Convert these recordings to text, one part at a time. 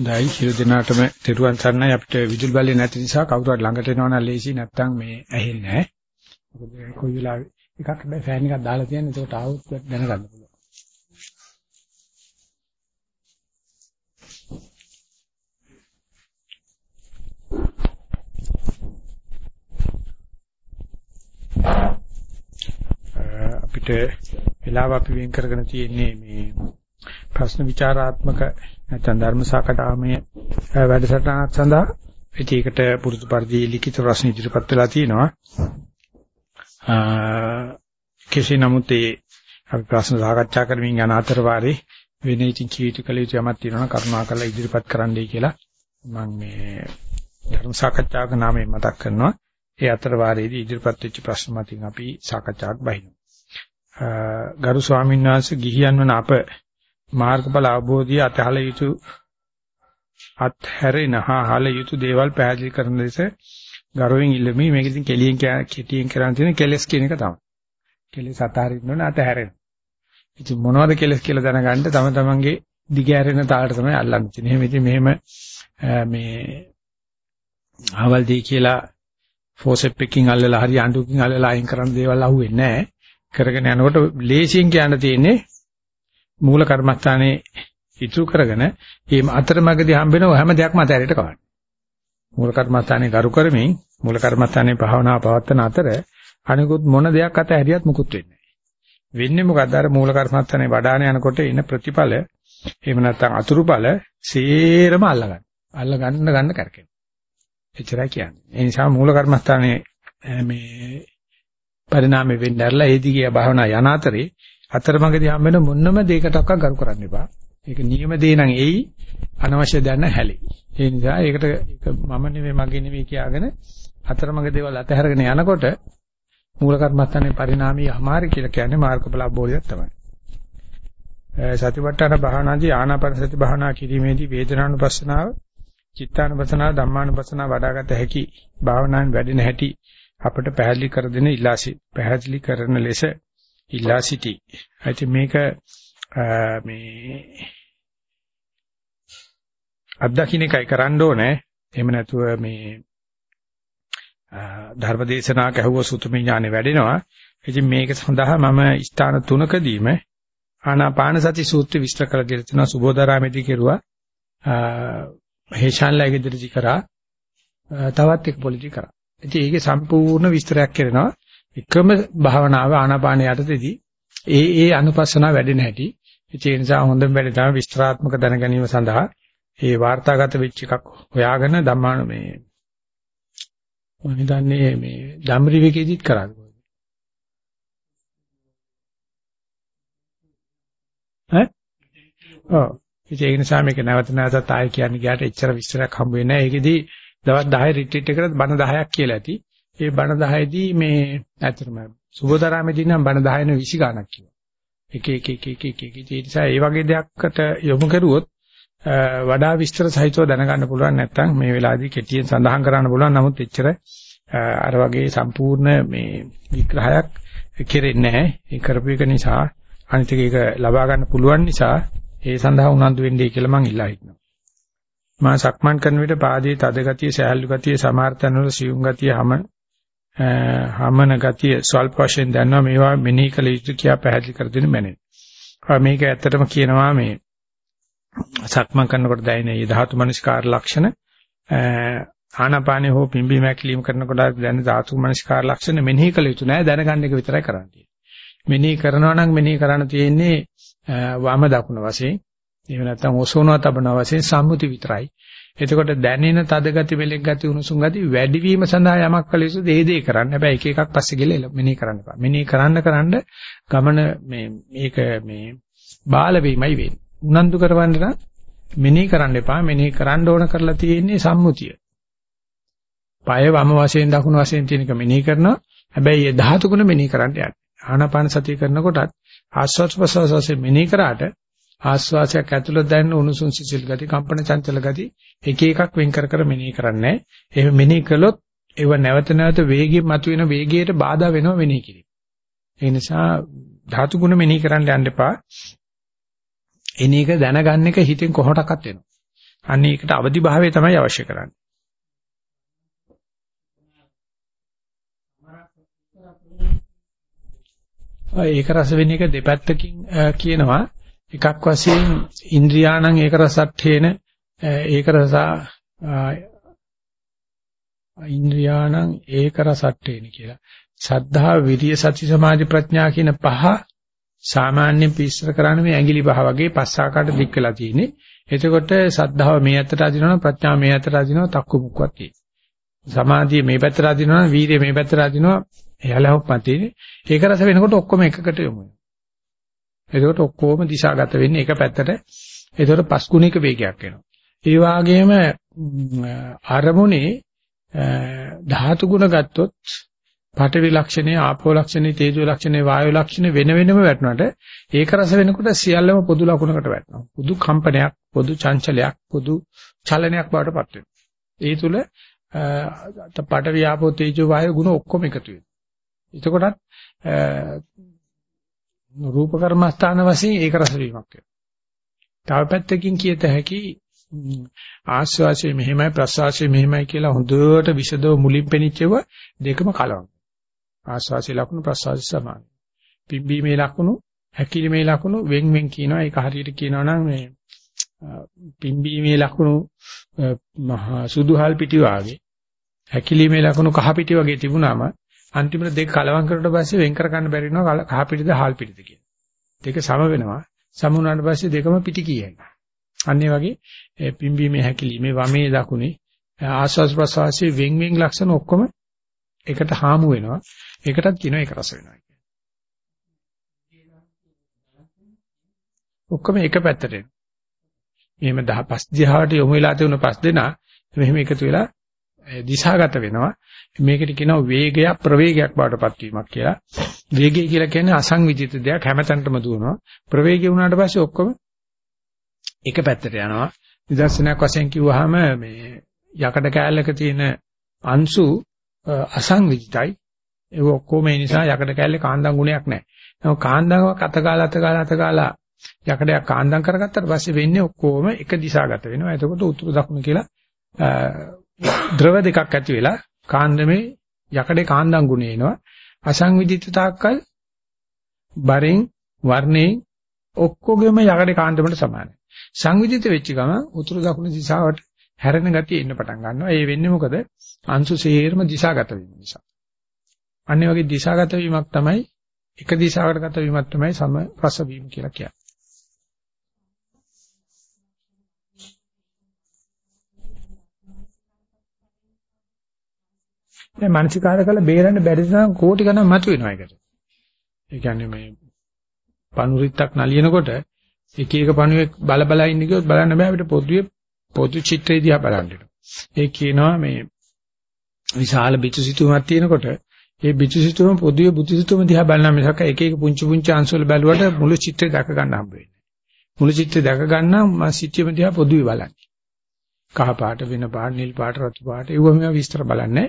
හොඳයි සියලු දෙනාටම තෙරුවන් සරණයි අපිට විදුලි බලය නැති නිසා කවුරු හරි ළඟට එනවා නම් ලේසි නැත්තම් මේ ඇහෙන්නේ නැහැ. මොකද කොයි වෙලාවෙ එකක් හැබැයි ෆෑන් එකක් දාලා තියන්නේ ඒකට ආවොත් දැනගන්න පුළුවන්. අපිට වෙලාව අපි වෙන් කරගෙන තියෙන්නේ මේ ප්‍රශ්න විචාරාත්මක නැත්නම් ධර්ම සාකච්ඡාමය වැඩසටහනක් සඳහා ඉතින් ඒකට පුරුදු පරිදි ලිඛිත ප්‍රශ්න ඉදිරිපත් වෙලා තියෙනවා. කෙසේ නමුත් ඒ අපි ප්‍රශ්න සාකච්ඡා කරමින් යන අතර වාරේ වෙන ඉතින් කීටි කළ යුතු යමක් තියෙනවා කරුණාකරලා ඉදිරිපත් කරන්නයි කියලා මම මේ ධර්ම සාකච්ඡාවක නාමයෙන් මතක් කරනවා. ඒ අතර වාරයේදී ඉදිරිපත් වෙච්ච ප්‍රශ්න මතින් අපි සාකච්ඡාවක් බහිනවා. ගරු ස්වාමීන් වහන්සේ ගිහියන් වන අප මාර්ගඵල අවබෝධය අතහල යුතු අත්හැරෙනහා හල යුතු දේවල් පැහැදිලි කරන ලෙස ගරුවෙන් ඉල්ලමි මේක ඉතින් කෙලියෙන් කෙටියෙන් කරන් තියෙන කෙලස් කියන එක තමයි. කෙලස් අතහරින්න ඕන අතහැරෙන. ඉතින් මොනවද කෙලස් කියලා දැනගන්න තම තමන්ගේ දිගෑරෙන තාලට තමයි අල්ලන්නේ තියෙන්නේ. එහෙම ඉතින් මෙහෙම මේ අවල් දී කියලා ෆෝසෙප් එකකින් අල්ලලා හරි අඬුකින් අල්ලලා අයින් කරන්න දේවල් අහුවෙන්නේ නැහැ. කරගෙන යනකොට ලේසියෙන් කියන්න තියෙන්නේ මූල කර්මස්ථානේ ඉතු කරගෙන මේ අතරමැදදී හම්බෙන හැම දෙයක්ම අතහැරයට කවන්න. මූල කර්මස්ථානේ ගරු කරමින් මූල කර්මස්ථානේ භාවනාව පවත්වන අතර අනිකුත් මොන දෙයක් අතහැරියත් මුකුත් වෙන්නේ නැහැ. වෙන්නේ මොකද්ද අර මූල කර්මස්ථානේ වඩාන යනකොට එන ප්‍රතිඵල එහෙම නැත්නම් අතුරුඵල සේරම අල්ලගන්න. අල්ල ගන්න ගන්න කරකෙන. එච්චරයි කියන්නේ. ඒ නිසා මූල කර්මස්ථානේ මේ පරිණාමෙ වෙන්න ඇරලා ඒ දිගේ භාවනා යන අතරේ අතරමඟදී හම්බ වෙන මොනම දෙයකටවත් ගරු කරන්න එපා. ඒක නියම දේ නම් එයි අනවශ්‍ය දැන හැලෙයි. ඒ නිසා ඒකට ඒක මම නෙවෙයි මගේ නෙවෙයි කියාගෙන අතරමඟ දේවල් අතහැරගෙන යනකොට මූල කර්මස්ථානයේ පරිණාමී අමාරි කියලා කියන්නේ මාර්ගඵල අවබෝධයක් තමයි. සතිපට්ඨාන භාවනාදී ආනාපාන සති භාවනා කිරීමේදී වේදනානුපස්සනාව, චිත්තානුපස්සනාව, ධම්මානුපස්සනාව වඩාගත හැකි භාවනාවෙන් වැඩෙන හැටි අපට පැහැදිලි කර දෙන ඉලාසි පැහැදිලි කරන ලෙස ඉල්ලා සිටි. ඇයි මේක මේ අත්දකින්න එකයි කරන්න ඕනේ. එහෙම නැතුව මේ ධර්මදේශනාක ඇහුව සුතුමි ඥානෙ වැඩෙනවා. ඉතින් මේක සඳහා මම ස්ථාන තුනකදීම ආනාපාන සති සූත්‍ර විස්තර කරලා දෙලා තියෙනවා සුබෝධාරාමේදී කෙරුවා. හේෂාන්ලා ගෙදරදී කරා. තවත් එක් පොලිටි කරා. ඉතින් ඒකේ සම්පූර්ණ විස්තරයක් කරනවා. එකම භාවනාව ආනාපාන යටතේදී ඒ ඒ අනුපස්සනාව වැඩෙන හැටි. ඒ නිසා හොඳම වැඩි තමයි විස්තරාත්මක දැනගැනීම සඳහා ඒ වාර්තාගත වෙච්ච එකක් හොයාගෙන ධම්මාන මේ මම හිතන්නේ මේ ධම්රිවිකේදීත් කරන්නේ. ඈ? ඔව්. ඒ නිසා මේක නැවත නැවතත් ආයෙ කියන්නේ ගියාට එච්චර විස්තරයක් හම්බ වෙන්නේ නැහැ. ඒකෙදී දවස් 10 රිට්‍රීට් එකකට බණ 10ක් කියලා ඇති. ඒ බණ 10දී මේ ඇත්තටම සුබෝධාරාමේදී නම් බණ 10 න 20 ගණක් කිව්වා. එක එක එක එක එක එක ඒ නිසා ඒ වගේ දෙයක්කට යොමු කරුවොත් වඩා විස්තර සහිතව දැනගන්න පුළුවන් නැත්නම් මේ වෙලාවේදී කෙටියෙන් සඳහන් කරන්න පුළුවන් නමුත් එච්චර අර වගේ සම්පූර්ණ මේ විග්‍රහයක් කෙරෙන්නේ නැහැ. ඒ කරපු එක නිසා අනිත් එක ලබා ගන්න පුළුවන් නිසා ඒ සඳහා උනන්දු වෙන්නයි කියලා මම ඉල්ලා හිටිනවා. මා සක්මන් කරන විට පාදයේ තද ගතිය, සහැල්ලු ගතිය, සමාර්ථන වල සියුම් ගතිය, හම හමන ගතිය ස්වල්ප වශයෙන් දැනනවා මේවා මෙනෙහි කළ යුතු කියා පැහැදිලි කර දෙන්න මැනේ. මේක ඇත්තටම කියනවා මේ සක්මන් කරනකොට දැනෙන මේ ධාතු මනස්කාර ලක්ෂණ ආනාපානේ හෝ පිම්බි මැකිලිම කරනකොට දැනෙන ධාතු මනස්කාර ලක්ෂණ මෙනෙහි කළ යුතු නෑ දැනගන්න එක විතරයි කරන්නේ. මෙනෙහි කරනවා නම් මෙනෙහි කරන්න තියෙන්නේ වම දකුණ වශයෙන් එහෙම නැත්නම් ඔසවනවා තබනවා වශයෙන් සම්මුති විතරයි. එතකොට දැනෙන තද ගති මෙලෙක් ගති උණුසුම් ගති වැඩිවීම සඳහා යමක් කළ යුතු දේ දේ කරන්න. හැබැයි එක එකක් පස්සේ ගිහලා මෙනෙහි කරන්න එපා. මෙනෙහි කරන්න කරන්න ගමන මේ මේක මේ බාල වීමයි වෙන්නේ. උනන්දු කරවන්න නම් මෙනෙහි කරන්න එපා. මෙනෙහි කරන්න ඕන කරලා තියෙන්නේ සම්මුතිය. පය වම වශයෙන් දකුණු වශයෙන් තියෙන එක මෙනෙහි කරනවා. හැබැයි ඒ ධාතු ගුණ මෙනෙහි කරන්න යන්න. ආනාපාන සතිය කරනකොටත් ආස්වාද ප්‍රසවාස වශයෙන් මෙනෙහි කරාට ආස්වාසයක් ඇතුළත දැනෙන උණුසුම් සිසිල් ගති, කම්පන චංචල ගති එක එකක් වෙන් කර කර මෙනෙහි කරන්නේ. එහෙම මෙනෙහි කළොත් ඒව නැවත නැවත වේගයෙන් මතුවෙන වේගයට බාධා වෙනව මෙනෙහි කිරීම. ඒ නිසා ධාතු ගුණ මෙනෙහි කරන්න යන්න එපා. එන එක දැනගන්න එක හිතෙන් කොහොටක්වත් වෙනවා. අන්න ඒකට අවදි භාවය තමයි අවශ්‍ය කරන්නේ. ඒක රස වෙන එක දෙපැත්තකින් කියනවා එකක් වශයෙන් ඉන්ද්‍රියාණං ඒක රසට්ඨේන ඒක රස ඉන්ද්‍රියාණං ඒක රසට්ඨේන කියලා. සද්ධා විරිය සති සමාධි ප්‍රඥා කියන පහ සාමාන්‍යයෙන් පිස්සර කරන්නේ මේ ඇඟිලි පහ වගේ පස් ආකාරයට දික් වෙලා තියෙන්නේ. එතකොට සද්ධාව මේ අතට අදිනවා ප්‍රඥා මේ අතට අදිනවා තක්කු මුක්කක් තියෙනවා. සමාධිය මේ පැත්තට අදිනවා වීරිය මේ පැත්තට අදිනවා එහලහොක් මතිනේ. ඒක රස වෙනකොට ඔක්කොම එකකට යොමු වෙනවා. එතකොට ඔක්කොම දිශාගත වෙන්නේ එක පැත්තට. එතකොට පස් ගුණික වේගයක් එනවා. ඒ වගේම අරමුණේ ධාතු ගුණ ගත්තොත් පඨවි ලක්ෂණේ ආපෝ ලක්ෂණේ තේජෝ ලක්ෂණේ වායෝ ලක්ෂණේ වෙන වෙනම වැටුණාට ඒක රස වෙනකොට සියල්ලම පොදු ලකුණකට වැටෙනවා. පොදු කම්පනයක්, පොදු චංචලයක්, පොදු චලනයක් බවට පත් වෙනවා. ඒ තුල පඨවි ආපෝ තේජෝ වායෝ ගුණ ඔක්කොම එකතු වෙනවා. එතකොටත් රූප කර්මස්ථාන වශයෙන් ඒක රස වීමක් වෙනවා. තව පැත්තකින් කියත හැකි ආස්වාසිය මෙහෙමයි ප්‍රසවාසිය මෙහෙමයි කියලා හොඳට විසදව මුලින් පෙනිච්චව දෙකම කලවම්. ආස්වාසිය ලකුණු ප්‍රසවාසිය සමානයි. පිම්බීමේ ලකුණු හැකිලිමේ ලකුණු වෙන් වෙන් කියනවා. ඒක හරියට කියනවා නම් මේ පිම්බීමේ ලකුණු මහා සුදුහල් පිටි වාගේ හැකිලිමේ ලකුණු කහ පිටි වගේ තිබුණාම අන්තිමට දෙක කලවම් කරුවට පස්සේ වෙන් කර ගන්න බැරි වෙනවා කහ පිටිද හාල් පිටිද කියලා. දෙක සම වෙනවා. සම වුණාට පස්සේ දෙකම පිටි කියයි. අන්න ඒ වගේ පිම්බීමේ හැකිලිමේ වමේ දකුණේ ආස්වාස් ප්‍රසවාසයේ වෙන් වෙන් ලක්ෂණ ඔක්කොම එකට හාමු වෙනවා. ඒකටත් කියනවා ඒක රස වෙනවා කියලා. ඔක්කොම එක පැත්තට එනවා. මෙහෙම 15 දිහාට යොමු වෙලා තියුණ පස් දෙනා මෙහෙම එකතු වෙලා දිශාගත වෙනවා. මේකට කියනවා වේගයක් ප්‍රවේගයක් බවට පත්වීමක් කියලා. වේගය කියලා කියන්නේ අසංවිධිත දෙයක් හැමතැනටම දුවනවා. ප්‍රවේගය වුණාට පස්සේ ඔක්කොම එක පැත්තට යනවා. නිදර්ශනයක් වශයෙන් කිව්වහම මේ යකඩ කෑල්ලක තියෙන අංශු අසංවිධිතයි. ඒක ඔක්කොම ඒ නිසා යකඩ කෑල්ලේ කාන්දම් ගුණයක් නැහැ. නමුත් කාන්දමක් අතගාලා අතගාලා අතගාලා යකඩයක් කාන්දම් කරගත්තට පස්සේ වෙන්නේ ඔක්කොම එක දිශාගත වෙනවා. එතකොට උතුරු දකුණ කියලා ද්‍රව දෙකක් ඇති වෙලා කාන්දමේ යකඩේ කාන්දම් ගුණය එනවා. අසංවිධිත තාක්කල් බරෙන් වර්ණයෙන් ඔක්කොගෙම යකඩේ කාන්දමට සමානයි. සංවිධිත වෙච්ච ගම උතුරු දකුණු දිශාවට හැරෙන ගතිය එන්න පටන් ගන්නවා. ඒ වෙන්නේ මොකද? අංශු සේරම දිශාගත වීම නිසා. අන්නේ වගේ දිශාගත වීමක් තමයි එක දිශාවකට ගත වීමක් තමයි සම රස වීම කියලා කියන්නේ. මේ මානසිකාර කළ බේරන්න බැරි නම් කෝටි ගණන් මතුවෙනවා ඒකට. ඒ කියන්නේ මේ පනුරිත්තක් නලියනකොට එක එක පණුවෙක් බල බල ඉන්න කිව්වොත් බලන්න බෑ අපිට පොදුවේ පොදු චිත්‍රය දිහා බලන්න. ඒ කියනවා මේ විශාල පිටුසිතුමක් තියෙනකොට ඒ පිටුසිතුම පොදුවේ බුදුසිතුම දිහා බලන මිසක එක එක පුංචි පුංචි අංශ වල බැලුවට මුළු චිත්‍රය දැක ගන්න හම්බ වෙන්නේ. මුළු චිත්‍රය දැක ගන්න මම සිටියම දිහා පොදුවේ බලන්නේ. කහ පාට වෙන පාට නිල් පාට රතු පාට ඒව මේවා විස්තර බලන්නේ.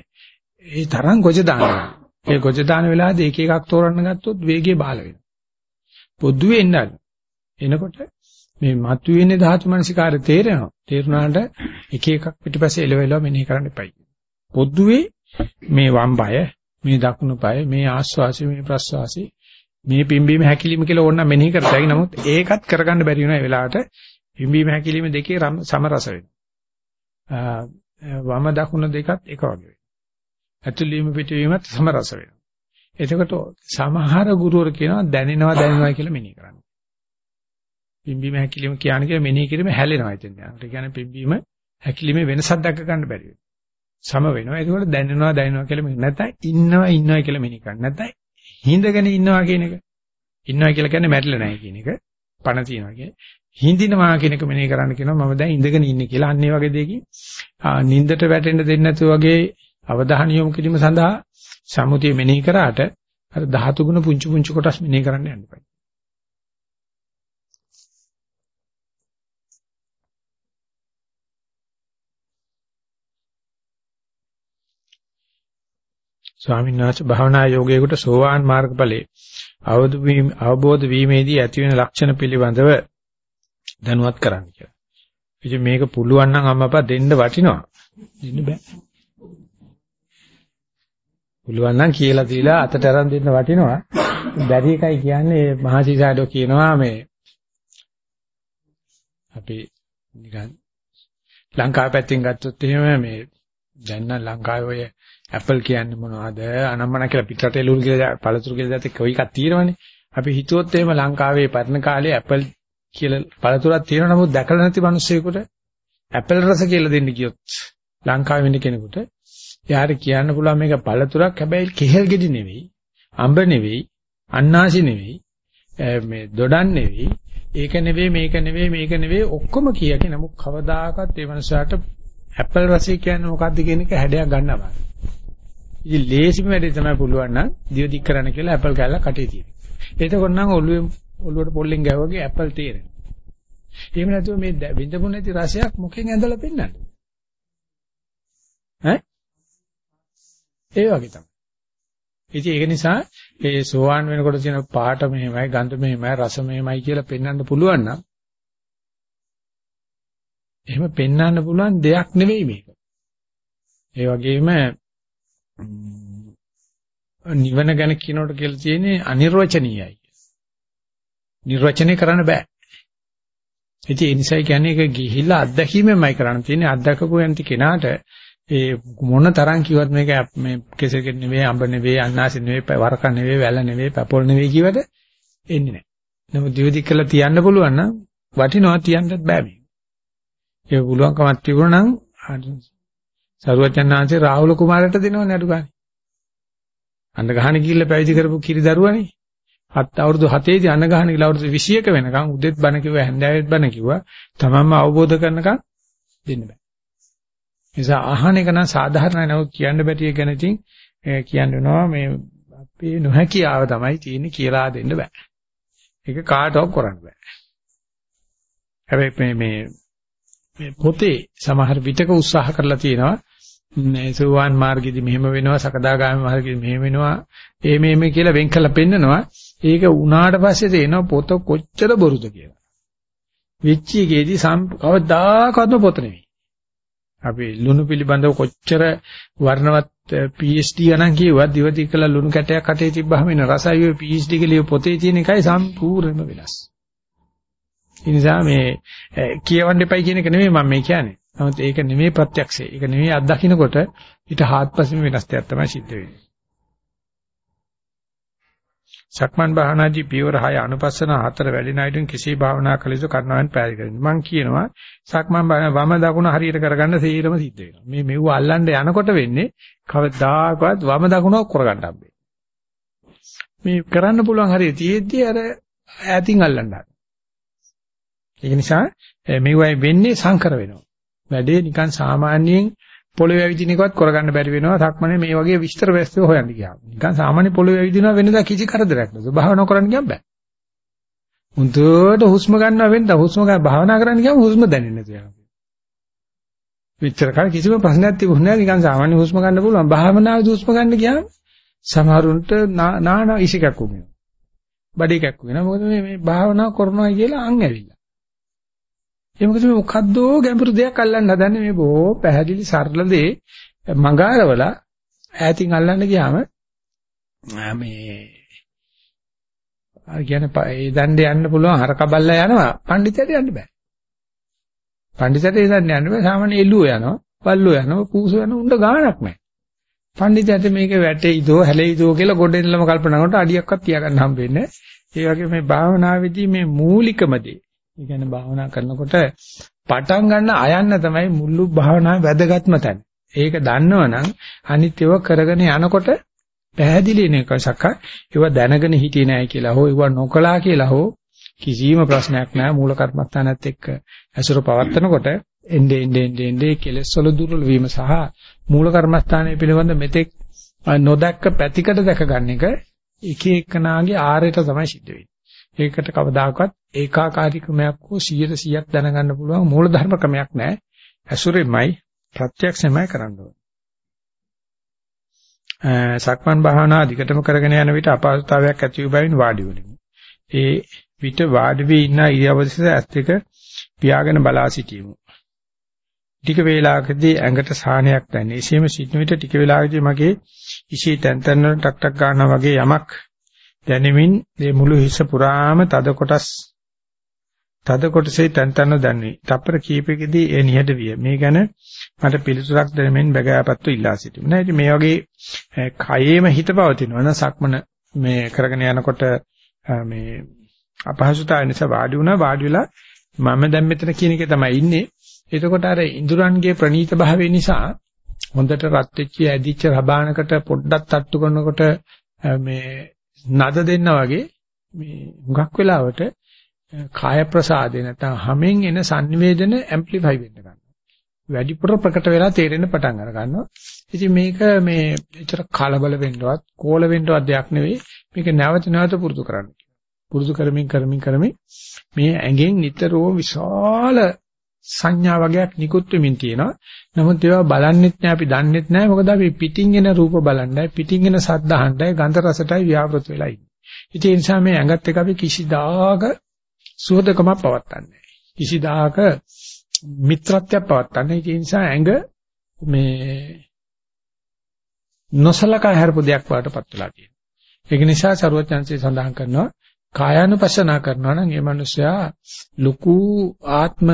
ඒ තරම් ගොජ දානවා. ඒ ගොජ දාන වෙලාවේදී එක එකක් තෝරන්න ගත්තොත් වේගය බාල වෙනවා. පොදුවේ එන්නල්. එනකොට මේ මතුවෙන්නේ ධාතු මනසිකාරය තේරෙනවා. තේරුණාට එක එකක් පිටිපස්සේ එලවෙලව මෙනෙහි කරන්න එපයි. පොදුවේ මේ වම් පාය, මේ දකුණු පාය, මේ ආස්වාසි, මේ ප්‍රස්වාසි, මේ පිම්බීම හැකිලිම කියලා ඕන මෙනෙහි කරතයි. නමුත් ඒකත් කරගන්න බැරි වෙන වෙලාවට පිම්බීම හැකිලිම දෙකේ සමරස වෙනවා. වම දකුණ දෙකත් එක වගේ වෙනවා. ඇතුළීම පිටවීමත් සමරස වෙනවා. එතකොට සමහර ගුරුවරු කියනවා දැනෙනවා දැනෙනවා කියලා මෙනෙහි කරන්න. පිම්බීම හැකිලිම කියන එක මෙනෙහි කිරීම හැලෙනවා ඉතින්. ඒ කියන්නේ පිම්බීම හැකිලිමේ වෙනසක් දැක ගන්න බැරි වෙනවා. සම වෙනවා. ඒකෝට දැනෙනවා දැනෙනවා කියලා මෙනෙහි නැත්නම් ඉන්නවා ඉන්නවා කියලා මෙනෙහි කරන්න. නැත්නම් හිඳගෙන ඉන්නවා කියන එක. ඉන්නවා කියලා කියන්නේ මැරිලා නැහැ කියන එක. පණ තියනවා කියන්නේ. හිඳිනවා කියන එක මෙනෙහි කරන්න කියනවා මම දැන් ඉඳගෙන ඉන්නේ කියලා. අන්න ඒ වගේ දෙයකින් නින්දට වැටෙන්න දෙන්නේ නැතු වගේ අවධානය යොමු කිරීම සඳහා සමුතිය මෙනෙහි කරාට අර ධාතු ගුණ පුංචි පුංචි කොටස් මෙනෙහි කරන්න යන්න බෑ. ස්වාමීන් වහන්සේ භාවනා යෝගයකට සෝවාන් මාර්ගඵලයේ අවබෝධ වීමේදී ඇතිවෙන ලක්ෂණ පිළිබඳව දැනුවත් කරන්න කියලා. ඉතින් මේක පුළුවන් නම් අම්මපා දෙන්න වටිනවා. දෙන්න බෑ. පුළුවන් නම් කියලා දීලා අතට අරන් දෙන්න වටිනවා. බැරි එකයි කියන්නේ මහසිසාඩෝ කියනවා මේ අපි නිකන් ලංකාව පැත්තෙන් ගත්තොත් එහෙම මේ දැන් නම් ලංකාවේ ඔය Apple කියන්නේ මොනවද අනම්මන කියලා පිටරට එළුල් කියලා පළතුරු කියලා දැත් කොයි එකක් තියෙනවනේ. අපි හිතුවොත් එහෙම ලංකාවේ පරණ කාලේ Apple කියලා පළතුරක් තියෙනවා නමුත් දැකලා නැති මිනිස්සෙකුට Apple රස කියලා දෙන්න කියොත් ලංකාවේ ඉන්න කෙනෙකුට එයාට කියන්න පුළුවන් මේක පළතුරක් හැබැයි කෙහෙල් ගෙඩි නෙවෙයි අඹ නෙවෙයි අන්නාසි නෙවෙයි මේ දොඩන් නෙවෙයි ඒක නෙවෙයි මේක නෙවෙයි මේක නෙවෙයි ඔක්කොම කියකි නමුත් කවදාකවත් ඒ මනුස්සයාට ඇපල් රසය කියන්නේ මොකද්ද කියන එක හැඩයක් ගන්න බෑ. ඉතින් ලේසිම වැඩේ තමයි පුළුවන් නම් දිව දික් කරන්න කියලා ඇපල් කැල්ල කටේ තියෙන. එතකොට නම් ඔළුවේ ඔළුවට පොල්ලෙන් ගැවුවාගේ ඇපල් තේරෙනවා. එහෙම නැතුව මේ විඳපු නැති රසයක් මොකෙන් ඇඳලා පෙන්නන්නේ? ඈ? ඒ වගේ තමයි. ඉතින් ඒක නිසා ඒ සෝවාන් වෙනකොට තියෙන පාට මෙහෙමයි, ගන්ධ මෙහෙමයි, රස මෙහෙමයි කියලා පෙන්වන්න පුළුවන් නම් එහෙම පෙන්වන්න පුළුවන් දෙයක් නෙවෙයි මේක. ඒ වගේම නිවන ගැන කියනකොට කියලා තියෙන්නේ අනිර්වචනීයයි. නිර්වචනය කරන්න බෑ. ඉතින් ඒ නිසා කියන්නේ ඒක ගිහිල්ලා අත්දැකීමෙන්මයි කරන්න තියෙන්නේ. අත්දකපු යන්ති කෙනාට ඒ මොන තරම් කිව්වත් මේක මේ කෙසෙක නෙවෙයි අඹ නෙවෙයි අන්නාසි නෙවෙයි වරක නෙවෙයි වැල නෙවෙයි පපොල් නෙවෙයි කියවද එන්නේ නැහැ. නමුත් දිවදික් කළා තියන්න පුළුවන් නම් වටිනවා තියන්නත් බෑ මේ. ඒක පුළුවන්කමක් තිබුණා නම් සරුවචනාංශේ රාහුල කුමාරට දෙනවනේ අඩු ගන්න. අඬ ගහන කිල්ල පැවිදි කරපු කිරි දරුවනේ. හත් අවුරුදු 7 දී අඬ ගහන කිල්ල අවුරුදු 21ක වෙනකන් උදෙත් බණ කිව්වා හැන්දෑවෙත් බණ කිව්වා. තමන්ම අවබෝධ කරනකන් දෙන්න බෑ. නිසා අහන එක නම් සාධාරණයි නමුත් කියන්න බැටි එක ගැන ඉතින් කියන්න වෙනවා මේ අපේ නොහැකියාව තමයි තියෙන්නේ කියලා දෙන්න බෑ. ඒක කාටවත් කරන්න බෑ. හැබැයි මේ මේ මේ පොතේ සමහර විටක උත්සාහ කරලා තියෙනවා මේ සෝවාන් මාර්ගෙදි මෙහෙම වෙනවා සකදාගාමී මාර්ගෙදි මෙහෙම වෙනවා ඒ මේ මේ කියලා වෙන් කළා පෙන්නනවා ඒක උනාට පස්සේ තේනවා පොත කොච්චර බොරුද කියලා. වෙච්ච එකේදී කවදාකවත්ම පොත නෙවෙයි. අපි ලුණු පිළිබඳව කොච්චර වර්ණවත් eh, PhD ගණන් කියුවත් දිවදී කළ ලුණු කැටයක් අතේ තිබ්බහම එන රසය ඔය PhD කලිය පොතේ තියෙන එකයි සම්පූර්ණයෙන්ම වෙනස්. ඒ නිසා මේ eh, කියවන්න එපයි කියන එක නෙමෙයි මම මේ කියන්නේ. නමුත් ඒක නෙමෙයි ප්‍රත්‍යක්ෂය. ඒක නෙමෙයි අත්දකින්නකොට ඊට හාත්පසින්ම වෙනස් දෙයක් තමයි සිද්ධ වෙන්නේ. සක්මන් භාවනාදී පියවර 6 අනුපස්සන 4 වැඩි ණයිටුන් කිසි භාවනා කළ යුතු කරනවෙන් පැහැදිලි කරනවා. මම කියනවා සක්මන් භාවනාව වම දකුණ හරියට කරගන්න සීරම සිද්ධ වෙනවා. මේ මෙව්ව අල්ලන්න යනකොට වෙන්නේ කවදාකවත් වම දකුණක් කරගන්න හම්බෙන්නේ. මේ කරන්න පුළුවන් හරිය තියෙද්දි අර ඈතින් අල්ලන්න හදනවා. ඒක නිසා මෙව්වයි වෙන්නේ සංකර වෙනවා. වැඩේ නිකන් සාමාන්‍යයෙන් පොළවේ ඇවිදින එකවත් කරගන්න බැරි වෙනවා. සක්මනේ මේ වගේ විස්තර වැස්තව හොයන්න ගියාම. නිකන් සාමාන්‍ය පොළවේ ඇවිදිනවා වෙනදා කිසි කරදරයක් නෑ. භාවනා කරන්න ගියාම බෑ. මුන්ට හුස්ම ගන්නවා වෙන්න හුස්ම ගන්න භාවනා කරන්න ගියාම හුස්ම දැනෙන්නේ නැති වෙනවා. විතර කාල කිසිම ප්‍රශ්නයක් තිබුණේ නෑ නිකන් සාමාන්‍ය හුස්ම ගන්න පුළුවන්. භාවනාවේ හුස්ම ගන්න ගියාම සමහරුන්ට නාන ඉසිකක් උගෙනවා. බඩේකක් උගෙනවා. මොකද මේ මේ භාවනා කරනවා කියලා අං ඇවිල්ලා. ඒ මොකද මේ මොකද්ද ගැඹුරු දෙයක් අල්ලන්න හදන්නේ මේ බොහෝ පැහැදිලි සරල දේ මඟහරවල ඈතින් අල්ලන්න ගියාම මේ අර කියන්නේ ඒ දණ්ඩේ යන්න පුළුවන් හරක බල්ලා යනවා පඬිතට යන්න බෑ. පඬිතට ඒ දණ්ඩේ යන්න බෑ සාමාන්‍ය එළුව යනවා බල්ලෝ යනවා පූසෝ යනවා උණ්ඩ ගාණක් නැහැ. පඬිතට මේක වැටෙයිදෝ හැලෙයිදෝ කියලා ගොඩෙන්ලම කල්පනා කරනකොට අඩියක්වත් තියාගන්න හම්බෙන්නේ නැහැ. ඒ වගේ මේ භාවනාවේදී මේ මූලිකම දේ ඒ කියන්නේ භාවනා කරනකොට පටන් ගන්න අයන්න තමයි මුළු භාවනාවේ වැදගත්ම තැන. ඒක දන්නවනම් අනිත් ඒවා කරගෙන යනකොට පැහැදිලි වෙන එකසක ඒව දැනගෙන හිටියේ නෑ කියලා හෝ ඒව නොකලා කියලා හෝ කිසිම ප්‍රශ්නයක් නෑ මූල කර්මස්ථානත් එක්ක ඇසුර පවත්නකොට එnde ende ende ende කෙලස් වල දුර්වල වීම සහ මූල කර්මස්ථානයේ පිළිබඳ මෙතෙක් නොදැක්ක පැතිකඩ දැක ගන්න එක එක එකනාගේ ආරයට තමයි සිද්ධ වෙන්නේ. ඒකට කවදාකවත් ඒකාකාරී ක්‍රමයක් හෝ 100%ක් දැනගන්න පුළුවන් මූලධර්ම ක්‍රමයක් නැහැ. ඇසුරෙමයි ප්‍රත්‍යක්ෂමයි කරන්න ඕනේ. සක්මන් භාවනා දිගටම කරගෙන යන විට අපහසුතාවයක් ඇති වූ බැවින් වාඩි වෙමි. ඒ විට වාඩි වී ඉන්න ඉරියව්වද ඇස් දෙක පියාගෙන බලා සිටීමු. ටික වේලාවකදී ඇඟට සාහනයක් දැනෙන. එසේම සිටින විට ටික වේලාවකදී මගේ ඉෂී තැන් තැන් වල ටක් ටක් ගන්නවා වගේ යමක් දැනෙමින් මේ මුළු හිස පුරාම තද කොටස් තද කොටසේ තැන් තැන්ව දැනුනි. තප්පර කීපෙකදී ඒ නිහඬ විය. මේ ගැන මට පිළිතුරක් දෙමින් බගෑපත්තු ඉල්ලා සිටිමි. නේද මේ වගේ කයේම හිත පවතිනවා නේද සක්මන මේ කරගෙන යනකොට මේ අපහසුතාවය නිසා වාඩි වුණා වාඩි වෙලා මම දැන් මෙතන කියන එකේ තමයි ඉන්නේ. එතකොට අර ඉඳුරන්ගේ ප්‍රනීත භාවය නිසා හොඳට රත් වෙච්ච ඇදිච්ච රබානකට පොඩ්ඩක් තට්ටු කරනකොට මේ නද දෙන්න වගේ මේ හුඟක් වෙලාවට කාය ප්‍රසාදේ නැත්නම් හැමෙන් එන sannivedana amplify වෙන්න ගන්නවා. වැඩිපුර ප්‍රකට වෙලා තේරෙන්න පටන් අර ගන්නවා. ඉතින් මේක මේ එතර කලබල වෙන්නවත්, කෝල වෙන්නවත් දෙයක් නෙවෙයි. මේක නැවත නැවත පුරුදු කරන්න. පුරුදු කරමින් කරමින් කරමින් මේ ඇඟෙන් නිතරම විශාල සංඥා වගේක් නිකුත් වෙමින් තියෙනවා. නමුත් ඒවා බලන්නෙත් නෑ අපි දන්නෙත් නෑ මොකද අපි පිටින් එන රූප බලන්නයි පිටින් එන සද්ද අහන්නයි ගන්ධ රසටයි ව්‍යාපෘත වෙලා ඉන්නේ. ඒ නිසා මේ ඇඟත් එක්ක අපි කිසිදාක සුහදකමක් පවත්න්නේ කිසිදාක මිත්‍රත්වයක් පවත්න්නේ. ඒ නිසා ඇඟ මේ නොසලකා හැරපු දෙයක් වඩටපත් වෙලා තියෙනවා. ඒක නිසා සරුවචන්සේ සඳහන් කරනවා කායානුපස්සනා කරනවා නම් ඒ මනුස්සයා ලুকু ආත්ම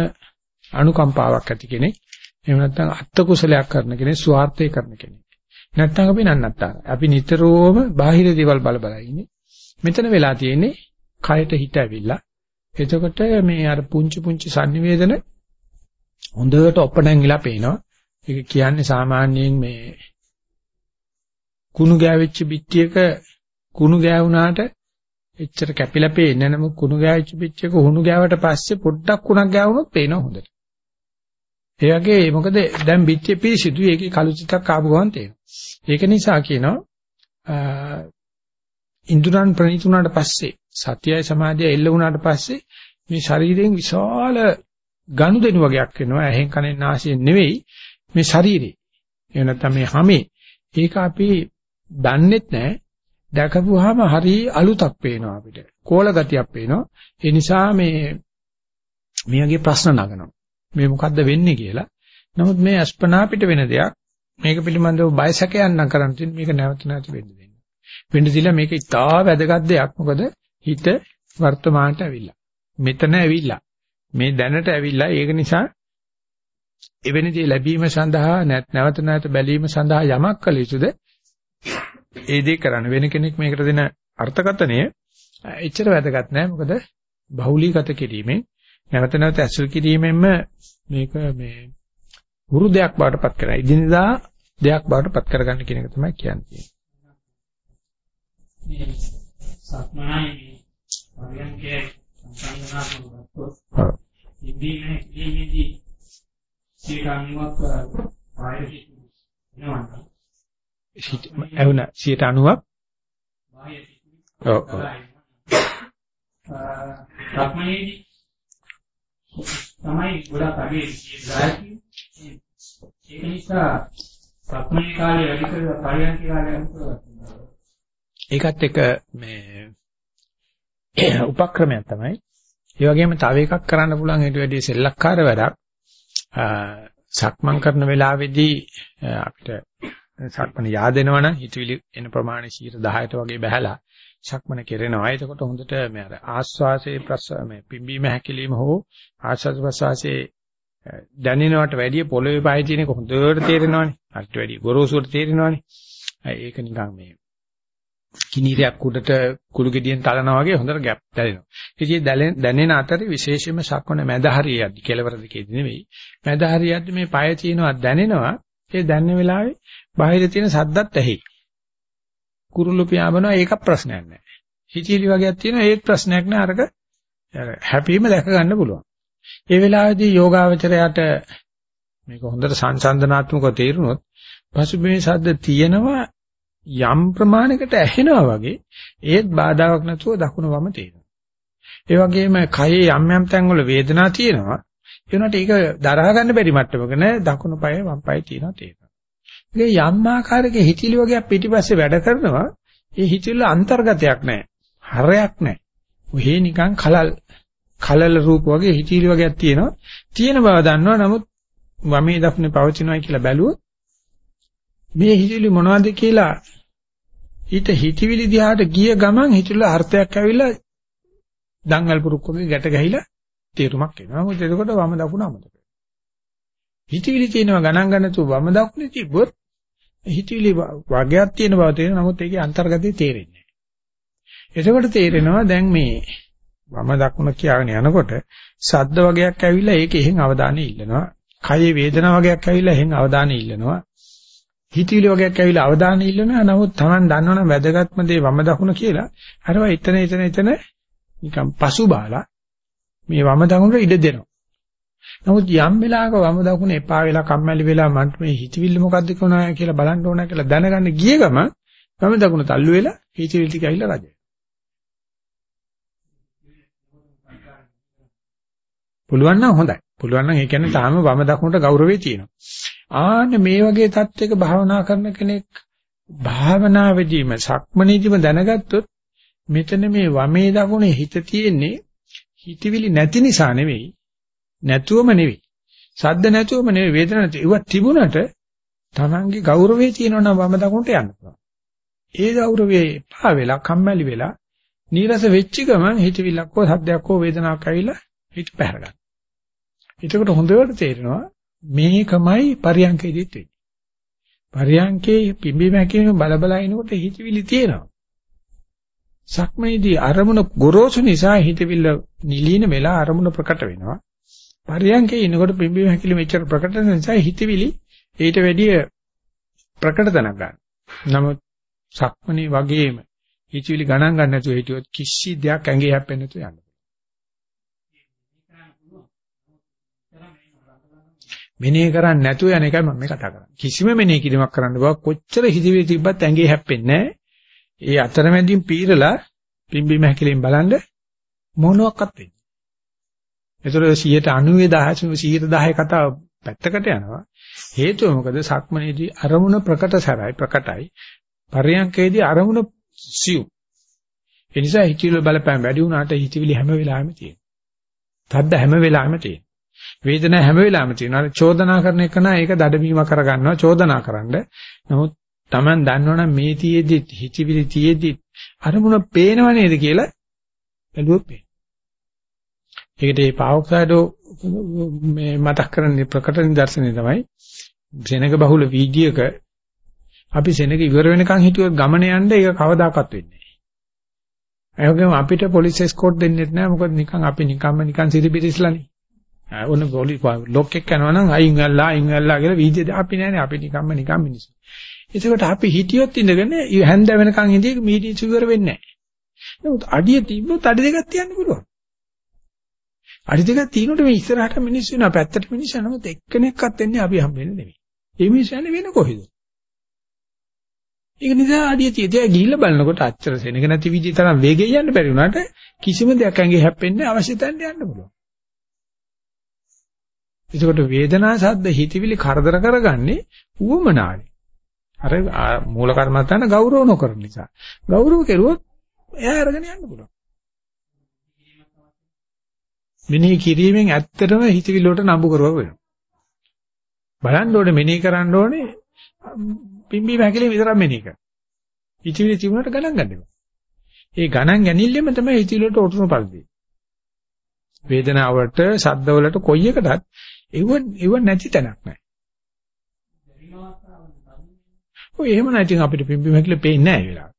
අනුකම්පාවක් ඇති කෙනෙක්. එහෙම නැත්නම් අත්ත කුසලයක් කරන කෙනෙක්, ස්වార్థය කරන කෙනෙක්. නැත්නම් අපි නන්නත්තා. අපි නිතරම බාහිර දේවල් බල බල ඉන්නේ. මෙතන වෙලා තියෙන්නේ කයට හිත ඇවිල්ලා. එතකොට මේ අර පුංචි පුංචි sannivedana හොඳට ඔප්පණැංගිලා පේනවා. ඒක කියන්නේ සාමාන්‍යයෙන් මේ කුණු ගෑවිච්ච පිටියක කුණු ගෑවුනාට එච්චර කැපිලා පේන්නේ නැහැ. නමුත් කුණු ගෑවිච්ච පිටියක හුණු ගෑවට පස්සේ පොඩ්ඩක් කුණක් ගෑවුනොත් පේනවා හොඳට. ඒ වගේ මොකද දැන් පිටිය පිරිසිදුයි ඒකේ කළු චිතක් ආපු ගමන් තේරෙනවා. ඒක නිසා කියනවා ඉන්ද්‍රයන් ප්‍රණීතුණාට පස්සේ සතියයි සමාධියයි එල්ල වුණාට පස්සේ මේ ශරීරයෙන් විශාල ගනුදෙනු වගේක් වෙනවා. ඇහෙන් කනෙන් නාසයෙන් නෙවෙයි මේ ශරීරේ. එහෙම නැත්නම් මේ හැමේ ඒක අපි දන්නෙත් නැහැ. දැකපුවාම හරි අලුතක් පේනවා අපිට. කෝල ගතියක් පේනවා. ඒ නිසා මේ මේ වගේ ප්‍රශ්න නගනවා. මේ මොකද්ද වෙන්නේ කියලා. නමුත් මේ අස්පනා පිට වෙන දෙයක් මේක පිළිබඳව බයසකයක් නම් කරන්න තියෙන මේක නැවත නැවත වෙන්න දෙන්න. වෙන්න දීලා මේක ඉතා වැදගත් දෙයක්. මොකද හිත වර්තමානට ඇවිල්ලා. මෙතන ඇවිල්ලා. මේ දැනට ඇවිල්ලා ඒක නිසා එවැනි දේ ලැබීම සඳහා නැවත නැවත බැලීම සඳහා යමක් කළ යුතුද? ඒ දේ කරන්න වෙන කෙනෙක් මේකට දෙන අර්ථකථනය එච්චර වැදගත් නෑ මොකද බහුලීගත කිරීමෙන් නැවත නැවත ඇසුරු කිරීමෙන්ම මේක මේ හුරු දෙයක් බවට පත් කරගන්න. ඉදිනදා දෙයක් බවට පත් කරගන්න කියන එක තමයි කියන්නේ. මේ සක්මනයි පරියන්කේ සංසන්දනාත්මක වස්තු. ඔව්. ඉදීනේ ඉදීනේදී සීකානුවක් ආයෙත් වෙනවා. ඇහුණ 90ක් ඔව් ඔව් සක්මනේදී තමයි ගොඩක් අගේ ගායකී ඒක නිසා සක්මනේ කාලේ වැඩි කරලා පරියන්ක කාලේ අඩු කරලා ඒකත් එක මේ උපක්‍රමයක් තමයි. ඒ වගේම තව එකක් කරන්න පුළුවන් ඊට වැඩි සෙල්ලක්කාර වැඩක්. සක්මන් කරන වෙලාවේදී අපිට සක්මන yaadෙනවනම් හිතවිලි එන ප්‍රමාණය 10ට වගේ බහැලා සක්මන කෙරෙනවා. එතකොට හොඳට මේ අර ආස්වාසේ ප්‍රස්වා මේ පිම්බීම හැකිලිම හෝ ආස්වාද ප්‍රස්වාසේ දැනෙනවට වැඩිය පොළවේ පහේ තියෙන එක හොඳට තේරෙනවනේ. අරිට වැඩිය ගොරෝසුවට තේරෙනවනේ. ඒක නිකන් මේ කිනීරයක් උඩට කුළු ගෙඩියෙන් තලනවා වගේ හොඳට ගැප් දැනෙනවා. ඉතින් දැනෙන අතරේ විශේෂයෙන්ම සක්මන මැද හරියද්දි කෙලවර දෙකේදී නෙවෙයි. මැද හරියද්දි මේ පය තියෙනවා දැනෙනවා. ඒ දැනෙන වෙලාවේ බාහිර තියෙන සද්දත් ඇහි. කුරුල්ල පියාඹනවා ඒක ප්‍රශ්නයක් නෑ. හිතීලි වගේක් තියෙනවා ඒත් ප්‍රශ්නයක් නෑ අරක හැපීම දැක ගන්න පුළුවන්. ඒ වෙලාවේදී යෝගාවචරයට මේක හොඳට සංසන්දනාත්මකව තේරුනොත් පසුබිමේ සද්ද තියෙනවා යම් ප්‍රමාණයකට ඇහෙනවා වගේ ඒත් බාධාවක් නැතුව දකුණු වම තියෙනවා. ඒ වගේම කයේ යම් යම් තැන්වල වේදනාවක් තියෙනවා. ඒ වුණාට ඒක දරා ගන්න බැරි මට්ටමක නෑ දකුණු පාය වම් පාය තියෙනවා තේරෙනවා. ඒ යම් ආකාරයක හිතිලි වගේ පිටිපස්සේ වැඩ කරනවා. ඒ හිතිලි අන්තර්ගතයක් නෑ. හරයක් නෑ. ඔහේ නිකන් කලල් කලල රූප වගේ හිතිලි වගේක් තියෙනවා. තියෙන බව දන්නවා නමුත් වමේ දකුණේ පවතිනවා කියලා බැලුවොත් මේ හිතවිලි මොනවද කියලා ඊට හිතවිලි දිහාට ගිය ගමන් හිතවිලි අර්ථයක් ඇවිල්ලා දංගල් පුරුක්කගේ ගැට ගැහිලා තේරුමක් එනවා. මොකද එතකොට වම දකුණ අමතක හිතවිලි තියෙනවා ගණන් ගන්න තු වම දකුණේ තිබ්බොත් හිතවිලි වර්ගයක් තියෙන බව තේරෙනවා. නමුත් ඒකේ අන්තර්ගතය තේරෙන්නේ නැහැ. එතකොට තේරෙනවා දැන් මේ වම දකුණ කියාගෙන යනකොට ශබ්ද වගේක් ඇවිල්ලා ඒක එහෙන් අවධානය ඉල්ලනවා. කයේ වේදනා වගේක් ඇවිල්ලා එහෙන් අවධානය ඉල්ලනවා. හිතවිලි වගේක් ඇවිල්ලා අවධානය ඉල්ලනවා. නමුත් Taman දන්නවනම් වැදගත්ම දේ වම දකුණ කියලා. අරවා එතන එතන එතන නිකන් පසුබාලා මේ වම දකුණට ඉඩ දෙනවා. නමුත් යම් වෙලාවක වම දකුණ එපා වෙලා කම්මැලි වෙලා මන්ට මේ හිතවිල්ල මොකද්ද කරනවා කියලා බලන්න ඕන කියලා දැනගන්න ගිය ගම වම දකුණ තල්ලු වෙලා හිතවිලි ටික ඇවිල්ලා රජ. පුළුවන් නම් හොඳයි. පුළුවන් නම් ඒ කියන්නේ තාම වම දකුණට ගෞරවය තියෙනවා. ආන්න මේ වගේ தත්වයක භාවනා කරන කෙනෙක් භාවනාවේදීම සක්මනේදීම දැනගත්තොත් මෙතන මේ වමේ දකුණේ හිත තියෙන්නේ හිතවිලි නැති නිසා නෙවෙයි නැතුවම නෙවෙයි. සද්ද නැතුවම නෙවෙයි වේදන නැතුව. ඒවා තිබුණට Tamange ගෞරවයේ තියෙනවා නම් වම දකුණට යන්න පුළුවන්. ඒ ගෞරවයේ පා වෙලා කම්මැලි වෙලා නීරස වෙච්ච ගමන් හිතවිල්ලක් හෝ සද්දයක් හෝ වේදනාවක් ඇවිල්ලා හිත පැහැර ගන්න. එතකොට හොඳට තේරෙනවා මේකමයි පරියන්කේදීත් වෙන්නේ. පරියන්කේ පිම්බි මැකීම බලබලා ඉනකොට හිතවිලි තියෙනවා. සක්මේදී අරමුණ ගොරෝසු නිසා හිතවිල්ල නිලීන වෙලා අරමුණ ප්‍රකට වෙනවා. පරියන්කේ ඉනකොට පිම්බීම හැකිලි මෙච්චර ප්‍රකට නිසා හිතවිලි ඊට වැඩිය ප්‍රකට තනක් ගන්න. නමුත් සක්මණේ වගේම හිතවිලි ගණන් ගන්න නැතුව හිටියොත් කිසි දෙයක් ඇඟේ හැප්පෙන්නේ නැතුව යන්න. මෙනෙහි කරන්නේ නැතුව යන එකයි මම කතා කරන්නේ. කිසිම මෙනෙහි කිරීමක් කරන්න බෑ. කොච්චර හිතවිලි තිබ්බත් ඇඟේ හැප්පෙන්නේ නැහැ. ඒ අතරමැදින් පීරලා පිම්බීම හැකිලෙන් බලන්න මොනවත් වෙන්නේ. ඒතර 90 110 කතාව පැත්තකට යනවා. හේතුව මොකද? සක්මනේදී අරමුණ ප්‍රකට සරයි ප්‍රකටයි. පරියන්කේදී අරමුණ සිව්. ඒ නිසා හිතවිලි බලපෑම වැඩි වුණාට හිතවිලි හැම වෙලාවෙම තියෙනවා. තද්ද හැම වෙලාවෙම තියෙනවා. වේදනාව හැම වෙලාවෙම තියෙනවා. චෝදනා කරන එක නා ඒක දඩමීම කරගන්නවා චෝදනා කරන්න. නමුත් Taman දන්නවනම් මේ තියේදී හිතවිලි තියේදී අරමුණ පේනව නේද කියලා බැලුවොත් පේනවා. ඒකට මේ පාවොක්සයිඩෝ මේ මතක් කරන්නේ ප්‍රකට නිදර්ශනය තමයි සෙනග බහුල වීඩියෝක අපි සෙනග ඉවර වෙනකන් හිටියොත් ගමන යන්න ඒක කවදාකවත් වෙන්නේ නැහැ. ඒ වගේම අපිට පොලිස් එස්කෝට් දෙන්නෙත් නැහැ මොකද නිකන් අපි නිකම්ම නිකන් සිරිබිරිස්ලානේ. ඕන පොලිස් ලොක් එක යනවා නම් අයින් වෙලා අයින් වෙලා කියලා වීඩියෝ අපි නෑනේ අපි නිකම්ම නිකම් මිනිස්සු. ඒකට අපි හිටියොත් ඉඳගෙන හැන්ද වෙනකන් ඉඳි මීටිං ඉවර වෙන්නේ නැහැ. නමුත් අඩිය තිබ්බොත් අඩි දෙකක් තියන්න පුළුවන්. අඩි දෙකක් තියෙනකොට මේ ඉස්සරහට මිනිස්සු වෙනවා පැත්තට මිනිස්සු නමුත් එක්කෙනෙක්වත් එන්නේ අපි හම්බෙන්නේ නෙමෙයි. ඒ මිනිස්සු යන්නේ වෙන කොහෙද? ඒක නිසා අඩිය තියෙදී ගිහිල්ලා බලනකොට අච්චර සෙනග නැති විදිහ තරම් වේගෙන් යන්න බැරි වුණාට කිසිම දෙයක් ඇඟේ හැප්පෙන්නේ අවශ්‍ය තැනට යන්න පුළුවන්. එතකොට වේදනා සද්ද හිතවිලි කරදර කරගන්නේ උවමනානේ. අර මූල කර්මත්තාන ගෞරව නොකරන නිසා. ගෞරව කෙරුවොත් එයා අරගෙන යන්න පුළුවන්. මෙනෙහි කිරීමෙන් ඇත්තටම හිතවිල්ල වලට නඹු කරව වෙනවා. බලන්න ඕනේ මෙනෙහි කරන්න ඕනේ පිම්බි වැකිලේ විතරක් මෙනෙහි කරන්න. හිතවිලි තිබුණාට ගණන් ගන්න එපා. ඒ ගණන් ගැනීමෙම තමයි හිතවිලි වලට උතුරු පරිදි. වේදනාවට, ශබ්ද වලට කොයි එකටත් ඒව ඒව නැති තැනක් නැහැ. ඔය එහෙම නැතිනම් අපිට පිම්බි වැකිලේ පේන්නේ නැහැ ඒ වෙලාවට.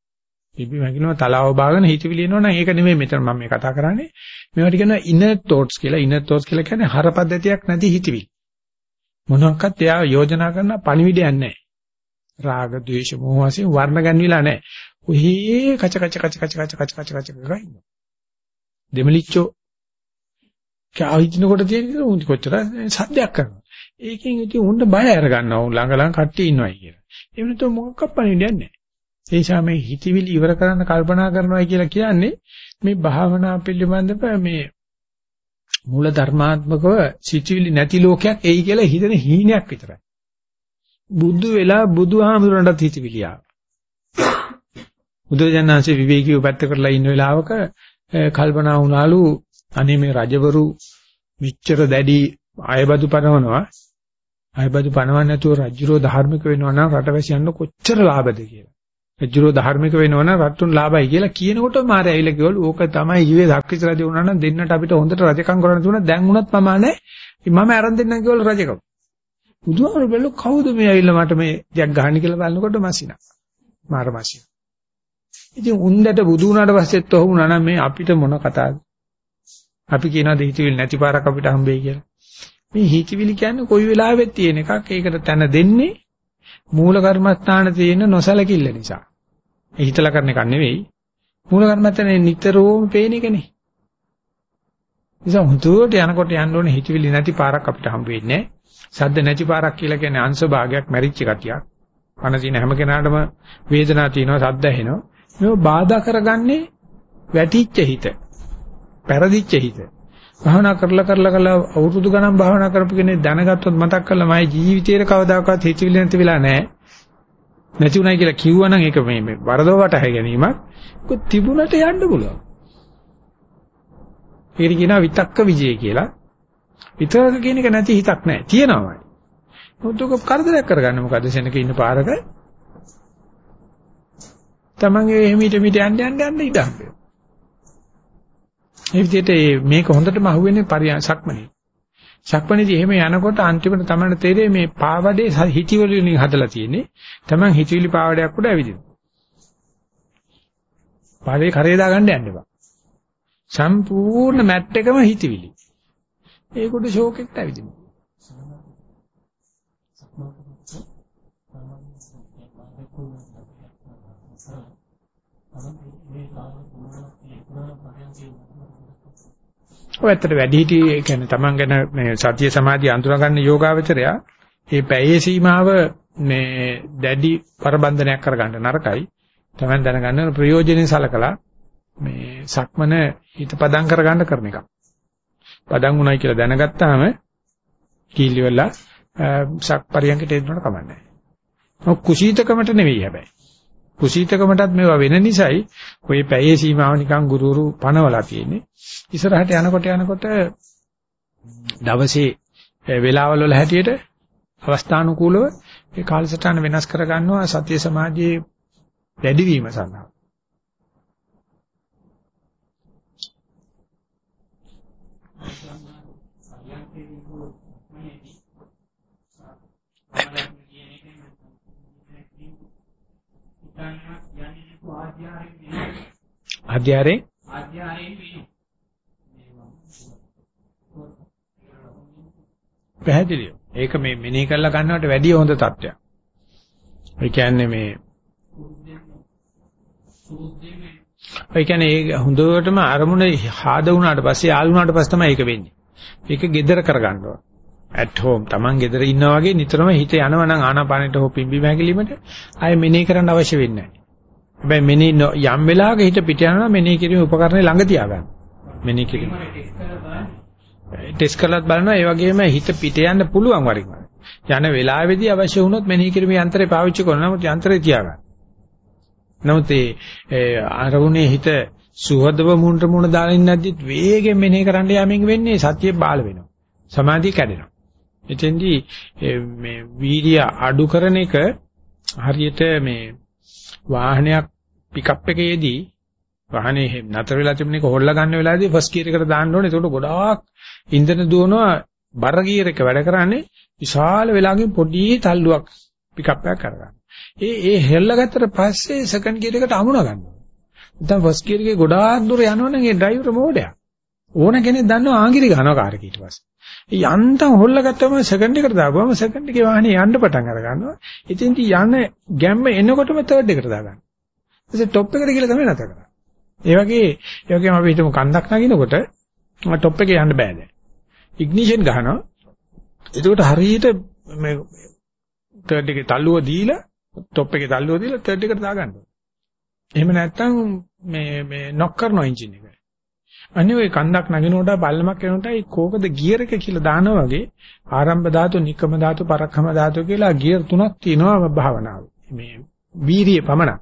පිම්බි වැකිලම තලාව බාගෙන හිතවිලි එනවනම් ඒක නෙමෙයි මෙතන මම මේ කතා කරන්නේ. මේවට කියනවා inner thoughts කියලා. inner thoughts කියලා කියන්නේ හරපද්ධතියක් නැති හිතවිලි. මොනවාක්වත් එයා යෝජනා කරන පණිවිඩයක් නැහැ. රාග, ద్వේෂ, මෝහ වශයෙන් වර්ණ ගන්විලා නැහැ. ඔහි කච කච කච කච කච කච කච කච කරා ඉන්නවා. දෙමලිච්චෝ කෑවිදිනකොට තියෙන උන් කොච්චර සද්දයක් කරනවා. ඒකෙන් ඉතින් උන්ට බය අර ගන්නවා. උන් ළඟ ළඟ කට්ටිය ඉන්නවයි කියලා. ඒ වෙනතෝ මොකක්වත් පණිවිඩයක් නැහැ. ඒ නිසා මේ හිතවිලි ඉවර කරන්න කල්පනා කරනවා කියලා කියන්නේ මේ භාවනා පිළිබඳව මේ මූල ධර්මාත්මකව සිටිවිලි නැති ලෝකයක් එයි කියලා හිතන හීනයක් විතරයි. බුදු වෙලා බුදුහාමුදුරන්ටත් හිතවිලි ආවා. බුදුජානනාංශේ විවේකීව පැත්ත කරලා ඉන්න වෙලාවක කල්පනා වුණාලු අනේ මේ රජවරු මෙච්චර දැඩි අයබදු පනවනවා අයබදු පණවන්නේ නැතුව රජ්ජුරෝ ධාර්මික වෙනවා නම් රටවැසියන්ට කොච්චර ලාභද කියලා. රජ්ජුරෝ ධාර්මික වෙනවා නම් රටුන් ලාභයි කියලා කියනකොට මාරේ ඇවිල්ලා කිව්වලු ඕක තමයි ඊවේ ධක්විස රජ වුණා නම් දෙන්නට අපිට හොඳට රජකම් කරන්න තුන දැන් උනත් ප්‍රමාණයි මම අරන් දෙන්නම් කිව්වලු රජකම්. බුදුහාමුදුරු බැලු කවුද මේ ඇවිල්ලා මට මේ දෙයක් ගහන්න කියලා බලනකොට මැසිනා. මාර මැසිනා. ඉතින් උන්දට බුදු වුණාට පස්සෙත් ඔහු වුණා නම් මේ අපිට මොන කතාවද? අපි කියනවාද හිතවිලි නැති පාරක් අපිට හම්බෙයි කියලා. මේ හිතවිලි කියන්නේ කොයි වෙලාවෙත් තියෙන එකක්. ඒකට තන දෙන්නේ මූල කර්මස්ථාන තියෙන නොසලකිල්ල නිසා. ඒ හිතලා කරන එකක් නෙවෙයි. මූල කර්මස්ථානේ නිතරම පේන එකනේ. නිසා හුදුවට යනකොට යන්න ඕනේ හිතවිලි නැති පාරක් අපිට හම්බ වෙන්නේ සද්ද නැති පාරක් කියලා කියන්නේ අංශ භාගයක් මැරිච්ච කතියක්. පණ තියෙන හැම කෙනාටම වේදනාවක් තියෙනවා සද්ද ඇහෙනවා. මේව බාධා කරගන්නේ වැටිච්ච හිත. පෙරදිච්ච හිත. භාවනා කරලා කරලා කරලා අවුරුදු ගණන් භාවනා කරපු කෙනෙක් දැනගත්තොත් මතක් කරලා මගේ ජීවිතේට කවදාකවත් හිතවිලි නැති වෙලා නැහැ. නැති උනායි කියලා කිව්වනම් ඒක මේ මේ වරදව වටහා ගැනීමක්. ඒක තිබුණට යන්න පුළුවන්. ඒක කියනවා විතක්ක විජය කියලා. විතරක කියන එක නැති හිතක් නැහැ. තියෙනවාමයි. මොකද ඔක කරදරයක් කරගන්න මොකද සෙනක ඉන්න පාරක තමන්ගේ එහෙමිට මිට යන්න යන්න යන්න ඉඩ හම්බෙනවා. ඒ විදිහට මේක හොඳටම අහුවෙන්නේ පරිසක්මනේ. සක්මනේදී එහෙම යනකොට අන්තිමට තමයි තේරෙන්නේ මේ පාවඩේ හිතවිලි වලින් හදලා තියෙන්නේ. තමන් හිතවිලි පාවඩයක් උඩ ඇවිදිනවා. පාරේ කරේ දාගන්න යන්න එපා. සම්පූර්ණ මැට් එකම හිතවිලි. ඒක උඩ ෂෝක් එකට ඇවිදිනවා. ඔය ඇත්තට වැඩි හිටි කියන්නේ Taman ගැන මේ සතිය සමාධිය අඳුරගන්න යෝගාවචරයා මේ පැයේ සීමාව මේ දැඩි පරබන්ධනයක් කරගන්න නරකයි. Taman දැනගන්න ප්‍රයෝජනෙ සලකලා මේ සක්මන හිත පදම් කරගන්න කරන එක. පදම් උනායි කියලා දැනගත්තාම කීලි වෙලා සක් පරියන්කට එන්නට කමන්නේ. ඔක් කුසීතකමට නෙවෙයි හැබැයි. කුසීතකමටත් මේවා වෙන නිසායි ඔය පැයේ සීමාව නිකන් ගුරුරු පනවලා තියෙන්නේ. ඉස්සරහට යනකොට යනකොට දවසේ වෙලාවල් වල හැටියට අවස්ථානුකූලව ඒ කාලසටහන වෙනස් කර ගන්නවා සතිය සමාධියේ වැඩිවීම සඳහා. ආධ්‍යාරේ පැහැදිලිය. ඒක මේ මෙනෙහි කරලා ගන්නවට වැඩිය හොඳ තත්ත්වයක්. ඒ කියන්නේ මේ ඒ කියන්නේ ඒ හොඳටම අරමුණ හාද වුණාට පස්සේ ආල් වුණාට පස්සේ තමයි ඒක වෙන්නේ. ඒක gedara කරගන්න ඕන. at home Taman gedara ඉන්නා වගේ නිතරම හිත යනවා නම් ආනාපානෙට හෝ පිම්බි මහැකිලිමට ආයෙ මෙනෙහි කරන්න අවශ්‍ය වෙන්නේ නැහැ. හැබැයි මෙනෙහි යම් වෙලාවක හිත පිට යනවා මෙනෙහි කිරීමේ උපකරණය ළඟ තියාගන්න. මෙනෙහි කිරීම. ටෙස්ට් කරලත් බලනවා ඒ වගේම හිත පිට යන්න පුළුවන් වරින් වර. යන වෙලාවේදී අවශ්‍ය වුණොත් මෙනෙහි කිරීමේ යන්ත්‍රය පාවිච්චි කරනවා. නමුත් යන්ත්‍රය තියාගන්න. නමුත් ඒ අරමුණේ හිත සුහදව මුණට මුණ දාලා ඉන්නේ නැද්දිත් වේගෙන් මෙනෙහි කරන්න යමින් වෙන්නේ සතිය බාල වෙනවා. සමාධිය කැඩෙනවා. එතෙන්දී මේ වීර්ය අඩු කරන එක හරියට මේ වාහනයක් පිකප් එකේදී වාහනේ නතර වෙලා තිබුණ එක හොල්ලා ගන්න වෙලාවේදී ෆස්ට් ගියර් එකට දාන්න ඕනේ. ඒකට ගොඩාක් ඉන්ධන දුවනවා බර ගියර් එක වැඩ කරන්නේ විශාල වෙලාවකින් පොඩි තල්ලුවක් පිකප් එකක් කරගන්න. ඒ ඒ හෙල්ල ගත්තට පස්සේ සෙකන්ඩ් ගියර් එකට අමුණ ගන්නවා. නැත්නම් ෆස්ට් ගියර් එකේ ගොඩාක් දුර යනවනම් ඒ ඩ්‍රයිවර් මොඩයක්. ඕන කෙනෙක් දන්නවා ආංගිරි ගන්නවා කාර් එක ඊට පස්සේ. යන්තම් හොල්ලගත්තම සෙකන්ඩ් එකට දාගුවම සෙකන්ඩ් එකේ වාහනේ යන්න පටන් අර ගන්නවා. ඉතින්ටි යන ගැම්ම එනකොටම තර්ඩ් එකට දාගන්න. ඊට ටොප් එකට ගිහලා තමයි නැතර කරන්නේ. ඒ වගේ ඒ වගේම අපි හිතමු කන්දක් නගිනකොට ටොප් එකේ යන්න බෑ දැන්. ඉග්නිෂන් ගහනවා. එතකොට හරියට මේ තර්ඩ් එකේ තල්ලුව දීලා ටොප් එකේ තල්ලුව දීලා තර්ඩ් එකට දාගන්න. එහෙම නැත්නම් මේ මේ නොක් කරනවා එන්ජින් එක. අනිත් ඔය කන්දක් නගිනකොට බල්ලමක් එනකොට ඒ කෝකද ගියර් එක කියලා දානවා වගේ ආරම්භ ධාතු, නික්කම ධාතු, පරක්කම ධාතු කියලා ගියර් තුනක් තියෙනවා භාවනාවේ. මේ වීරිය පමණක්.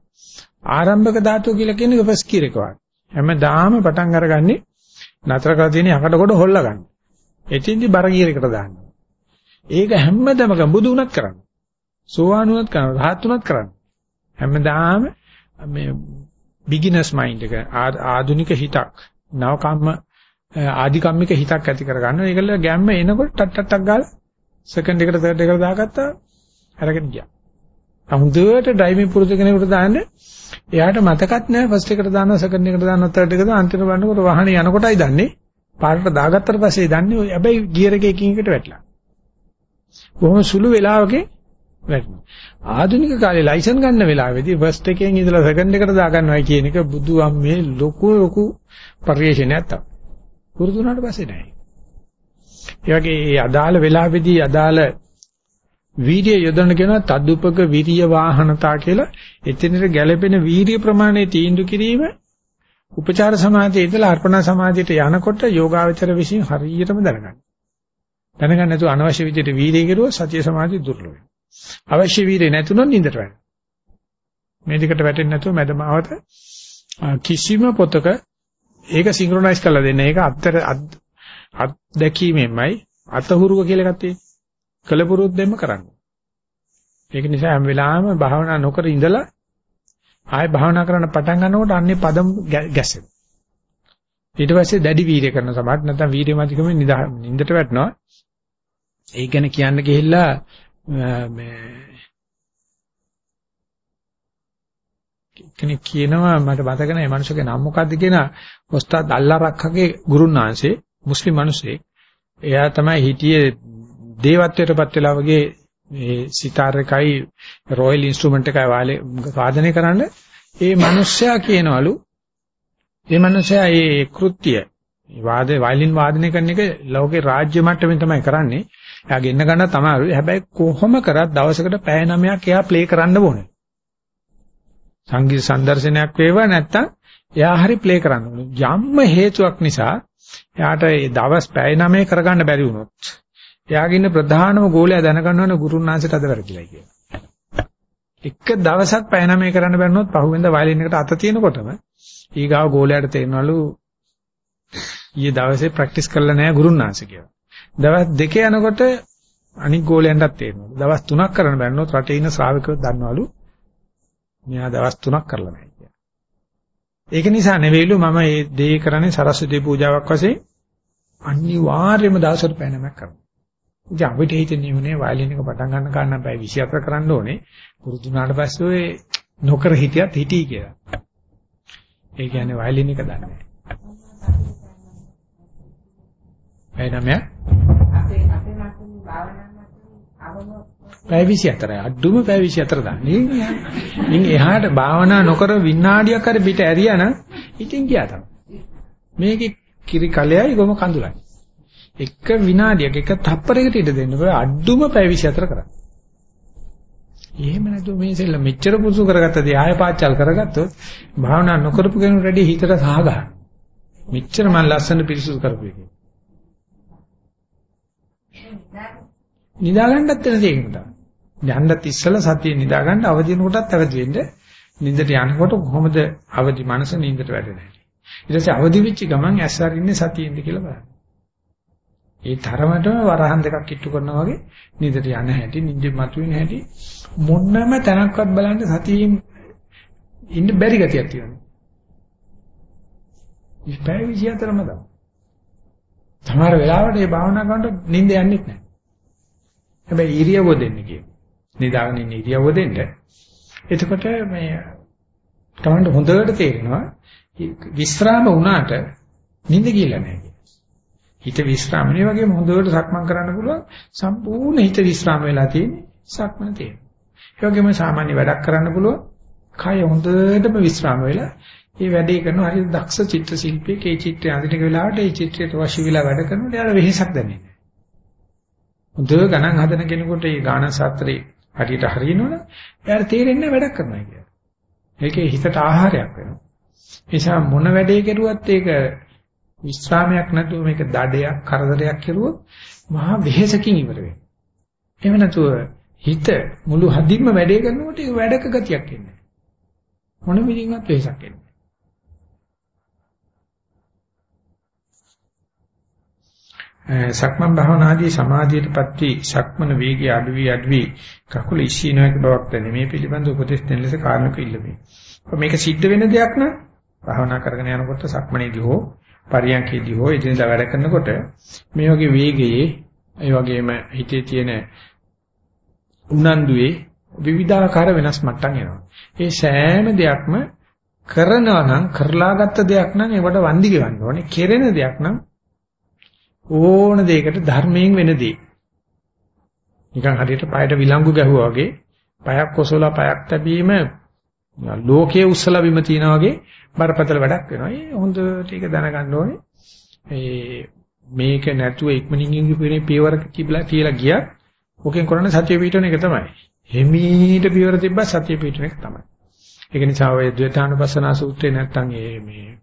ආරම්භක ධාතු කියලා කියන්නේ ෆස්ට් ගියර් එක වගේ. හැමදාම පටන් අරගන්නේ නතර කරලා තියෙන යකඩ කොට හොල්ලා ගන්න. එතින්දි බර ගියර් එකට දානවා. ඒක හැමදම බුදු උනත් කරන්නේ. සෝවාන් උනත් කරන්නේ, රහත් උනත් කරන්නේ. හැමදාම මේ බිග්ිනර්ස් මයින්ඩ් එක ආධුනික හිතක් නවකම්ම ආධිකම්මික හිතක් ඇති කර ගන්නවා. ඒකල ගැම්ම එනකොට ටක් ටක් ටක් ගාලා සෙකන්ඩ් එකට තර්ඩ් එකට දාගත්තා අරගෙන ගියා. හුදුවට ඩ්‍රයිවිං පුරුදු කෙනෙකුට දාන්නේ එයාට මතකත් නැහැ ෆස්ට් එකට දානවා සෙකන්ඩ් එකට දානවා තර්ඩ් එකට දානවා අන්තිමට බලනකොට වාහනේ යනකොටයි දන්නේ පාරට දාගත්තට පස්සේ දන්නේ හැබැයි ගියර් එකේ එකින් එකට වැටලා. බොහොම සුළු වෙලාවකේ වැටෙනවා. ආධුනික කාලේ ලයිසන් ගන්න වෙලාවේදී ෆස්ට් එකෙන් ඉඳලා සෙකන්ඩ් එකට දා ගන්නවා කියන එක බුදු අම්මේ ලොකු ලොකු පරිශ්‍රණයක් තමයි. පුරුදු වුණාට පස්සේ නෑ. ඒ වගේ මේ අදාළ වෙලාවේදී අදාළ වීර්ය යොදන්න කියනවා තදුපක විරිය වාහනතා කියලා එතනට ගැළපෙන වීර්ය ප්‍රමාණය තීන්දුව කිරීම උපචාර සමාධියේ ඉඳලා අර්පණා සමාධියට යනකොට යෝගාවචර විශ්ින් හරියටම දැනගන්න. දැනගන්න නැතුව අනවශ්‍ය විදිහට වීර්ය කෙරුවොත් සතිය සමාධිය දුර්වල වෙනවා. අවශ්‍ය වීර්ය නැතුනොත් නින්දට වැටෙනවා. මේ දෙකට වැටෙන්නේ නැතුව මැදමාවත කිසිම පොතක ඒක සින්ක්‍රොනයිස් කරලා දෙන්න. ඒක අත්තර අත්දැකීමෙන්මයි අතහුරුව කියලා එකක් තියෙනවා. කලපුරුද්දෙම කරන්න. ඒක නිසා හැම වෙලාවෙම භාවනා නොකර ඉඳලා ආයෙ භාවනා කරන්න පටන් ගන්නකොට අන්නේ පදම් ගැස්සෙනවා. ඊට පස්සේ දැඩි වීර්ය කරන සමහර නැත්නම් වීර්ය මධිකමෙන් නින්දට වැටෙනවා. ඒ ගැන කියන්න ගිහිල්ලා මේ කෙනෙක් කියනවා මට මතක නැහැ මේ මනුස්සගේ නම මොකද්ද කියන ඔස්තාද් අල්ලාරක්කගේ ගුරුනාංශේ මුස්ලිම් මිනිස්සෙක්. එයා තමයි හිටියේ දේවත්වයටපත් වෙලා වගේ මේ සිතාර් එකයි රොයල් ඉන්ස්ට්‍රුමන්ට් එකයි වාලේ වාදනය කරන්න ඒ මිනිස්සයා කියනවලු ඒ මිනිස්සයා ඒ කෘත්‍ය වාද වයලින් වාදනය කරන එක ලෝකේ රාජ්‍ය මට්ටමින් තමයි කරන්නේ. එයා ගෙන්න ගන්න තමයි. හැබැයි කොහොම කරත් දවසකට පැය 9ක් එයා ප්ලේ කරන්න ඕනේ. සංගීත සංදර්ශනයක් වේවා නැත්තම් එයා හරි ප්ලේ කරන්න ඕනේ. යම්ම හේතුවක් නිසා එයාට ඒ දවස් පැය 9 කරගන්න බැරි වුණොත් එයාගේ ඉන්න ප්‍රධානම ගෝලයා දැනගන්න ඕන ගුරුනාංශයට අද වැරදිලා කියලා. එක දවසක් පැය 9 කරන්න බැරිනොත් පහුවෙන්ද වයලින් එකට අත තියෙනකොටම ඊගාව ගෝලයාට තේරෙනවලු ඊයේ දවසේ ප්‍රැක්ටිස් කරලා නැහැ ගුරුනාංශ කියලා. දවස් දෙක යනකොට අනික් ගෝලයන්ටත් තේරෙනවා. දවස් තුනක් කරන්න බැරිනොත් රටේ ඉන්න ශ්‍රාවකයෝ දන්නවලු මෙයා දවස් තුනක් කරලා නැහැ කියලා. ඒක නිසා නෙවෙයිලු මම මේ දේ කරන්නේ සරස්වති පූජාවක් වශයෙන් අනිවාර්යයෙන්ම දවසට පැය 9ක් කරනවා. ඉතින් අපිට හිතෙන්නේ මොනේ වයලින් එක පටන් ගන්න කන්න බෑ 24 කරන්න ඕනේ. පුරුදු වුණාට පස්සේ ඔය නොකර හිටියත් හිටී කියලා. ඒ කියන්නේ වයලින් එක දන්නේ නැහැ. පැය නමයක් අපේ අපේ මාතෘ භාවනා පැය 24යි අඩුම පැය 24 දාන්නේ. ඉතින් එහාට භාවනා නොකර විනාඩියක් හරි පිට ඇරියා නම් ඉතින් ගියා තමයි. මේකේ කිරි කලෙයි ගොම කඳුලයි. එක විනාඩියක එක තප්පරයකට ඉඳ දෙන්න බෑ අඩුම පැය 24 කරා. එහෙම නැතුව මේ සෙල්ල මෙච්චර පුසු කරගත්තදී ආය පාච්චල් කරගත්තොත් භාවනා නොකරපු කෙනෙකුට වැඩි හිතට සහ ගන්න. මෙච්චර මම ලස්සන පිරිසුදු කරපු එකේ. නිදා ගන්නත් වෙන දෙයකට. යන්නත් ඉස්සලා සතිය නිදා ගන්න අවදි වෙනකොටත් අවදි වෙන්න. නිින්දට යනකොට කොහොමද අවදි මනස නිින්දට වැටෙන්නේ. ඊට පස්සේ අවදි වෙච්ච ගමන් ඇස් අරින්නේ සතියෙන්ද කියලා බලන්න. ඒ තරමටම වරහන් දෙකක් කිට්ටු කරනවා වගේ නිින්දට යන හැටි, නිින්දෙ මතුවෙන හැටි මොන්නම තැනක්වත් බලන්න සතියෙන් ඉන්න බැරි ගතියක් තියෙනවා. ඉස්පෑ විශ්යතරම තමයි. සමහර වෙලාවට මේ භාවනා කරනකොට නිින්ද යන්නේ නැහැ. හැබැයි ඉරියව්ව දෙන්න කියනවා. නිදාගෙන ඉන්න ඉරියව්ව දෙන්න. එතකොට මේ තමන්ට හොඳට තේරෙනවා විස්්‍රාම වුණාට නිින්ද කියලා නැහැ. හිත විස්්‍රාම නේ වගේම හොඳට සක්මන් කරන්න පුළුවන් සම්පූර්ණ හිත විස්්‍රාම වෙලා තියෙන්නේ සක්මන තියෙනවා. ඒ වගේම සාමාන්‍ය වැඩක් කරන්න පුළුවන් කය හොඳටම විස්්‍රාම වෙලා මේ වැඩේ කරන හරි දක්ෂ චිත්‍ර ශිල්පියෙක් ඒ චිත්‍රය අඳින වෙලාවට ඒ චිත්‍රයට වශී වෙලා වැඩ කරනකොට යාර වෙහෙසක් දැනෙන්නේ නැහැ. හොඳ ගණන් හදන කෙනෙකුට මේ ගාන ශාස්ත්‍රේ හරියට හරියනවනේ එයාට තේරෙන්නේ වැඩක් කරනවා කියලා. ඒකේ හිතට ආහාරයක් වෙනවා. නිසා මොන වැඩේ කෙරුවත් ඒක විස්රාමයක් නැතුව මේක දඩයක් කරදරයක් කෙරුවොත් මහා වෙහෙසකින් ඉවර වෙනවා. එහෙම නැතුව හිත මුළු හදින්ම වැඩේ කරනකොට ඒ වැඩක ගතියක් එන්නේ. මොන විදිහකට වෙහෙසක් එන්නේ. සක්මන් භාවනාදී සමාධියටපත් වී සක්මන වේගය අඩු වී අඩු වී කකුල ඉස්සිනවක බවක් දැනේ. මේ පිළිබඳ උපදෙස් දෙන ලෙස කාරණක ඉල්ලමි. මේක සිද්ධ වෙන දෙයක් නම් භාවනා කරගෙන යනකොට සක්මනේදී හෝ පරියන්කේදී හෝ එදිනදා වැඩ කරනකොට මේ වගේ වේගයේ ඒ වගේම හිතේ තියෙන උනන්දුවේ විවිධාකාර වෙනස් මට්ටම් එනවා. ඒ සෑම දෙයක්ම කරනවා නම් කරලාගත්ත දෙයක් නම් ඒකට වන්දි ගෙවන්න ඕනේ. කෙරෙන දෙයක් නම් ඕන දෙයකට ධර්මයෙන් වෙන දේ. නිකන් හරියට පයට විලංගු ගැහුවා වගේ පයක් කොසලා පයක් තැබීම ලෝකයේ උස්සලා බිම තියනා වගේ බරපතල වැඩක් වෙනවා. ඒ හොඳට ඒක දැනගන්න ඕනේ. ඒ මේක නැතුව ඉක්මනින් ඉන්නේ පියවරක තිබලා තියලා ගියත් ඔකෙන් කරන්නේ සතිය පිටවන එක තමයි. හිමීට පියවර තිබ්බා සතිය පිටවන එක තමයි. ඒක නිසා ඔය ද්වේතානුපස්සනා සූත්‍රේ නැත්තම් මේ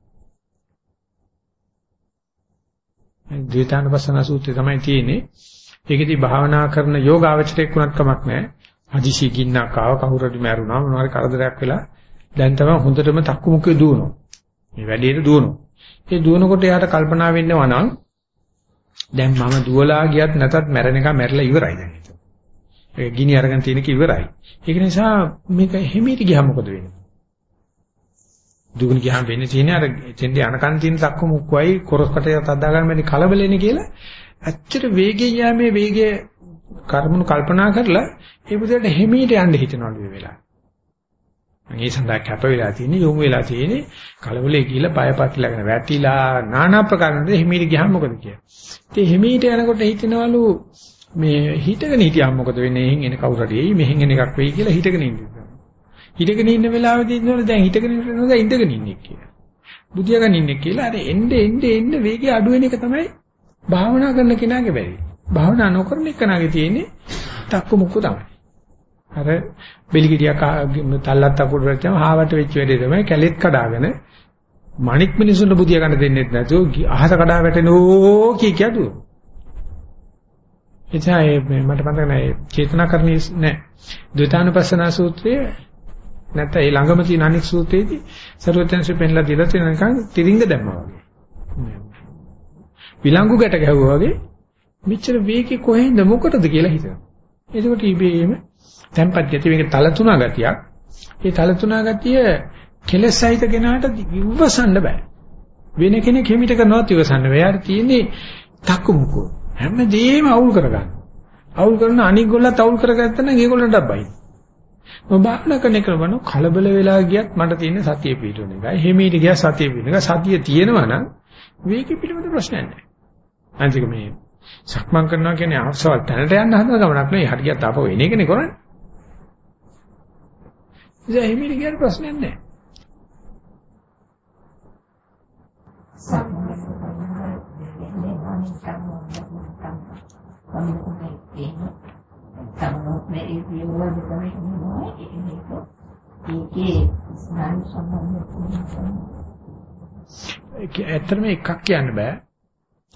ද්වේතානුපස්සනා සූත්‍රය තමයි තියෙන්නේ. ඒකෙදි භාවනා කරන යෝගාවචරයක් වුණත් කමක් නැහැ. හදිසි ගින්නක් ආව කවුරුරි මැරුණා මොනවාරි කරදරයක් වෙලා දැන් තමයි හොඳටම තක්කු මුක්කේ දුවනවා. මේ වැඩේට දුවනවා. ඒ දුවනකොට එයාට කල්පනා වෙන්නවා නම් දැන් මම දුවලා ගියත් නැතත් මැරෙන එක මැරලා ඉවරයි දැන්. ඒ ගිනි අරගෙන තියෙනක ඉවරයි. ඒක නිසා මේක හිමීට ගියාම මොකද වෙන්නේ? දුගුණ ගියාම වෙන්නේ තියෙන්නේ අර එතෙන්ද යනකන් තියෙන තක්කු මුක්කයි කොරස්කටය තද්දා ගන්න බැරි කලබලෙන්නේ කියලා. ඇත්තට වේගයෙන් යෑමේ වේගය කර්මණු කල්පනා කරලා ඒ බුදුරට හිමීට යන්න හිතනවලු මේ වෙලාවේ. මේ සඳහා කැප වෙලා තියෙන්නේ යොමු වෙලා තියෙන්නේ කලබලේ කියලා බයපත්ලාගෙන වැටිලා নানা ප්‍රකාරන දේ හිමීට ගියාම මොකද කියන්නේ. ඉතින් හිමීට යනකොට හිතනවලු මේ හිතගෙන හිටියාම මොකද වෙන්නේ? එහෙන් එන කවුරු හරි එයි මෙහෙන් එන එකක් වෙයි කියලා හිතගෙන ඉන්නවා. හිතගෙන ඉන්න වෙලාවෙදී ඉන්නවනේ දැන් හිතගෙන ඉන්නවද ඉඳගෙන ඉන්නේ කියලා. බුදියාගෙන ඉන්නේ කියලා අර එnde එnde එnde වේගය අඩු වෙන එක තමයි භාවනා කරන කෙනාගේ බැරි. භාවනා නොකරන කෙනාගේ තියෙන්නේ තක්කු මුක්කු තමයි. අර බෙලිගිරියක් තල්ලත් අකුඩ වැටෙනවා හාවට වෙච්ච වෙලේ තමයි කැලෙත් කඩාගෙන මණික් මිනිසුන්ට බුදියා ගන්න දෙන්නෙත් නැතුව අහස කඩා වැටෙනෝ කී කියදුව. එචා මට මතක නැහැ චේතනාකරණී නැහැ. ද්විතානුපස්සනා සූත්‍රයේ නැත්නම් ඒ ළඟම තියෙන අනික් සූත්‍රයේදී සරුවත්‍යංශ පෙන්ලා දීලා තියෙන නිකන් තිරින්ග දැම්මා වගේ. විලංගු ගැට ගැහුවා වගේ මෙච්චර වේගي කොහෙන්ද මොකටද කියලා හිතනවා. එතකොට ඉබේම tempat ගතිය මේක තල තුනා ගතියක්. ඒ තල තුනා ගතිය කෙලෙස් සහිත කෙනාට ඉවසන්න බෑ. වෙන කෙනෙක් හිමිට කරනවත් ඉවසන්න බෑ. යාර තියෙන්නේ තක්කු මුකෝ. හැමදේම අවුල් කරගන්න. අවුල් කරන අනික් ගොල්ලත් අවුල් කරගත්තා නම් ඒගොල්ලන්ට බයි. මම භාවනා කරන එක වano කලබල වෙලා ගියත් මට තියෙන සතිය පිටුන එකයි. හිමීට ගියා සතිය පිටුන එක. සතිය තියෙනවා නම් වේගය පිළිබඳ ප්‍රශ්නයක් නැහැ. අන්තික මේ සක්මන් කරනවා කියන්නේ ආස්වාල් තැනට යන්න හදන ගමනක් නෙවෙයි. හරියට ආපහු එන එකනේ කරන්නේ. ඉතින් හිමීට ගියට ප්‍රශ්නයක් නැහැ. සක්මන් මේ ඒ පියවර දෙකම ඉන්නවා ඒකේ ස්නායු සම්බන්ධ ඇත්තටම එකක් කියන්න බෑ.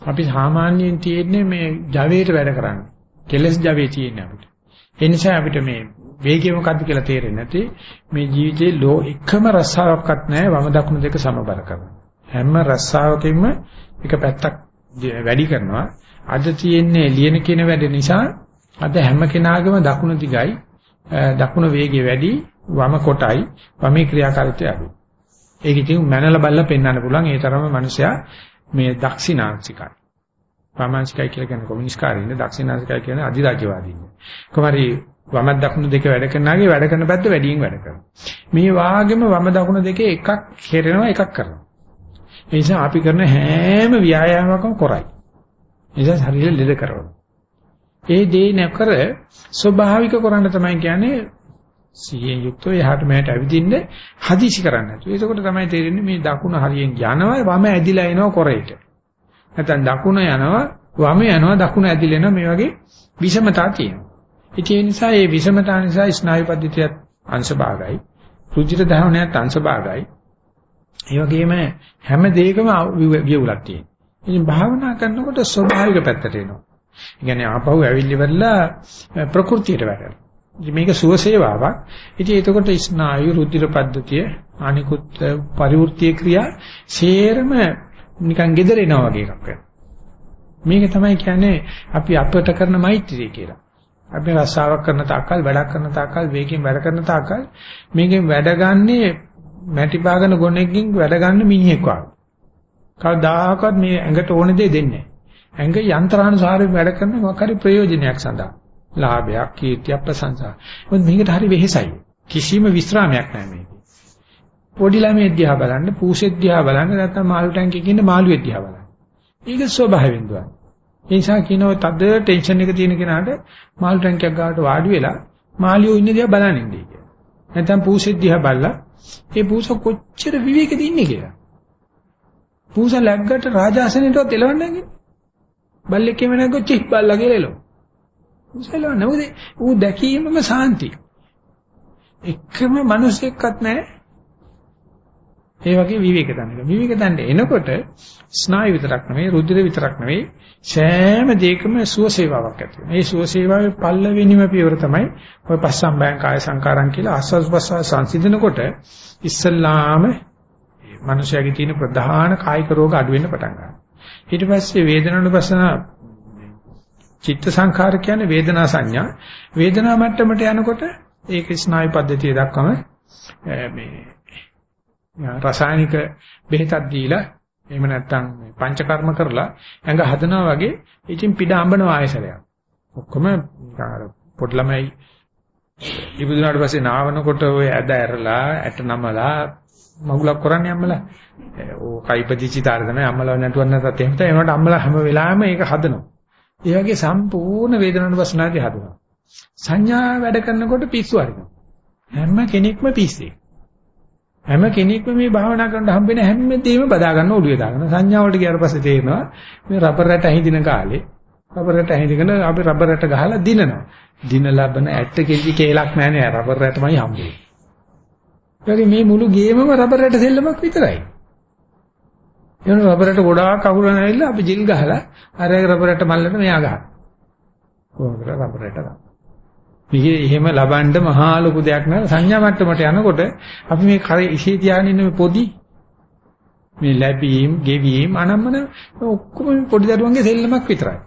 අපි සාමාන්‍යයෙන් තියෙන්නේ මේ ජවයට වැඩ කරන්නේ. කෙලස් ජවයේ තියෙන්නේ අපිට. ඒ නිසා අපිට මේ වේගය මොකද්ද කියලා තේරෙන්නේ නැති මේ ජීවිතේ ලෝ එකම රස්සාවක්වත් නැහැ වම දකුණු දෙක සමබර කරන. හැම රස්සාවකින්ම එක පැත්තක් වැඩි කරනවා. අද තියෙන්නේ ලියන කියන වැඩ නිසා අද හැම කෙනාගේම දකුණු දිගයි දකුණු වේගය වැඩි වම කොටයි වමේ ක්‍රියාකාරීත්වය අඩුයි. ඒක ඉතින් මනල බල්ල පෙන්වන්න පුළුවන් ඒ තරම මිනිසයා මේ දක්ෂිනාංශිකයි. වමාංශිකයි කියලා කියන්නේ කොමියුනිස්ට් කාරින්න දක්ෂිනාංශිකයි කියන්නේ අධිරාජ්‍යවාදීන්. කොහමරි වම දකුණු දෙක වැඩ කරනාගේ වැඩ කරන පැත්ත වැඩියෙන් වැඩ කරනවා. මේ වාගෙම වම දකුණු දෙකේ එකක් කෙරෙනවා එකක් කරනවා. ඒ නිසා අපි කරන හැම ව්‍යායාමයකම කරයි. ඒ නිසා ශරීරය ලෙඩ කරනවා. ඒ දේ නැකර ස්වභාවික කරන්න තමයි කියන්නේ සිහියෙන් යුක්තව එහාට මෙහාට ඇවිදින්න හදිසි කරන්න නැතුව. ඒකකොට තමයි තේරෙන්නේ මේ දකුණ හරියෙන් යනවා වම ඇදිලා එනවා කොරේට. නැත්නම් දකුණ යනවා වම යනවා දකුණ ඇදිලා එනවා මේ වගේ විෂමතා තියෙනවා. ඒ නිසා මේ විෂමතා නිසා ස්නායු පද්ධතියත් අංශ භාගයි. රුධිර දහවණයත් අංශ භාගයි. ඒ වගේම හැම දෙයකම වියුලක් තියෙනවා. ඉතින් භාවනා කරනකොට ස්වභාවික පැත්තට එනවා. කියන්නේ ආපහු ඇවිල්ලි වෙලා ප්‍රകൃතියට වැටෙනවා. මේක සුවසේවාවක්. ඉතින් එතකොට ස්නායු රුධිර පද්ධතිය අනිකුත් පරිවෘත්තීය ක්‍රියා සේරම නිකන් gedere එනවා වගේ එකක් වෙනවා. මේක තමයි කියන්නේ අපි අපට කරන මෛත්‍රිය කියලා. අපි රස්සාවක් කරන තාක්කල් වැඩක් කරන තාක්කල් වේගයෙන් වැඩ කරන තාක්කල් මේකෙන් වැඩ ගන්නේ මැටි පාගන ගොනෙක්ගෙන් වැඩ ගන්න මිනිහෙක් වගේ. කවදාහකවත් මේ ඇඟට ඕන දේ දෙන්නේ නැහැ. ඇඟ යන්ත්‍රානුසාරයෙන් වැඩ කරන මොකක් හරි ප්‍රයෝජනයක් සඳහා. ලාභයක්, කීර්තියක්, ප්‍රශංසාවක්. මොකද මේකට හරි වෙහෙසයි. කිසිම විස්රාමයක් නැහැ මේකේ. පොඩි ළමයේ දිහා බලන්න, පූසෙත් දිහා බලන්න, නැත්නම් මාළු ටැංකියක ඉන්න මාළුවෙක් දිහා බලන්න. ඒක ස්වභාවයෙන් දුවන. ඒ නිසා කියනවා තද ටෙන්ෂන් එක තියෙන කෙනාට මාළු ටැංකියක් ගාවට වාඩි වෙලා මාළියෝ ඉන්න දිහා බලන්න ඉන්නේ කියලා. නැත්නම් පූසෙත් දිහා බලලා ඒ පූස කොච්චර විවේකෙද ඉන්නේ කියලා. පූස läග්ගට රාජාසනෙටවත් එලවන්නේ නැහැ. බල්ලෙක් එමෙ නැග්ගොත් චි බල්ලා කියලා එලව. පූස එලවන්නේ මොකද ඌ දැකීමම සාන්ති. එකම මිනිසෙක්වත් නැහැ ඒ වගේ විවේක දන්න. විවේක දන්න එනකොට ස්නායු විතරක් නෙවෙයි රුධිර විතරක් නෙවෙයි සෑම දෙයකම සුව සේවාවක් ඇති වෙනවා. මේ සුව සේවාවේ පල්ලවෙනිම පියවර තමයි ඔය පස්සම්බයං කාය සංකාරම් කියලා ආස්වාස් ප්‍රසවාස සංසිඳනකොට ඉස්සල්ලාම මනුෂයාගේ තියෙන ප්‍රධාන කායික රෝග අඩු වෙන්න පටන් ගන්නවා. ඊට පස්සේ වේදනානුපස්සන චිත්ත සංඛාර කියන්නේ වේදනා සංඥා. වේදනා මට්ටමට යනකොට ඒක ස්නායු පද්ධතිය දක්වම මේ රසායනික බෙහෙතක් දීලා එහෙම නැත්නම් පංචකර්ම කරලා ඇඟ හදනවා වගේ ඉතින් පිට අඹන ආයසරයක්. ඔක්කොම පොඩි ළමයි ඉබුදුනාට පස්සේ නාවනකොට ඔය ඇද ඇරලා ඇට නමලා මගුලක් කරන්නේ අම්මලා. ඕ කයිපදිචි තාර තමයි අම්මලා නැටුවක් නැතත් එහෙම තමයි ඒනකොට අම්මලා හැම වෙලාවෙම ඒක හදනවා. ඒ වගේ සම්පූර්ණ වේදනාවට වසනාදී හදනවා. සංඥා වැඩ කරනකොට පිස්සු හරිනවා. හැම කෙනෙක්ම පිස්සෙක්. හැම කෙනෙක්ම මේ භාවනා කරන්න හම්බෙන හැමදේම බදා ගන්න ඔළුවේ දාගෙන සංඥා වලට ගියාට පස්සේ තේරෙනවා මේ රබර් රැට ඇහිදින කාලේ රබර් රැට ඇහිදින අපි රබර් රැට ගහලා දිනනවා. දින ලබන ඇට්ට කෙල්ලි කේලක් නැහැ නේ රබර් රැටමයි හම්බෙන්නේ. ඒ මේ මුළු ගේමම රබර් රැට සෙල්ලමක් විතරයි. එන රබර් රැට ගොඩාක් අහුරන ඇවිල්ලා අපි ජිල් ගහලා අර රබර් රැට මල්ලට මෙයා ගහනවා. කොහොමද රබර් රැට ගන්න. මේක එහෙම ලබන්න මහා ලොකු දෙයක් නෑ සංඥා මට්ටමට යනකොට අපි මේ කරේ ඉෂේ තියාගෙන ඉන්න මේ පොඩි මේ ලැබීම්, ගෙවීම්, අනම්මන ඔක්කොම පොඩි දරුවන්ගේ සෙල්ලමක් විතරයි.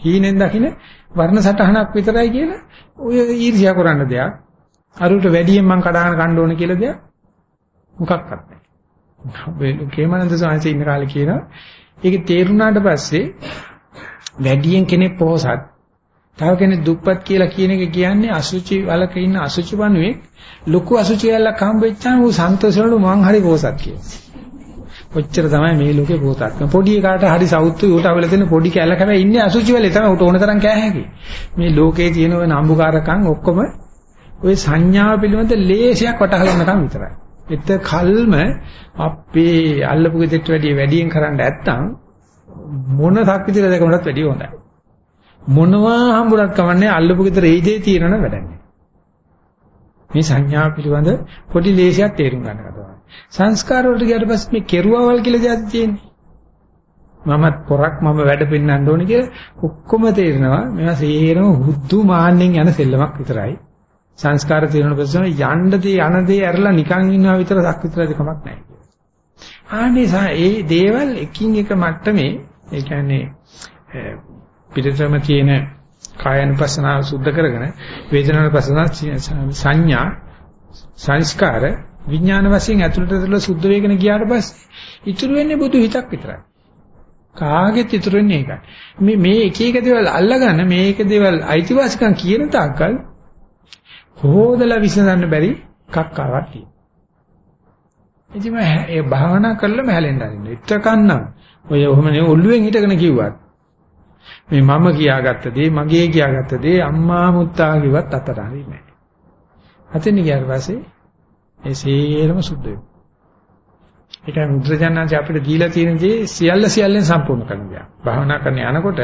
හීනෙන් දකින්න වර්ණ සටහනක් විතරයි කියලා ඔය ඊර්ෂ්‍යා කරන්න දෙයක්. අරුට වැඩියෙන් මං කඩාගෙන කන්න ඕන කියලා දෙයක් මොකක්වත් නැහැ. කේමනන්ද සාංශ ඉන්න කාලේ කියනවා ඒක තේරුණාට පස්සේ වැඩියෙන් කෙනෙක් පොහසත් තව කෙනෙක් දුප්පත් කියලා කියන එක කියන්නේ අසුචි වලක ඉන්න අසුචි වණුවෙක් ලොකු අසුචි වලක් හම්බෙච්චාම ඌ සන්තෝෂ වෙනලු මං හරි පොසත් කියලා. ඔච්චර තමයි මේ ලෝකේ පොතක්. පොඩි එකාට හරි සෞතු ඌට අවල තියෙන පොඩි කැල කැම ඉන්නේ අසුචි වලේ තමයි ඌට ඕන තරම් කෑ හැකි. මේ ලෝකේ තියෙන ওই නම්බුකාරකම් ඔක්කොම ওই සංඥාව පිළිබඳ ලේසියක් වටහලන්නකම් විතරයි. එත කල්ම අපේ අල්ලපු ගෙදරට වැඩිය වැඩියෙන් කරන්න නැත්තම් මොන සක්විතිල දෙකකටත් වැඩිය හොඳයි. මොනවා හම්බුනත් කමන්නේ අල්ලපු ගෙදර ඒ දේ තියෙනවනම් වැඩන්නේ. මේ සංඥා පිළිබඳ පොඩි ලේසියක් තේරුම් ගන්න කතාවක්. සංස්කාර වලට ගියාට පස්සේ මේ කෙරුවවල් කියලා දෙයක් තියෙන්නේ. මමත් පොරක් මම වැඩ පෙන්වන්න ඕනේ කියලා ඔක්කොම තේරෙනවා. මේවා සේරම හුදු මාන්නෙන් යන සෙල්ලමක් විතරයි. සංස්කාර තියෙන පස්සේ යන්න දේ යන දේ ඇරලා නිකන් ඉන්නවා විතර දක් විතර දෙකමක් නැහැ. ආනේ ඒ දේවල් එකින් එක මට්ටමේ ඒ කියන්නේ පිටතම තියෙන කායानुපස්සනාව සුද්ධ කරගෙන වේදනානුපස්සනාව සංඥා සංස්කාර විඥාන වශයෙන් ඇතුළට ඇතුළට සුද්ධ වෙගෙන ගියාට පස්සේ ඉතුරු වෙන්නේ බුදු හිතක් විතරයි. කාගෙත් ඉතුරු වෙන්නේ ඒකයි. මේ මේ එක එක දේවල් අල්ලගන්න මේ එක දේවල් අයිතිවාසිකම් කියන තාක්කල් හොදලා විසඳන්න බැරි කක්කාවක් තියෙනවා. ඉතින් මේ භාවනා කරලම හැලෙන්න අරින්න. එතකන්නම් ඔය ඔහම නේ ඔළුවෙන් හිටගෙන කිව්වත් මේ මම කියාගත්ත දේ මගේ කියාගත්ත දේ අම්මා මුත්තා කිව්වත් අතට හරින්නේ නැහැ. අතෙන් ගියාට පස්සේ ඒ සේරම සුද්ධ වෙනවා. ඒකයි මුද්‍රජානන්සේ අපිට දීලා තියෙන දේ සියල්ල සියල්ලෙන් සම්පූර්ණ කරන දේ. භාවනා කරන යනකොට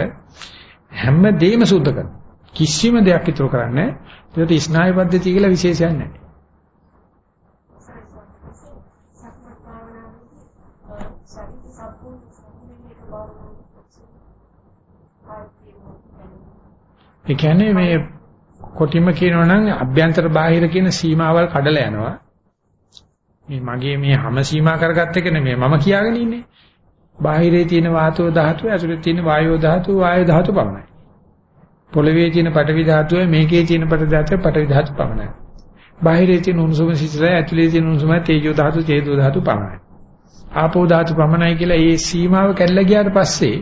හැම දෙයක්ම සුද්ධ කරනවා. කිසිම දෙයක් ඉතුරු කරන්නේ නැහැ. ඒකට ස්නායු පද්ධතිය කියලා විශේෂයක් නැහැ. ඒ කියන්නේ මේ කොටිම කියනවා නම් අභ්‍යන්තර බාහිර කියන සීමාවල් කඩලා යනවා. මේ මගේ මේ හැම සීමා කරගත්ත එක නෙමෙයි මම කියාගෙන ඉන්නේ. බාහිරේ තියෙන වාතෝ ධාතුව ඇතුලේ තියෙන වායෝ ධාතුව වායෝ ධාතුව පමණයි. පොළවේ තියෙන පඨවි ධාතුව මේකේ තියෙන පඨවි ධාතුව පඨවි ධාතුව පමණයි. බාහිරේ තියෙන උණුසුම සිසිලයි ඇතුලේ තියෙන උණුසුම තේජෝ ධාතුව තේජෝ ධාතුව පමණයි. ආපෝ ධාතු පමණයි කියලා ඒ සීමාව කැඩලා ගියාට පස්සේ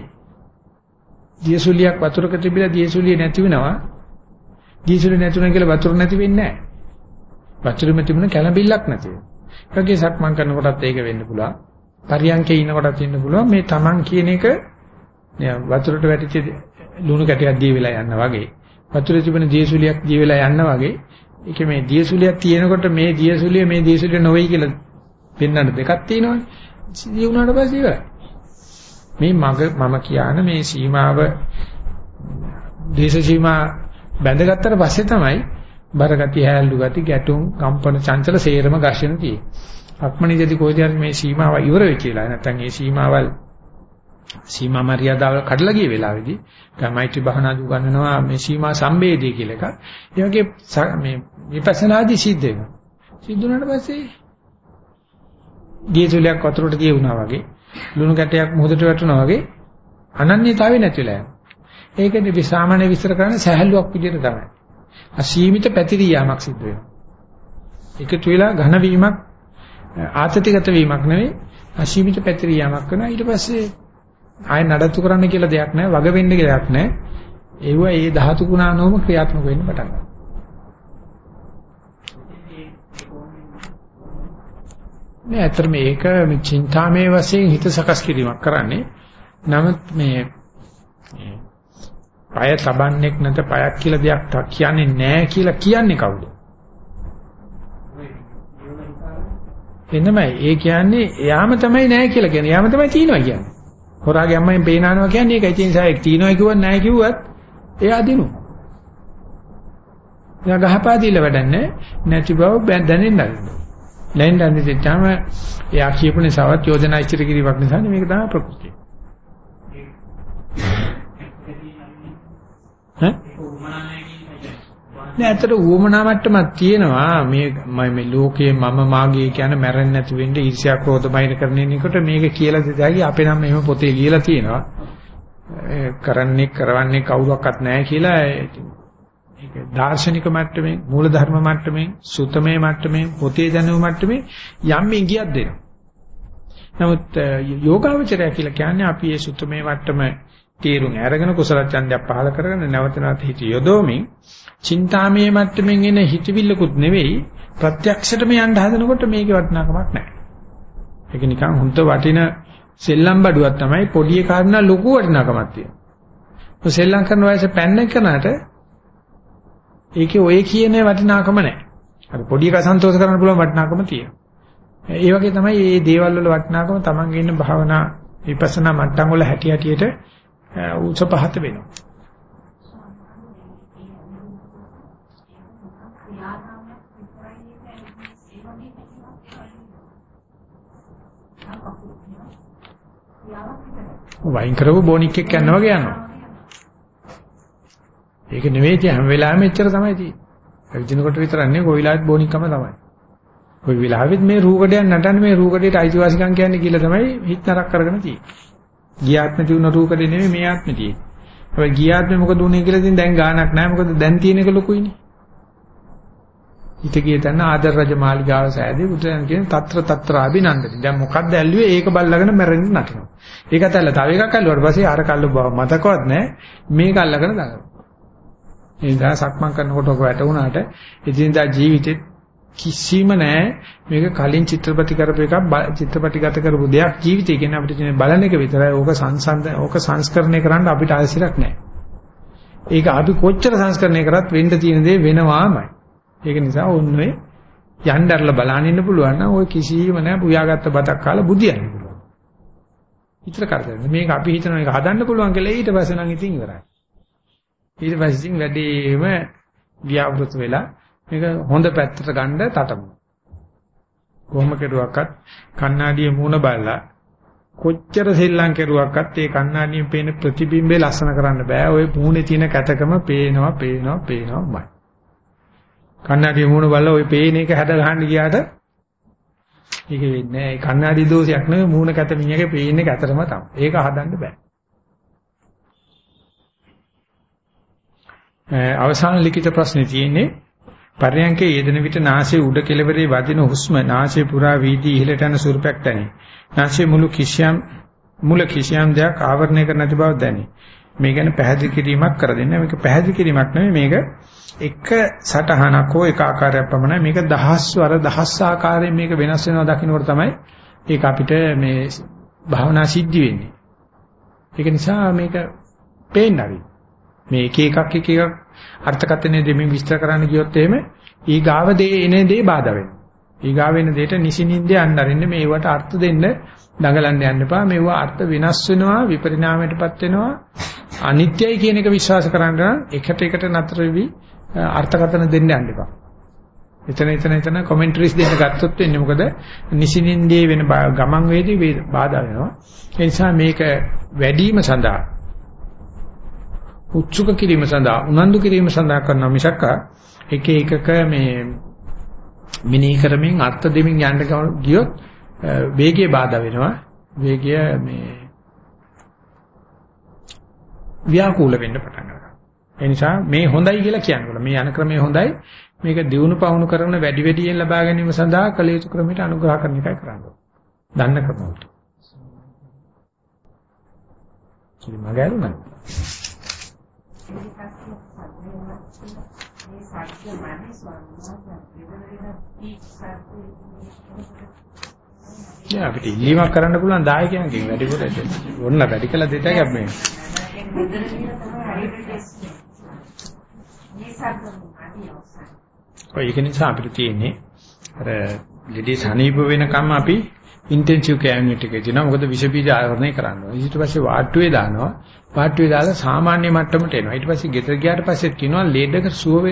දියසුලියක් වතුරක තිබිලා දියසුලිය නැති වෙනවා. දියසුලිය නැතුණා කියලා වතුර නැති වෙන්නේ නැහැ. වතුරෙම තිබුණ කැළඹිල්ලක් නැති වෙනවා. ඒකේ සක්මන් කරනකොටත් ඒක වෙන්න පුළුවන්. පරියන්කේ ඉන්නකොටත් ඉන්න පුළුවන්. මේ Taman කියන එක වතුරට වැටිච්ච ලුණු කැටයක් දී වෙලා යන්න වගේ. වතුරේ තිබෙන දියසුලියක් දී වෙලා යන්න වගේ. ඒකේ මේ දියසුලියක් තියෙනකොට මේ දියසුලිය මේ දියසුලිය නොවේ කියලා පෙන්වන්න දෙකක් තියෙනවානේ. සිද්ධිය වුණාට පස්සේ ඉවරයි. මේ මග මම කියන මේ සීමාව දේශ සීමා බැඳගත්තට පස්සේ තමයි බරගති හැල්ලු ගති ගැටුම් කම්පන චංචල සේරම ඝර්ෂණ තියෙන්නේ. අක්මණීයදී කොයිද මේ සීමාව ඉවර වෙච්ච වෙලාව නැත්නම් මේ සීමාවල් සීමා මරියාදාවල් කඩලා ගිය වෙලාවේදී ගමයිටි බහනාදු ගන්නනවා මේ සීමා සම්බේධය කියලා එකක්. ඒ වගේ මේ විපස්සනාදී සිද්ධ වෙනවා. සිද්ධ වුණාට පස්සේ දියසුලියක් වතුරට දිය වුණා වගේ ලුණු කැටයක් මොහොතට වැටුණා වගේ අනන්‍යතාවය නැති වෙලා යනවා. ඒකනේ විසාමාන්‍ය විස්තර කරන්නේ සහැල්ලුවක් විදිහට තමයි. අසීමිත පැතිරියාමක් සිද්ධ වෙනවා. එකතු වෙලා ඝන වීමක් ආතතිගත වීමක් නෙවෙයි අසීමිත පැතිරියාමක් වෙනවා. ඊට පස්සේ ආය නඩත්තු කරන්න කියලා දෙයක් නැහැ, වග වෙන්න කියලා දෙයක් නැහැ. ඒව ඒ ධාතු ගුණානෝම ක්‍රියාත්මක වෙන්න පටන් ගන්නවා. නෑ අතර මේක මේ චින්තාමේ වශයෙන් හිත සකස් කිරීමක් කරන්නේ. නමුත් මේ පය තබන්නෙක් නැත පයක් කියලා දෙයක් කියන්නේ නෑ කියලා කියන්නේ කවුද? එන්නමයි ඒ කියන්නේ එයාම තමයි නෑ කියලා කියන්නේ. එයාම තමයි තියනවා කියන්නේ. හොරාගේ අම්මෙන් පේනානවා කියන්නේ ඒකයි. ඒ නිසා ඒක තියනවා කිව්වත් නෑ කිව්වත් එයා දිනු. එයා ගහපා දීලා වැඩන්නේ නැති බව දැනෙන්න ආරින්න. ලැයින් දන්නේ දෙච්චාම එයා කියපු නිසාවත් යෝජනා ඉදිරි කිරීමක් නිසා මේක තමයි ප්‍රകൃතිය. ඈ? නෑ අතට උවමනා මට්ටමක් තියෙනවා. මේ මේ ලෝකයේ මම මාගේ කියන මැරෙන්නේ නැති වෙන්න ඊර්ෂ්‍යා ක්‍රෝධ බයින කරන එනකොට මේක කියලා දෙදාගි අපේ නම් එහෙම පොතේ ලියලා තියෙනවා. කරන්නේ කරවන්නේ කවුරක්වත් නැහැ කියලා. ඒක දාර්ශනික මට්ටමේ මූලධර්ම මට්ටමේ සුතමේ මට්ටමේ පොතේ දැනුම මට්ටමේ යම් ඉඟියක් දෙනවා. නමුත් යෝගාවචරය කියලා කියන්නේ අපි මේ සුතමේ මට්ටම තීරුම් අරගෙන කුසල ඡන්දයක් පහල කරගෙන නැවත නැවත හිත යොදවමින් චින්තාමේ මට්ටමින් එන හිතවිල්ලකුත් නෙවෙයි ප්‍රත්‍යක්ෂයටම යන්න හදනකොට මේකේ වටිනාකමක් නැහැ. ඒක නිකන් හුඳ වටින සෙල්ලම් බඩුවක් තමයි පොඩි කාරණා ලොකු වටිනාකමක් තියෙනවා. සෙල්ලම් කරන වයසේ පැන්න කෙනාට ඒකේ ඔය කියන වටිනාකම නැහැ. අර පොඩි එක සන්තෝෂ කරන්න පුළුවන් වටිනාකම තියෙනවා. ඒ වගේ තමයි මේ දේවල් වල වටිනාකම තමන්ගේ ඉන්න භාවනා විපස්සනා මට්ටම් වල හැටි හැටියට උච්ච පහත වෙනවා. වයින් කරව බොනික් එක්ක යනවා වගේ යනවා. ඒක නෙවෙයි තිය හැම වෙලාවෙම එච්චර තමයි තියෙන්නේ. ඇවිදිනකොට විතරක් නෙවෙයි කොයි වෙලාවෙත් බොනික්කම තමයි. කොයි වෙලාවෙත් මේ රූකඩයක් නටන්නේ මේ රූකඩේට අයිතිවාසිකම් කියන්නේ කියලා තමයි හිත නරක කරගෙන තියෙන්නේ. ගියාත්ම තියුණ රූකඩේ නෙවෙයි මේ ආත්මේ තියෙන්නේ. හැබැයි ගියාත්මේ මොකද උනේ කියලා ඉතින් දැන් ගාණක් නැහැ. මොකද දැන් තියෙන එක ලොකුයිනේ. හිත ගිය තැන ආදර රජ මාලිගාව සෑදී බුදුන් කියන తත්‍ර తත්‍ර අභිනන්දති. දැන් මොකද්ද ඇල්ලුවේ ඒක බල්ලගෙන මැරෙන්න නටනවා. ඒකත් ඇල්ල තව එකක් ඇල්ලුවාට පස්සේ අර කල්ල බව මතකවත් නැහැ. මේක අල්ලගෙන දානවා. ඒ නිසා සක්මන් කරනකොට ඔක වැටුණාට එදිනදා ජීවිතෙත් කිසිම නැහැ මේක කලින් චිත්‍රපටි කරපු එකක් චිත්‍රපටිගත කරපු දෙයක් ජීවිතේ කියන්නේ අපිට තියෙන බලන එක විතරයි ඕක සංසන්ද ඕක සංස්කරණය කරන්න අපිට අවශ්‍යයක් නැහැ. ඒක අපි කොච්චර සංස්කරණය කරත් වෙන්න තියෙන දේ වෙනවාමයි. ඒක නිසා ඔන්නේ යnderලා බලන්න ඉන්න පුළුවන් නම් ওই කිසිම නැහැ පුයාගත්ත බතක් කාලා බුදියන්න පුළුවන්. විතර කරදරනේ. මේක අපි හිතන එක හදන්න පුළුවන් කියලා ඊට පස්සේ නම් ඉතින් ඉවරයි. ඊට පස්සේ ඉතින් වැඩිම ව්‍යාවෘත වෙලා මේක හොඳ පැත්තට ගන්න තටමු. කොහොම කෙරුවක්වත් කණ්ණාඩියේ මූණ බලලා කොච්චර සෙල්ලම් කෙරුවක්වත් ඒ කණ්ණාඩියෙන් පේන ප්‍රතිබිම්බේ ලස්සන කරන්න බෑ. ওই මූණේ තියෙන කැතකම පේනවා, පේනවා, පේනවාමයි. කණ්ණාඩියේ මූණ බලලා ওই පේන එක හැද ගහන්න ගියාට ඒක වෙන්නේ නැහැ. ඒ කණ්ණාඩි දෝෂයක් නෙවෙයි මූණ කැත මිනිහගේ පේන එක ඇතරම තමයි. ඒක හදන්න බෑ. අවසාන ලිඛිත ප්‍රශ්නේ තියෙන්නේ පර්යංකේ යෙදෙන විට නාසයේ උඩ කෙළවරේ වදින හුස්ම නාසයේ පුරා වීදි ඉහළට යන සුරුපයක් දැනේ. නාසයේ මුළු කිසියම් මුල කිසියම් දෙයක් ආවරණය කර නැති බව දැනේ. මේ ගැන පැහැදිලි කිරීමක් කර දෙන්න. මේක පැහැදිලි කිරීමක් නෙවෙයි මේක එක සටහනක් හෝ එක ආකාරයක් පමණයි. මේක දහස්වර දහස් ආකාරයෙන් මේක වෙනස් වෙනවා දකින්නකොට තමයි ඒක අපිට මේ භාවනා සිද්ධ වෙන්නේ. ඒක නිසා මේක පේන්න හරි. මේ එක එකක් එක එකක් අර්ථකථනය දෙමින් විස්තර කරන්න ගියොත් එහෙම ඊගාව දේ එන දේ බාධා වෙනවා. ඊගාව වෙන දෙයට නිසිනින්දේ අnderින්න මේවට අර්ථ දෙන්න දඟලන්න යන්න එපා. මේවා අර්ථ වෙනස් වෙනවා, විපරිණාමයටපත් වෙනවා. අනිත්‍යයි කියන එක විශ්වාස කරන්න නම් එකට එකට නතර වෙවි අර්ථකථන දෙන්න යන්න එපා. එතන එතන එතන කමෙන්ටරිස් දෙන්න ගත්තොත් වෙන්නේ මොකද නිසිනින්දේ වෙන ගමන් වේදී බාධා වෙනවා. ඒ නිසා මේක වැඩිම සඳහා උත්සුක කිරීම සඳහා උනන්දු කිරීම සඳහා කරන මිසක් එක එකක මේ මිනී කරමින් අර්ථ දෙමින් යන්න ගියොත් වේගය බාධා වෙනවා වේගය මේ ව්‍යාකූල වෙන්න පටන් ගන්නවා ඒ නිසා මේ හොඳයි කියලා කියනකොට මේ යන ක්‍රමය හොඳයි මේක දියුණු පවුණු කරන වැඩි වැඩියෙන් ලබා ගැනීම සඳහා කළ යුතු ක්‍රමයට අනුග්‍රහ කරන එකයි කරන්නේ. දන්න ක්‍රමවලට. ඉතින් මගහැරුණා. යා අපිට ඉල්ලීමක් කරන්න පුළුවන් දායකයන්ගෙන් වැඩිපුර ඔන්න වැඩි කළ දෙතයි අපි මේ. ඔය ඒක නිසා අපිට තියෙන්නේ අර ලෙඩේ සනීප වෙනකම් අපි ඉන්ටෙන්සිව් කෑර් යුනිට් එකේ දිනවා මොකද විෂ බීජ ආවරණය කරනවා ඊට පස්සේ වාට්ටුවේ දානවා. වාට්ටුවේ දාලා සාමාන්‍ය මට්ටමට එනවා. ඊට පස්සේ ගෙදර ගියාට පස්සේ කියනවා ලෙඩක සුව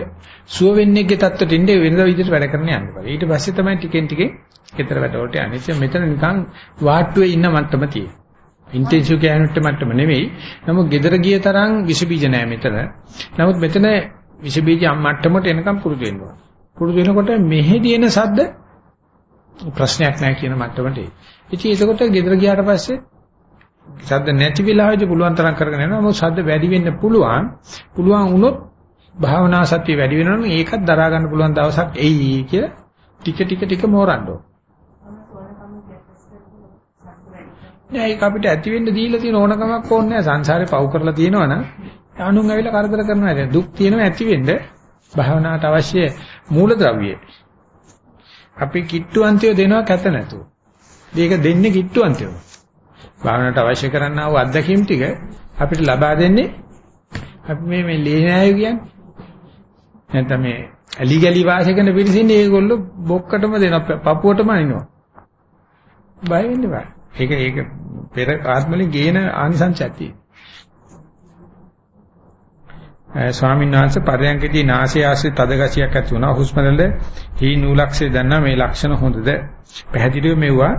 සුව වෙන්නේගේ තත්ත්වයට ඉන්නේ. වෙනද විදිහට වැඩ කරන්න යන්න බෑ ඊට පස්සේ තමයි ටිකෙන් ටිකෙන් ගෙදර වැඩවලට යන්නේ. ඉතින් මෙතන නිකන් වාට්ටුවේ ඉන්න මට්ටම තියෙනවා. ඉන්ටෙන්සිව් කෑර් යුනිට් මට්ටම නෙවෙයි. නමුත් ගෙදර ගිය තරම් විෂ බීජ නෑ මෙතන. නමුත් මෙතන විෂ බීජ මට්ටමට එනකම් පුරුදු වෙන්න ඕන පුරුදු වෙනකොට මෙහෙදී එන සද්ද ප්‍රශ්නයක් නැහැ කියන මට්ටමට එයි. ඉතින් ඒකකොට ගෙදර ගියාට පස්සේ සද්ද නැති වෙලාවෙදී පුළුවන් තරම් කරගෙන යනවා. මොකද සද්ද වැඩි වෙන්න පුළුවන්. පුළුවන් වුණොත් භාවනා සතිය වැඩි වෙනවනම් ඒකත් දරා ගන්න පුළුවන් දවසක් එයි කියලා ටික ටික ටික මෝරන්න ඕන. නෑ ඒක අපිට ඇති වෙන්න දීලා තියෙන ඕනකමක් ඕනේ නෑ. සංසාරේ පව් කරලා තියෙනවනම් අනුන් ඇවිල්ලා කරදර කරනවා. දැන් දුක් තියෙනවා ඇති වෙන්න භාවනාවට අවශ්‍ය මූලද්‍රව්‍යය. අපි කිට්ටුවන්තයෝ දෙනවා කැත නැතුව. මේක දෙන්නේ කිට්ටුවන්තයෝ. භාවනාවට අවශ්‍ය කරන්නා වූ අත්දැකීම් ටික අපිට ලබා දෙන්නේ අපි මේ මේ ලේනෑයෝ කියන්නේ. නැත්නම් මේ ඇලි ගලි වාසය කරන පිරිසින්නේ ඒගොල්ලෝ බොක්කටම දෙන පපුවටම අනිනවා. බය වෙන්න බෑ. ඒක ඒක පෙර ආත්මලි ගේන ආනිසංසයක් තියෙනවා. ස්වාමීන් වහන්සේ පරයන්කදී නාසය ආශ්‍රිත තදගතියක් ඇති වුණා. හුස්ම රැල්ල හී නූලක්ෂේ දන්නා මේ ලක්ෂණ හොඳද? පැහැදිලිව මෙවුවා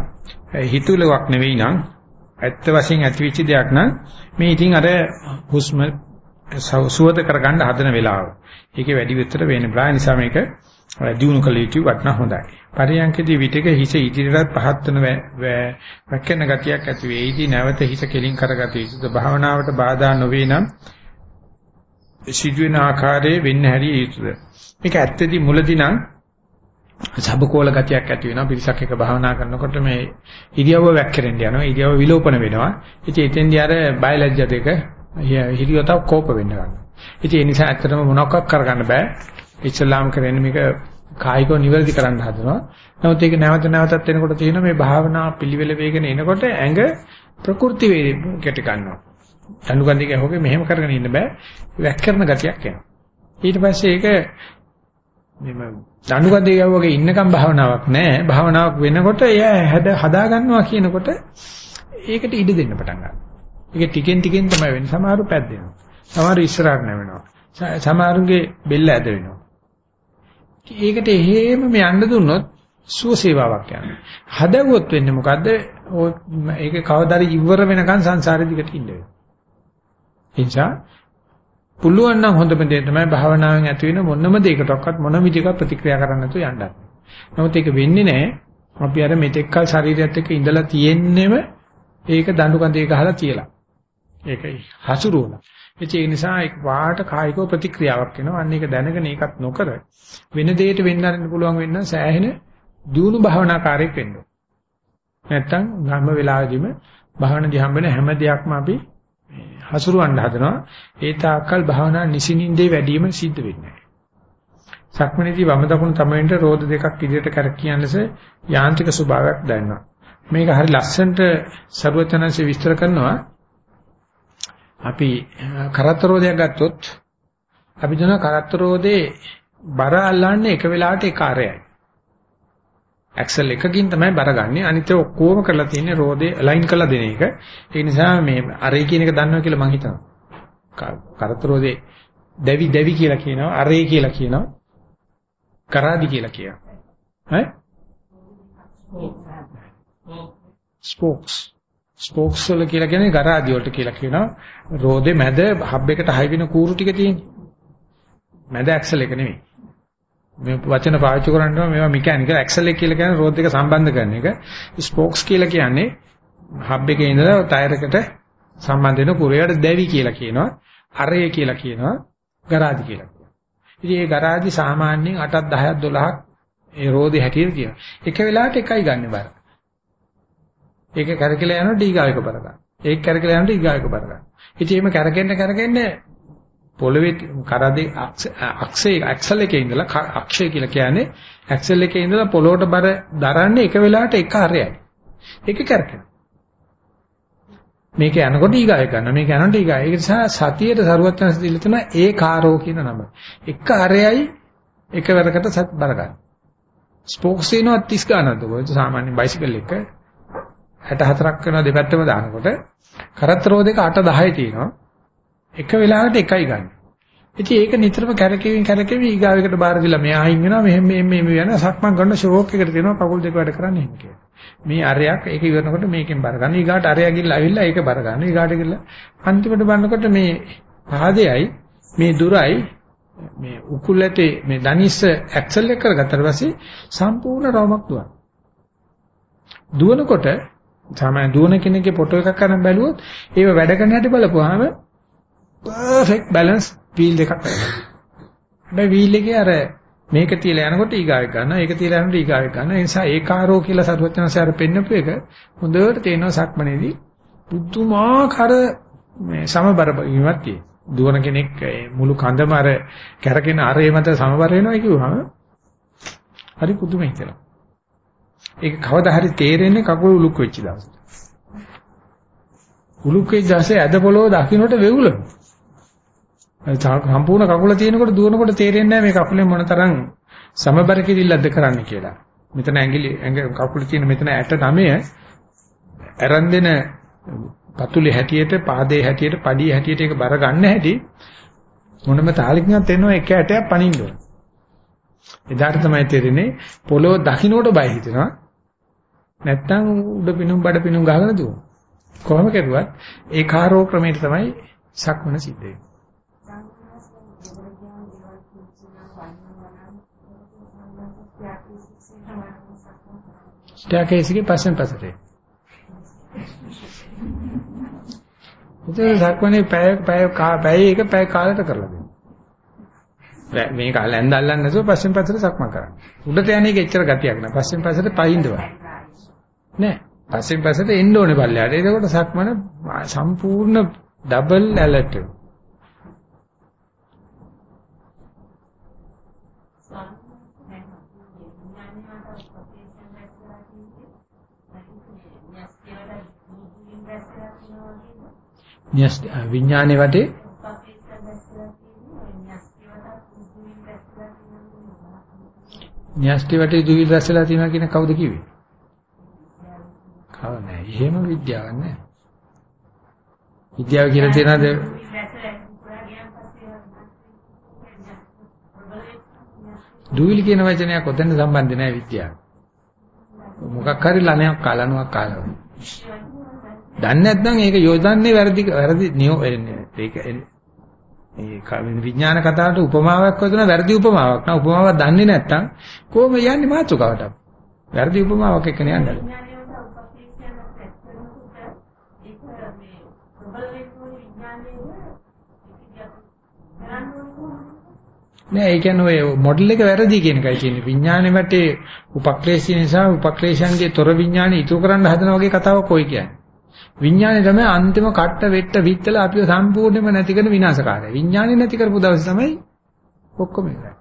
හිතුලවක් නෙවෙයි නං ඇත්ත වශයෙන් ඇතිවෙච්ච දෙයක් නම් මේ ඉතින් අර හුස්ම සුවද කරගන්න හදන වෙලාව. ඒකේ වැඩි විතර වෙන බලා නිසා මේක දිනු කළ යුතු වටන හොඳයි. පරියන්කදී විතක හිස ඉදිරියට පහත් වෙන වැක්කෙන ගතියක් ඇති වෙයිදී නැවත හිස කෙලින් කරගත යුතුද භාවනාවට බාධා නොවේ නම් සිදුවෙන ආකාරයේ වෙන්න හැරිය යුතුද? මේක ඇත්තදී මුලදී නම් සබකෝල ගතියක් ඇති වෙනවා. පිරිසක් එක භාවනා කරනකොට මේ ඉරියව්ව වැක්කරෙන්න යනවා. ඉරියව්ව විලෝපන වෙනවා. ඉතින් එතෙන්දී අර බයලජ්ජ දෙක හිරියතව කෝප වෙන්න ගන්නවා. ඉතින් ඒ නිසා ඇත්තටම මොනක්වත් කරගන්න බෑ. ඉස්ලාම් කරන්නේ මේක කායිකව නිවැරදි කරන්න හදනවා. නමුත් ඒක නැවත නැවතත් එනකොට තියෙන මේ භාවනා පිළිවෙල වේගන එනකොට ඇඟ ප්‍රකෘති වේගයට ගන්නවා. අනුගන්ධික හොගේ මෙහෙම කරගෙන ඉන්න බෑ. වැක් කරන ගතියක් එනවා. ඊට පස්සේ ඒක මෙම දනුගන්ධික වගේ ඉන්නකම් භාවනාවක් නෑ. භාවනාවක් වෙනකොට එයා හැද හදා ගන්නවා කියනකොට ඒකට ඉඩ දෙන්න පටන් ගන්නවා. ඒක ටිකෙන් ටිකෙන් තමයි වෙන්නේ. සමහරු පැද්දෙනවා. සමහරු ඉස්සරහට නැවෙනවා. සමහරුගේ බෙල්ල ඇද වෙනවා. ඒකට එහෙම මේ යන්න දුන්නොත් සුව සේවාවක් යනවා. හදවුවොත් වෙන්නේ මොකද්ද? ඒක කවදාද ඉවර වෙනකන් සංසාරෙ දිගට ඉන්න වෙනවා. එනිසා පුළුවන් නම් හොඳම දේ තමයි භාවනාවෙන් ඇති වෙන මොනම දෙයකටවත් මොන විදිහක ප්‍රතික්‍රියා කරන්න නැතුව යන්න. නමුත් ඒක වෙන්නේ නැහැ. අපි අර මෙතෙක්කල් ශරීරයත් එක්ක ඉඳලා තියෙන්නෙම ඒක දඬු කඳේ ගහලා තියලා. ඒක හසුරුවලා. ඒ නිසා ඒක වාට කායික ප්‍රතික්‍රියාවක් වෙනවා. අන්න ඒක දැනගෙන ඒකත් නොකර වෙන දෙයකට වෙන්න අරින්න පුළුවන් වෙන්න සෑහෙන දියුණු භාවනාකාරයක් වෙන්න. නැත්තම් ගම්ම වෙලාවෙදිම භාවනාදී හම්බෙන හැම දෙයක්ම අපි හසුරුවන්න හදනවා. ඒ තාක්කල් භාවනා නිසිනින්දේ වැඩිම සිද්ධ වෙන්නේ සක්මණේදී වම දකුණු තමෙන්ට රෝද දෙකක් ඉදිරියට කර කියනස යාන්ත්‍රික ස්වභාවයක් දැනෙනවා. මේක හරි ලස්සනට ਸਰවචනංශ විස්තර කරනවා. අපි කරත්තරෝදයක් ගත්තොත් අපි දන්නවා කරත්තරෝදේ බර අල්ලන්නේ එක වෙලාවට එක ආරයයි. ඇක්සල් එකකින් තමයි බර ගන්නෙ. අනිත් ඔක්කොම කරලා තියෙන්නේ රෝදේ අලයින් කරලා දෙන එක. ඒ නිසා මේ අරේ කියන එක දන්නවා කියලා මම හිතනවා. කරත්තරෝදේ දෙවි දෙවි කියලා කියනවා. අරේ කියලා කියනවා. කරාදි කියලා කියනවා. ඈ? ස්පෝක්ස් ස්පෝක්ස් වල කියලා කියන්නේ ගරාදි වලට කියලා කියනවා. රෝදේ මැද හබ් එකට හයි වෙන කූරු ටික තියෙන්නේ. මැද ඇක්සල් එක නෙමෙයි. මේ වචන පාවිච්චි කරන්නේ මේවා මෙකැනිකල් ඇක්සල් එක කියලා කියන්නේ රෝඩ් එක සම්බන්ධ කරන එක. ස්පෝක්ස් කියලා කියන්නේ හබ් එකේ ඉඳලා ටයර් එකට සම්බන්ධ වෙන කුරේට දැවි කියලා කියනවා. අරය කියලා කියනවා. ගරාදි කියලා කියනවා. ඉතින් මේ ගරාදි සාමාන්‍යයෙන් 8ක් 10ක් 12ක් ඒ රෝදේ හැටියට කියනවා. එක වෙලාවට එකයි ගන්න බර. ඒක කරකලා යනවා ඩීගායක බර ගන්න. ඒක කරකලා යනවා ඩීගායක බර ගන්න. ඉතින් එහෙම කරකෙන්න කරකෙන්න පොළවේ කරදේ අක්ෂේ ඇක්සල් එකේ ඉඳලා අක්ෂය කියලා කියන්නේ ඇක්සල් එකේ ඉඳලා පොළොවට බර දරන්නේ එක වෙලාවට එක හරයයි. ඒක කරකිනවා. මේක යනකොට ඊගාය ගන්න මේක යනකොට ඊගාය. ඒ නිසා සතියට සරුවත් යන සතිය තමයි ඒකාරෝ කියන නම. එක හරයයි එකවරකට සත් බර ගන්න. ස්පෝක්ස් එනවා 30 ගන්නද කොහෙද සාමාන්‍ය බයිසිකල් එක 64ක් වෙනවා දෙපැත්තම දානකොට කරත්තරෝ දෙක 8 10 තියෙනවා. එක වෙලාවකට එකයි ගන්න. ඉතින් ඒක නිතරම කැරකෙමින් කැරකෙමින් ඊගාවෙකට බාර දීලා මෙහා අයින් වෙනවා මෙහෙම මෙහෙම මෙහෙම යන සක්මන් කරන ෂෝක් එකට තියෙනවා කකුල් දෙක වැඩ කරන්නේ එහෙම කියලා. මේ අරයක් ඒක ඉවරනකොට මේකෙන් බාර ගන්න. ඊගාට අරය ගිහලා ඇවිල්ලා ඒක බාර ගන්න. ඊගාට ගිහලා අන්තිමට බලනකොට මේ පාදයයි මේ දුරයි මේ උකුලටේ මේ දනිස්ස ඇක්සල් එක කරගත්තට පස්සේ සම්පූර්ණ රවමක් දුවන. දුවනකොට සාමාන්‍ය දුවන කෙනෙක්ගේ ෆොටෝ එකක් කරන් බැලුවොත් ඒව වැඩ කරන හැටි බලපුවාම perfect balance wheel දෙකක් කරගන්නවා. හැබැයි wheel එකේ අර මේක තියලා යනකොට ඊගාවෙක් ගන්නවා, ඒක තියලා යනකොට ඊගාවෙක් ගන්නවා. ඒ නිසා ඒකාරෝ කියලා සරුවචනසේ අර පෙන්නපු එක හොඳට තේනවා සක්මනේදී පුදුමාකාර මේ සමබර වීමක් තියෙනවා. දුවන කෙනෙක් මුළු කඳම අර කැරකෙන අරේ මත සමබර වෙනවා කියුවහම හරි පුදුම හිතෙනවා. ඒක කවදා හරි තේරෙන්නේ කකුල උලුක් වෙච්ච දවසට. උලුක් වෙච්ච දවසේ ඇද පොළොව දකින්නට වෙවුලනවා. සම්පූර්ණ කකුල තියෙනකොට දුවනකොට තේරෙන්නේ නැහැ මේ කකුලේ මොනතරම් සමබර කිරිල්ලක්ද කරන්න කියලා. මෙතන ඇඟිලි ඇඟ කකුලේ තියෙන මෙතන ඇට නමය අරන් දෙන පතුලේ හැටියට පාදයේ හැටියට පඩියේ හැටියට ඒක බර ගන්න හැටි මොනම තාලකින්වත් එනවා එක ඇටයක් පනින්න ඕන. එදාට තමයි තේරෙන්නේ පොළොව දකින්නට බය හිතෙනවා. නැත්තම් උඩ පිනුම් බඩ පිනුම් ගහගෙන දුවන. කොහොම කෙරුවත් ඒ කාරෝ ක්‍රමයට තමයි සක්මන සිද්ධ වෙන්නේ. ස්ටෑකේස් එකේ පස්සෙන් පස්සට. ඉතින් සක්මනේ පැය පැය පැය එක පැය කාලයට කරලා දෙන්න. මේ කාලෙ ඇඳ අල්ලන්නේ නැතුව පස්සෙන් පස්සට සක්මන් කරන්න. උඩට යන්නේ එච්චර ගතියක් නෑ. පස්සෙන් පස්සට පයින්දවා. නෑ. පස්සෙන් පස්සට එන්න ඕනේ පල්ලයට. එතකොට සක්මන සම්පූර්ණ ඩබල් ඇලර්ට් වෙනවා. න්‍යස් විඥානේ වටේ න්‍යස්ටි වටේ දුවිල් රැස්සලා තියෙනවා කියන කවුද කිව්වේ? කව නැහැ. එහෙම විද්‍යාවක් නැහැ. විද්‍යාව කියලා තියනද දුවිල් කියන වචනයක් ඔතෙන් සම්බන්ධ නැහැ විද්‍යාව. මොකක් හරි ලණයක් කාලනුවක් කාලනවා. දන්නේ නැත්නම් ඒක යොදන්නේ වැරදි වැරදි නියෝ ඒක මේ විඥාන කතාවට උපමාවක් වදින වැරදි උපමාවක් නා උපමාවක් දන්නේ නැත්නම් කොහොම යන්නේ මාතෘකාවට වැරදි උපමාවක් එක්ක නෑ යන්නේ. විඥානයට උපක්ලේශයන් පැත්තනකොට ඒක මේ ප්‍රබල වෙන්නේ විඥානයේ ඒක කරන්න ඕනේ නෑ ඒ කියන්නේ ඔය මොඩල් එක වැරදි කියන එකයි කියන්නේ. විඥානේ වටේ උපක්ලේශය නිසා උපක්ලේශයන්ගේ තොර විඥානේ ඉතුරු කරන්න හදන වගේ කතාවක් කොයි කියන්නේ. විඥානේ තමයි අන්තිම කට්ට වෙට්ට විත්තල අපිව සම්පූර්ණයෙන්ම නැති කරන විනාශකාරය. විඥානේ නැති කරපු දවසේ තමයි ඔක්කොම ඉවරයි.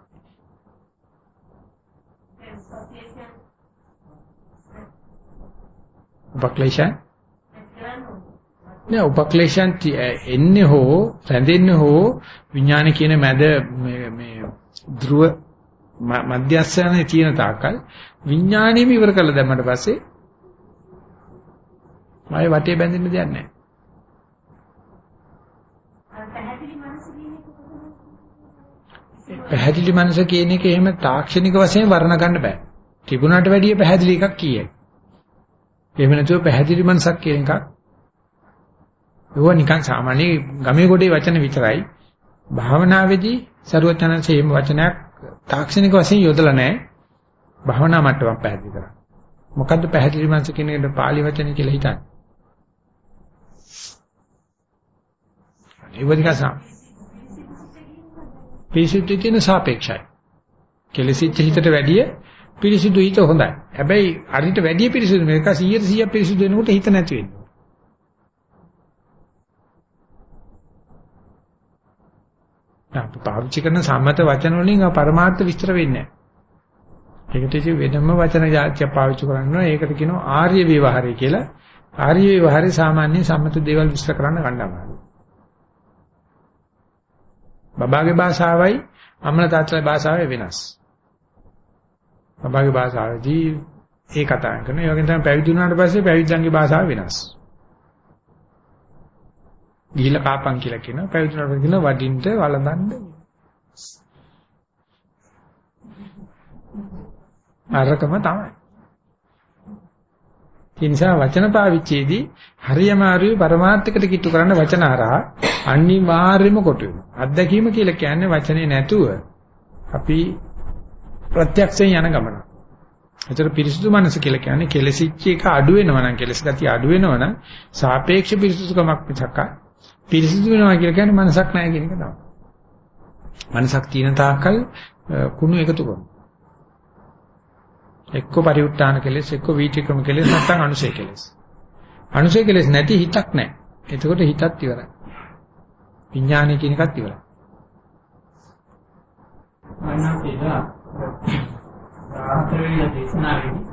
උපක්ලේශයන් නෑ උපක්ලේශයන් ති- එන්නේ හෝ රැඳෙන්නේ හෝ විඥාන කියන මැද මේ මේ ධ්‍රුව ම- මධ්‍යස්ථානයේ තියෙන තාකල් විඥාණයම ඉවර කළ දැම්මට පස්සේ ආයේ වටේ බැඳෙන්න දෙයක් නැහැ. පැහැදිලි මනස කියන එක එහෙම තාක්ෂණික වශයෙන් වර්ණ ගන්න බෑ. තිබුණාට වැඩිය පැහැදිලි එකක් කියයි. එහෙම නැතුව පැහැදිලි මනසක් කියන එකක් ඒවා නිකන් සාමාන්‍ය ගමේ ගොඩේ වචන විතරයි. භාවනාවේදී ਸਰුවචනන්සේ එහෙම වචනයක් තාක්ෂණික වශයෙන් යොදලා නැහැ. භාවනා මට්ටමක් පැහැදිලි කරා. මොකද්ද පැහැදිලි මනස කියන එකට පාලි වචනේ කියලා හිතන්නේ. ඒ වගේ කසම්. පිරිසිදු කියන සාපේක්ෂයි. කෙලසිච්ච හිතට වැඩිය පිරිසිදු හිත හොඳයි. හැබැයි අරිට වැඩිය පිරිසිදු මේක 100 100 පිරිසිදු වෙනකොට හිත නැති වෙනවා. අපි පාවිච්චි කරන සම්මත වචන වලින් පරමාර්ථ විස්තර වෙන්නේ නැහැ. ඒකට ඉතින් වෙනම වචන જાතිය පාවිච්චි කරනවා. ඒකට කියනවා ආර්ය විවහාරය කියලා. ආර්ය විවහාරය සාමාන්‍ය සම්මත දේවල් විස්තර කරන්න ගන්නවා. බබාගේ භාෂාවයි අම්මලා තාත්තලාගේ භාෂාවයි වෙනස්. බබාගේ භාෂාවදී ඒ කතා කරනවා. ඒ වගේම තමයි පැවිදි වුණාට පස්සේ පැවිද්දන්ගේ භාෂාව වෙනස්. ගිහිල්ලා කාපන් කියලා කියනවා. පැවිදි වුණාට පස්සේ කියනවා වඩින්ට වළඳන්න. අරකම තමයි. ඒ නිසා වචන පාවිච්චියේදී හරියමාරුවේ પરමාර්ථයකට කිට්ටු කරන්න වචන හරහා අනිවාර්යයෙන්ම කොට වෙනවා. අත්දැකීම කියලා කියන්නේ වචනේ නැතුව අපි ප්‍රත්‍යක්ෂයෙන් යන ගමන. ඒතර පිරිසුදු මනස කියලා කියන්නේ කෙලසිච්ච එක අඩු වෙනවා නම් කෙලස් ගතිය අඩු වෙනවා නම් සාපේක්ෂ පිරිසුදුකමක් මිසක් පිරිසුදු වෙනවා කියලා කියන්නේ මනසක් නැහැ කියන එක තමයි. මනසක් තියෙන තාක්කල් කුණු එකතු කරනවා. එක්ක පරිඋත්තාන කෙලෙස් එක්ක වීතික්‍රම කෙලෙස් නැත්නම් අනුසය කෙලෙස්. අනුසය කෙලෙස් නැති හිතක් නැහැ එතකොට හිතත් ඉවරයි. විඥානය කියන එකත් ඉවරයි. මනසේදා රාත්‍රියේ දේශනාවේදී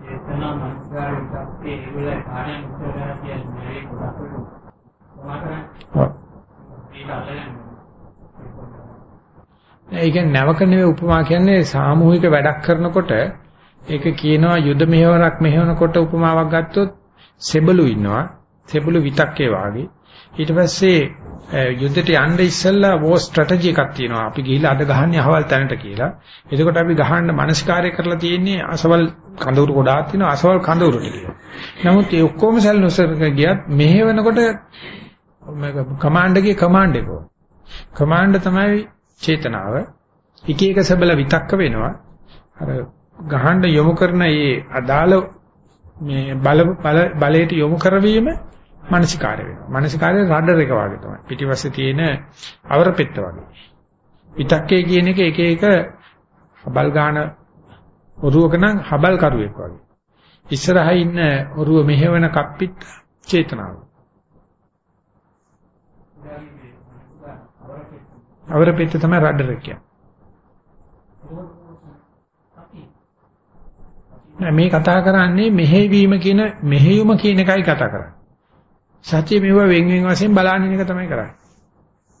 චේතනා මනසාර විස්සේ ඉවල කාණන් උත්තර කියන්නේ නෑ ඒ කියන්නේ නැවක නෙවෙයි උපමා කියන්නේ සාමූහික වැඩක් කරනකොට ඒක කියනවා යුද මෙහෙවරක් මෙහෙවනකොට උපමාවක් ගත්තොත් සෙබළු ඉන්නවා සෙබළු විතක්කේ වාගේ. ඊට පස්සේ යුද්ධයට යන්න ඉස්සෙල්ලා වෝ ස්ට්‍රැටජි එකක් තියෙනවා. අපි ගිහිල්ලා අද ගහන්නේ අහවල් තැනට කියලා. එතකොට අපි ගහන්න මානසිකාරය කරලා තියෙන්නේ අසවල් කඳවුරු ගොඩාක් තියෙනවා අසවල් කඳවුරට කියලා. නමුත් ඒ ඔක්කොම සැල නොසරක ගියත් මෙහෙවනකොට කමාන්ඩ් එකේ කමාන්ඩ් එක කමාන්ඩ් තමයි චේතනාව. එක එක සබල විතක්ක වෙනවා. අර ගහන්න යොමු කරන මේ අදාළ මේ බල බලයට යොමු කරවීම මානසිකාරය වෙනවා. මානසිකාරය රඩර් එක වගේ තමයි. පිටිපස්සේ තියෙන අවරපෙත්ත වගේ. විතක්කේ කියන එක එක එක හබල් ගන්න ඔරුවක නම් හබල් කරුවෙක් වගේ. ඉස්සරහා ඉන්න ඔරුව මෙහෙවන කප්පිට චේතනාව. අවරපෙත්ත තමයි රඩර් එක කියන්නේ නෑ මේ කතා කරන්නේ මෙහෙවීම කියන මෙහෙයුම කියන එකයි කතා කරන්නේ. සත්‍ය මෙව වෙන් වෙන් වශයෙන් බලන්න එක තමයි කරන්නේ.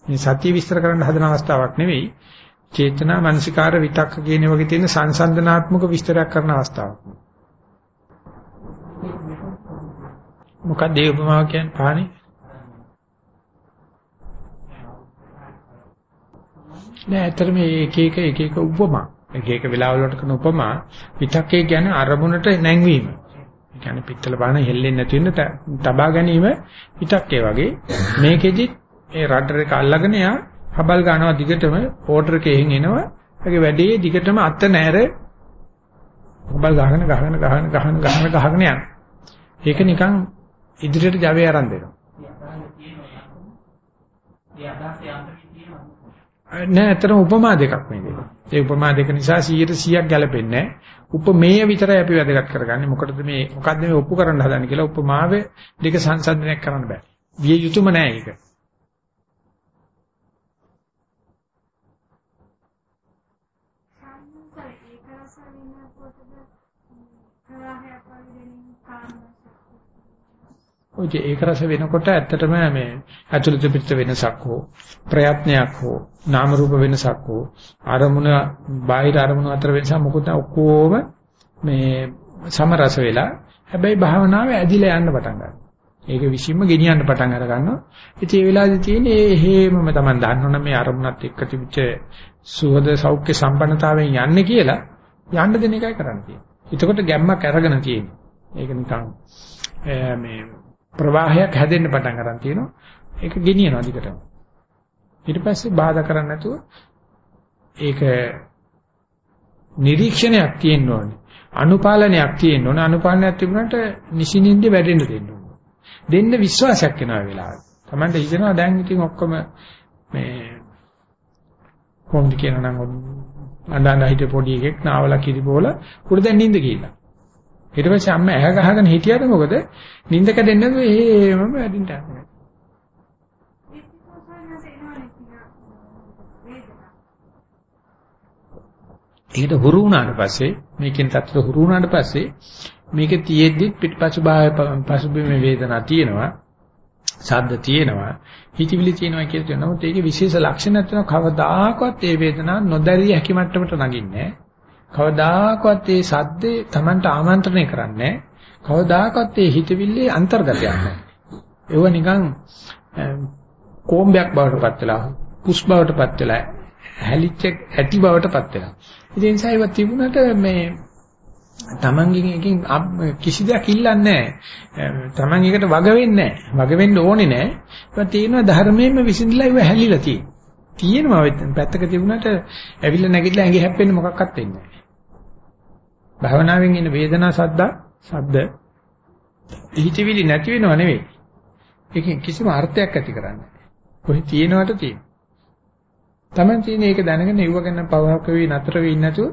මේ සත්‍ය විස්තර කරන්න හදන අවස්ථාවක් නෙවෙයි. චේතනා මනසිකාර විතක්ක කියන වගේ තියෙන සංසන්දනාත්මක විස්තරයක් කරන අවස්ථාවක්. මොකක්ද ඒ උපමාව කියන්නේ පාණි? නෑ ඇත්තටම මේක එක එක එක උපමා එක එක වෙලාවල වලට කරන උපමා විතක්කේ කියන්නේ අරමුණට නැංවීම. ඒ කියන්නේ පිටතල බාන හෙල්ලෙන්නේ නැති වෙන තබා ගැනීම විතක්කේ වගේ මේකෙදි ඒ රඩර් එක අල්ලගෙන යා හබල් ගන්නවා දිගටම ඕඩර් එකෙන් එනවා. ඒකේ වැඩේ දිගටම අත නැර බල් ගහගෙන ගහගෙන ගහගෙන ගහගෙන ගහගෙන ගහගෙන යන. ඒක නිකන් ඉදිරියට Java ආරම්භ දෙනවා. ඒ අදහස යන්ත්‍රයේ තියෙනවා. නෑ ඇත්තටම උපමා දෙකක් මේ දෙක. ඒ උපමා දෙක නිසා 100%ක් ගැලපෙන්නේ නෑ. උපමේය විතරයි අපි වැදගත් කරගන්නේ. මොකටද මේ මොකද්ද මේ ඔප්පු කරන්න හදන්නේ කියලා උපමාවේ දෙක සංසන්දනයක් කරන්න බෑ. විය යුතුම නෑ ඒක. සම්මුත ඒක රස වෙනකොටද ප්‍රවාහයක් වගේ දෙනින් කාමසක් ඔය જે ඒක රස වෙනකොට ඇත්තටම මේ අතුලිත පිට වෙනසක් හෝ ප්‍රයත්නයක් හෝ නාම රූප වෙනසක් හෝ අරමුණ බාහිර අරමුණ අතර වෙනසක් මොකද ඔක්කොම මේ සමරස වෙලා හැබැයි භාවනාව ඇදිලා යන්න පටන් ගන්නවා. ඒක විශ්ීම ගෙනියන්න පටන් අර ගන්නවා. ඉතින් ඒ වෙලාවේදී තියෙන්නේ ඒ හේමම තමයි දන්නවනේ මේ අරමුණත් එක්ක තිබිච්ච සුවද සෞඛ්‍ය සම්පන්නතාවයෙන් යන්නේ කියලා යන්න දෙන එකයි කරන්න තියෙන්නේ. එතකොට ගැම්මක් අරගෙන තියෙන්නේ. ඒක නිකන් මේ ප්‍රවාහයක් හැදෙන්න පටන් ගන්න තියෙනවා. ඒක ගෙනියනවා දිගටම. ඊට පස්සේ බාධා කරන්නේ නැතුව ඒක නිරීක්ෂණයක් තියෙන්න ඕනේ. අනුපාලනයක් තියෙන්න ඕනේ. අනුපාලනයක් තිබුණාට නිසින්ින්ද වැඩෙන්න දෙන්න ඕනේ. දෙන්න විශ්වාසයක් වෙනවා වෙලාවට. Tamante හිතනවා දැන් ඉතින් ඔක්කොම මේ කොහොමද කියනනම් අඬන හිට පොඩි එකෙක් නාවලා කිරිබෝල උඩ දැන් නිින්ද ගිහිල්ලා. ඊට පස්සේ අම්මා ඇහ ගහගෙන හිටියද මොකද නිින්ද කැඩෙන්නේ නැතුව එහෙමම වැඩින්න යනවා. ඒකට හුරු වුණාට පස්සේ මේකෙන් තත්ත්ව හුරු වුණාට පස්සේ මේක තියෙද්දි පිටපසු භාවය පසුබිමේ වේදනා තියෙනවා ශබ්ද තියෙනවා හිතවිලි තියෙනවා කියලා තියෙනවා නමුත් ඒකේ විශේෂ ලක්ෂණයක් තියෙනවා කවදාකවත් ඒ වේදනාව නොදැරිය හැකි මට්ටමට නගින්නේ කවදාකවත් ඒ සද්දේ Tamanට ආමන්ත්‍රණය කරන්නේ කවදාකවත් ඒ හිතවිල්ලේ අන්තර්ගතයක් නැහැ ඒව නිකන් කෝම්බයක් බවට පත් වෙලා පුස් බවට පත් වෙලා හැලිච්ච ඇටි බවට පත් වෙලා ඉතින් ඒ නිසා ඒව තිබුණට මේ තමන්ගෙන් එකකින් කිසි දෙයක් ඉල්ලන්නේ නැහැ. තමන් එකට වග වෙන්නේ නැහැ. වග වෙන්න ඕනේ නැහැ. ඒක තියෙනවා ධර්මයෙන්ම විසඳලා ඒව හැලිලා තියෙනවා. තියෙනවා පැත්තක තිබුණාට ඇවිල්ලා නැගිටලා ඇඟේ හැප්පෙන්න මොකක්වත් වෙන්නේ නැහැ. භවනාවෙන් එන වේදනා සද්දා සද්ද හිතවිලි නැති වෙනව නෙවෙයි. ඒකෙන් කිසිම අර්ථයක් ඇති කරන්නේ නැහැ. කොහේ තියෙනවට තියෙනවා. තමන් තියෙන ඒක දැනගෙන ඉව ගැන පවහක වෙයි නතර වෙයි නැතුව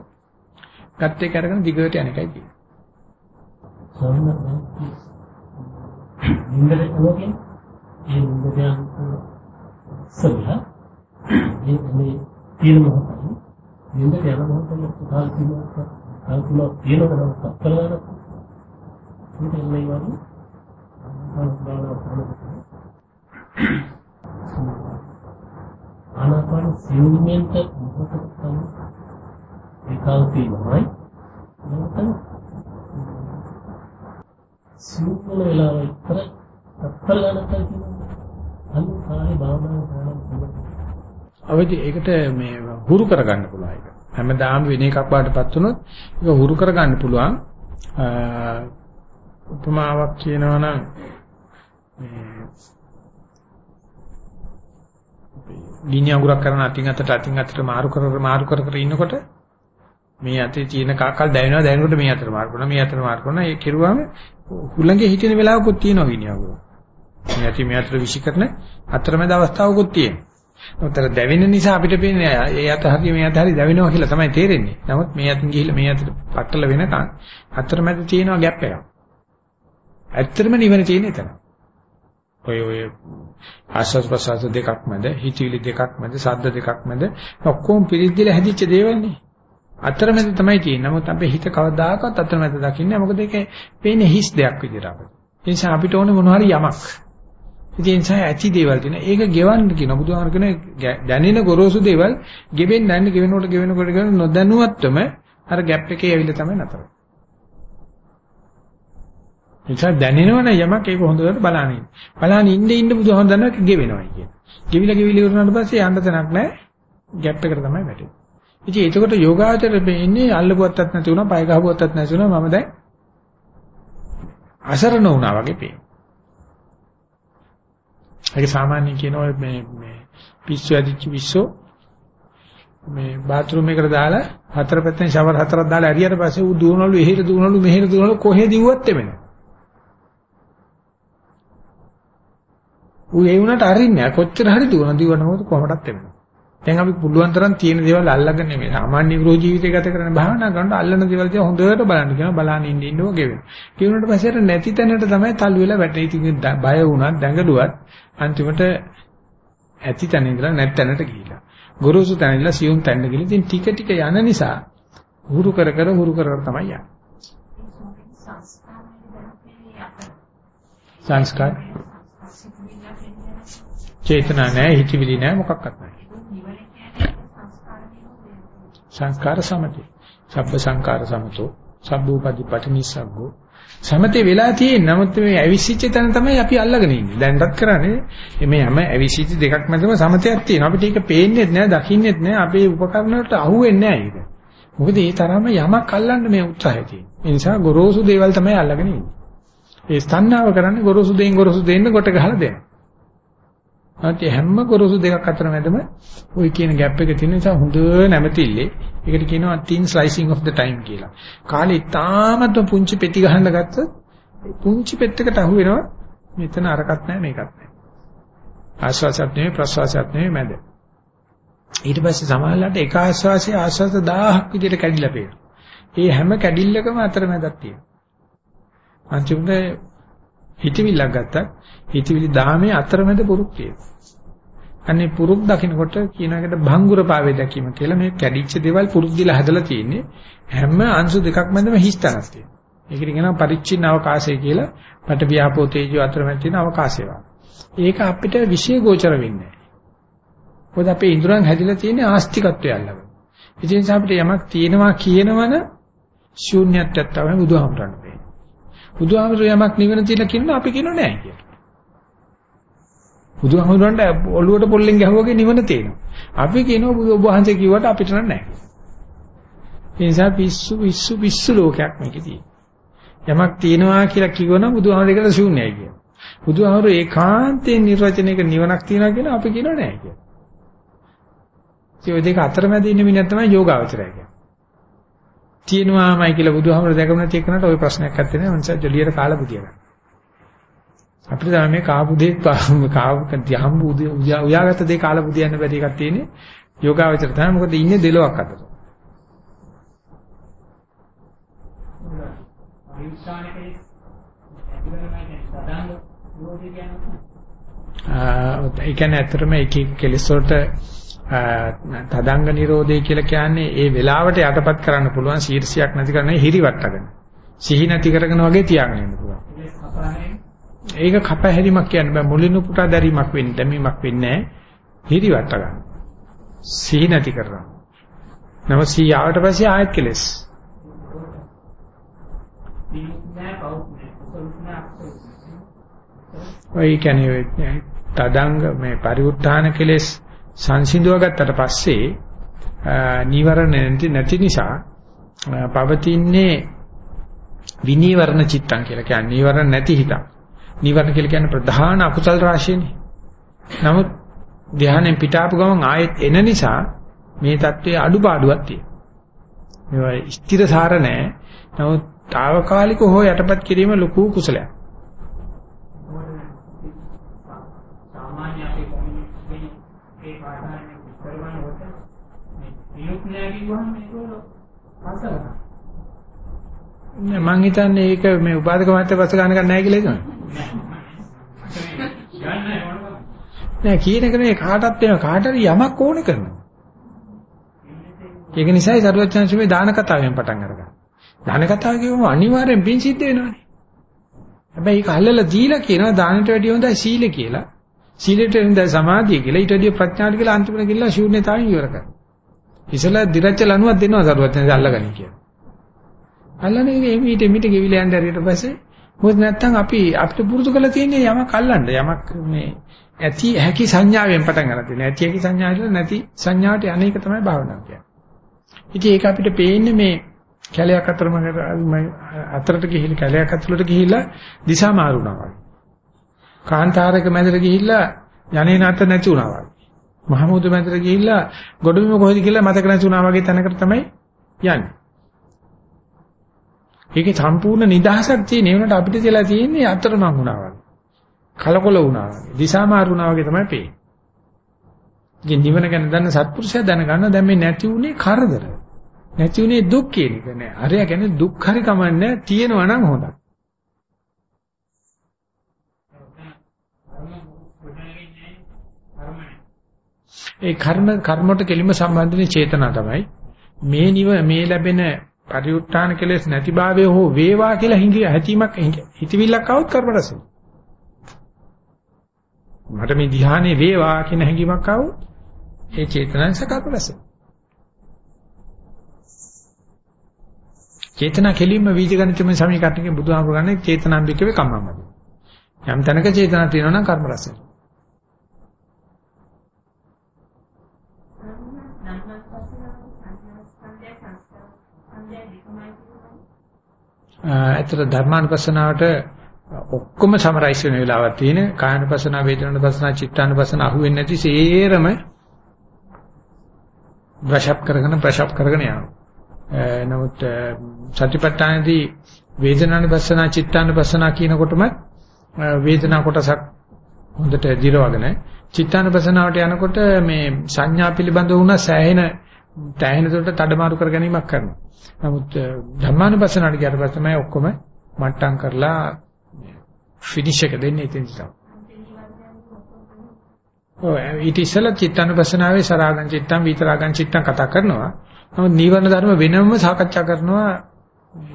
ගත්ත එක අරගෙන දිගට යන එකයි තියෙන්නේ. නින්දට යනකම් ඒ නින්දට යන සබ්බා මේ මේ තියෙන මොහොතයි නින්දට යන මොහොතේ කාල් කිනෝක කාල් කිනෝ තියෙනවා නම් සත්කලන මේක එන්නේ වගේ මම ආනාපාන සිවුමෙන්ට මොහොතක් තමයි ඒකාන්තීමයි නැත්නම් සිවුමල වෙලාව විතර අත්කලන කියනවා අන්න කාලේ භාවනා කරන අවදි ඒකට මේ හුරු කරගන්න පුළුවන් ඒක. හැමදාම වෙන එකක් බාටපත් වුණොත් ඒක හුරු කරගන්න පුළුවන්. උපමාවක් කියනවා නම් මේ ගිනි අඟුරක් කරන අතින් අතට අතින් අතට මාරු කර කර මාරු කර කර ඉන්නකොට මේ අතේ තියෙන කාකල් දැවෙනවා දැවෙනකොට මේ අතට මාරු කරනවා මේ අතට මාරු කරනවා ඒ කෙරුවාම හුළඟේ හිටින වෙලාවකුත් තියෙනවා ගිනි අඟුර. මේ අතේ මේ අතට විසිකරන අතරමැද අවස්ථාවකුත් තියෙනවා. උතර දැවෙන නිසා අපිට පේන්නේ ඒ අත හරිය මේ අත හරිය දැවෙනවා කියලා තමයි තේරෙන්නේ. නමුත් මේ අතින් ගිහිල්ලා මේ අතට පටල වෙනකන් අතරමැද තියෙනවා ગેප් එකක්. ඇත්තටම නිවන තියෙන්නේ එතන. ඔය ඔය ආස්වාද ප්‍රසආස දෙකක් මැද, හිතවිලි දෙකක් මැද, සද්ද දෙකක් මැද ඔක්කොම පිළිද්දලා හැදිච්ච දේවල්නේ. අතරමැද තමයි තියෙන්නේ. නමුත් අපේ හිත කවදාකවත් අතරමැද දකින්නේ මොකද ඒකේ පේන්නේ හිස් දෙයක් විදිහට අපිට. ඒ නිසා අපිට ඕනේ මොනවා හරි යමක්. ඉතින් ඒ නිසා ඇති දේවල් තියෙන ඒක ගෙවන්න කියන බුදුහාමර කියන දැනෙන ගොරෝසු දේවල් ගෙවෙන්න නැන්නේ ගෙවෙනකොට ගෙවෙනකොට ගෙවෙන නොදැනුවත්වම අර ગેප් එකේ ඇවිල්ලා තමයි නතර නිසා දැනෙනවනේ යමක් ඒක හොඳට බලන්න ඉන්න. බලන්න ඉන්න ඉන්න බුදුහාම දන්නවා ගෙවෙනවයි කියන. ගෙවිලා ගෙවිලා ඉවරනාට පස්සේ යන්න තැනක් නැහැ. ગેප් එකට තමයි වැටෙන්නේ. ඉතින් එතකොට යෝගාචර වෙන්නේ අල්ලපුවත්තක් නැති වුණා, පය ගහපුවත්තක් නැති වුණා මම දැන් අසරණ වුණා වගේ පේනවා. ඒක සාමාන්‍යයෙන් කියන ඔය මේ මේ පිස්සු ඇදිච්ච විශ්ව මේ බාත්රූම් එකට දාලා හතර පැත්තෙන් ෂවර් හතරක් දාලා ඇරියට පස්සේ ඌ දුවනවලු එහෙට දුවනවලු මෙහෙට දුවනවලු කොහෙද දිව්වත් එමෙන්නේ. ඌ ඒ වුණාට අරින්නේ නැහැ. කොච්චර හරි දුවන දිවනවද කොහොමදත් එමෙන්නේ. දැන් අපි පුළුවන් තරම් තියෙන දේවල් අල්ලගෙන නෙමෙයි සාමාන්‍ය ගෘහ ජීවිතය ගත කරන භාවනා කරනකොට අල්ලන දේවල් දිහා හොඳට බලන්න කියනවා බලන්න ඉන්න ඉන්න වගේ වෙනවා. කියනකොට පස්සේ අර නැති තැනට තමයි තල්ලු වෙලා වැටෙන්නේ. ඉතින් බය වුණත් දැඟලුවත් අන්තිමට ඇති තැන ඉඳලා නැත් තැනට ගිහිලා. ගුරුසු තැන ඉඳලා සියුම් තැනට ගිහින් ඉතින් ටික ටික යන නිසා හුරු කර කර හුරු කර කර තමයි යන්නේ. සංස්කාර චේතනා නැහැ හිතවිලි නැහැ මොකක්වත් නැහැ. සංස්කාර සමතේ. සබ්බ සංකාර සමතෝ සබ්බූපදි පටිනිස්සග්ගෝ සමතේ වෙලා තියෙන නමුත් මේ ඇවිසිච්ච තැන තමයි අපි අල්ලගෙන ඉන්නේ. දැන්වත් කරන්නේ මේ හැම ඇවිසිච්ච දෙකක් මැදම සමතයක් තියෙනවා. අපිට ඒක පේන්නේත් නැහැ, දකින්නෙත් නැහැ. අපේ උපකරණ වලට අහුවෙන්නේ නැහැ ඒක. මොකද ඒ තරම යමක් අල්ලන්න මේ උත්සාහය තියෙනවා. ඒ නිසා ගොරෝසු දේවල් තමයි අල්ලගෙන ඉන්නේ. ඒ ස්තන්නාව කරන්නේ ගොරෝසු දෙයින් ගොරෝසු දෙන්න කොට ගහලා දෙන්න. නැත්නම් හැම ගොරසු දෙකක් අතර මැදම ওই කියන ગેප් එක තියෙන නිසා හොඳ නැමතිල්ලේ. ඒකට කියනවා thin slicing of the time කියලා. කාලේ ඉතාමත්ම පුංචි පෙති ගහන්න ගත්තොත් පුංචි පෙත්තකට අහු වෙනවා මෙතන අරකට නැහැ මේකත් නැහැ. ආශ්වාසයත් නෙමෙයි ප්‍රශ්වාසයත් නෙමෙයි මැද. ඊට පස්සේ සමහරවිට එක ආශ්වාසය ආශ්වාස 1000ක් විදිහට කැඩිලා පේනවා. ඒ හැම කැඩිල්ලකම අතරමැදක් තියෙනවා. අන්තිමට හිතවිල්ලක් ගත්තත් හිතවිලි 10 අතරමැද පුරුක් තියෙනවා. අනේ පුරුක් දකින්නකොට කියන එකට භංගුර පාවේ දැකීම කියලා මේ කැඩිච්ච දේවල් පුරුක් දිලා හදලා තියෙන්නේ හැම අංශු දෙකක් මැදම හිස්තනක් තියෙනවා. ඒකට කියනවා පරිච්ඡින්න අවකාශය කියලා පට ව්‍යාපෝ තේජෝ අතරමැද තියෙන අවකාශය ඒක අපිට විශේෂ ගෝචර වෙන්නේ නැහැ. මොකද අපේ ඉන්ද්‍රයන් හැදිලා තියෙන්නේ ආස්තිකත්වය අල්ලගෙන. ඒ නිසා අපිට යමක් තියෙනවා කියනවන ශූන්‍යත්වයක් තමයි බුදුහාමරන්න වෙන්නේ. බුදුහාමර යමක් නිවන තියලා කියනවා අපි කියනෝ නැහැ කියලා. බුදුහාමුදුරන්ට ඔළුවට පොල්ලෙන් ගැහුවාගේ නිවන තියෙනවා. අපි කියනවා බුදු ඔබ වහන්සේ කිව්වට අපිට නම් නැහැ. ඒ නිසා පිස්සු පිස්සු පිස්සු ලෝකයක් මේකේ තියෙනවා. යමක් තියෙනවා කියලා කිව්වනම් බුදුහාමුදුරේකට ශූන්‍යයි කියනවා. බුදුහාමුදුර ඒකාන්තයෙන් නිර්වචනයක නිවනක් තියෙනවා කියලා අපි කියනවා නැහැ කියලා. ඒ දෙක අතරමැද ඉන්න මිනිහ තමයි යෝගාවචරය කියන්නේ. තියෙනවාමයි කියලා බුදුහාමුදුර දැකම නැති එකනට ওই ප්‍රශ්නයක් නැත්තේ නේ. මනස ජොලියට කාලා බුදියා ගන්න. අපිට තමයි මේ කාපු දේ කාපු යම් උයාගත්ත දේ කාලා බුදියන්න බැරි එකක් තියෙන්නේ යෝගාවචර තමයි මොකද ඉන්නේ දෙලොක් අතර. ඒ කියන්නේ ඇත්තටම එක එක කෙලෙස් වලට තදංග නිරෝධය කියලා කියන්නේ ඒ වෙලාවට යටපත් කරන්න පුළුවන් ශීර්ෂයක් නැති කරන හිරිවට්ටගෙන. සිහි නැති කරගෙන වගේ තියාගෙන ඉන්න පුළුවන්. ඒක කපහැරීමක් කියන්න බෑ මුලින් උපුටා දැරීමක් වෙන්නේ දැමීමක් වෙන්නේ නැහැ හිරිවට ගන්න. සිහි නැති කරනවා. නම සිහි ආවට පස්සේ ආයෙත් කෙලස්. ඔය කියන්නේ තදංග මේ පරිඋත්ථාන කෙලස් සංසිඳුවා ගත්තට පස්සේ නීවරණ නැති නිසා පවතින්නේ විනීවරණ චිත්තං කියලා කියන්නේ නීවරණ නැති හිතක්. නීවරණ කියලා කියන්නේ ප්‍රධාන අකුසල් රාශියනේ. නමුත් ධානයෙන් පිටාපු ගමන් ආයෙත් එන නිසා මේ தત્ත්වයේ අඩුපාඩුවක් තියෙනවා. මේවා ස්ථිරසාර නැහැ. නමුත් తాවකාලික හෝ යටපත් කිරීම ලොකු කුසලයක්. හසලක. මං හිතන්නේ ඒක මේ උපාදක මාත්‍ය පස්ස ගන්න ගන්න නැහැ කියලා හිතනවා. නෑ කියන එක නේ කාටත් වෙන කාට හරි යමක් ඕනේ කරනවා. ඒක නිසායි සරුවචාන්සි මේ දාන කතාවෙන් පටන් අරගන්නේ. දාන කතාව කියවම අනිවාර්යෙන් පින් සිද්ධ වෙනවානේ. හැබැයි ඒක අල්ලලා දීලා කියනවා දානට වැඩිය හොඳයි සීල කියලා. සීලයට හොඳයි සමාධිය කියලා ඊට වැඩිය ප්‍රඥාට කියලා අන්තිමට ගිහලා ශූන්‍යතාවයෙන් ඉවර කරනවා. ඉතලා දිරච්ච ලණුවක් දෙනවා සරුවචාන්සි අල්ලගනි කියලා. අල්ලන්නේ මේ මීට මීට ගෙවිලා යන්න හරියට පස්සේ මොකද නැත්තම් අපි අපිට පුරුදු කරලා තියෙන්නේ යමක් අල්ලන්න. යමක් මේ ඇති හැකි සංඥාවෙන් පටන් ගන්න තියෙනවා ඇති හැකි සංඥාවට නැති සංඥාවට අනේක තමයි භාවනාව කියන්නේ. ඉතින් ඒක අපිට පේන්නේ මේ කැලයක් අතරම අතරට ගිහිල්ලා කැලයක් අතරට ගිහිල්ලා දිශා මාරුණා වගේ. කාන්තාරයක මැදට ගිහිල්ලා යන්නේ නැත නැති වුණා වගේ. මහමුදු මැදට ගිහිල්ලා ගොඩබිම කොහෙද කියලා මතක නැතුණා වගේ තැනකට තමයි යන්නේ. ඒකේ සම්පූර්ණ නිදහසක් තියෙන. ඒ වුණාට අපිට කියලා තියෙන්නේ අතරමං වුණා වගේ. කලකොල වුණා වගේ. දිශා මාරු වුණා වගේ තමයි පේන්නේ. ඉතින් නිවන ගැන දන්න සත්පුරුෂයා දැනගන්න දැන් මේ නැති උනේ කරදර. නැති උනේ දුක් කියන එක නෑ. අරයා කියන්නේ දුක් හරි කමන්නේ තියෙනවා නම් හොඳයි. ඒ කර්ම කර්මොට කෙලිම සම්බන්ධනේ චේතනා තමයි. මේ නිව මේ ලැබෙන පරිඋත් ทาน කෙලෙස් නැතිභාවය හෝ වේවා කියලා හිඟි ඇතීමක් හිතවිල්ලක් આવුත් කර්ම රසෙයි. මට මේ ධ්‍යානෙ වේවා කියන හැඟීමක් આવුත් ඒ චේතනාවෙන් සකල්ප රසෙයි. චේතනා කෙලින්ම වීජගණිතමය සමීකරණයකින් බුදුහාමුදුරනේ චේතනාම්බිකවේ කම්මමයි. යම් තැනක චේතනා තියෙනවා නම් කර්ම රසයි. ඇත්තට ධර්මානුපස්සනාවට ඔක්කොම සමරයිස් වෙන වෙලාවක් තියෙන කායනුපස්සනා වේදනානුපස්සනා චිත්තානුපස්සනා අහුවෙන්නේ නැති සේරම බ්‍රෂප් කරගෙන බ්‍රෂප් කරගෙන යනවා. නමුත් සතිපට්ඨානදී වේදනානුපස්සනා චිත්තානුපස්සනා කියනකොටම වේදනා කොටසක් හොඳට දිරවගෙන චිත්තානුපස්සනාවට යනකොට මේ සංඥා පිළිබඳව වුණ සෑහෙන තැහෙන දෙකට තඩමාරු කර ගැනීමක් කරනවා. නමුත් ධර්මානුපස්සනාවට ගියාට පස්සේ තමයි ඔක්කොම මට්ටම් කරලා ෆිනිෂ් එක දෙන්නේ ඉතින් තමයි. ඔව් ඊට ඉස්සෙල්ලා චිත්තානුපස්සනාවේ සරාගං චිත්තං විතරාගං චිත්තං කතා කරනවා. නමුත් නීවරණ ධර්ම වෙනම සාකච්ඡා කරනවා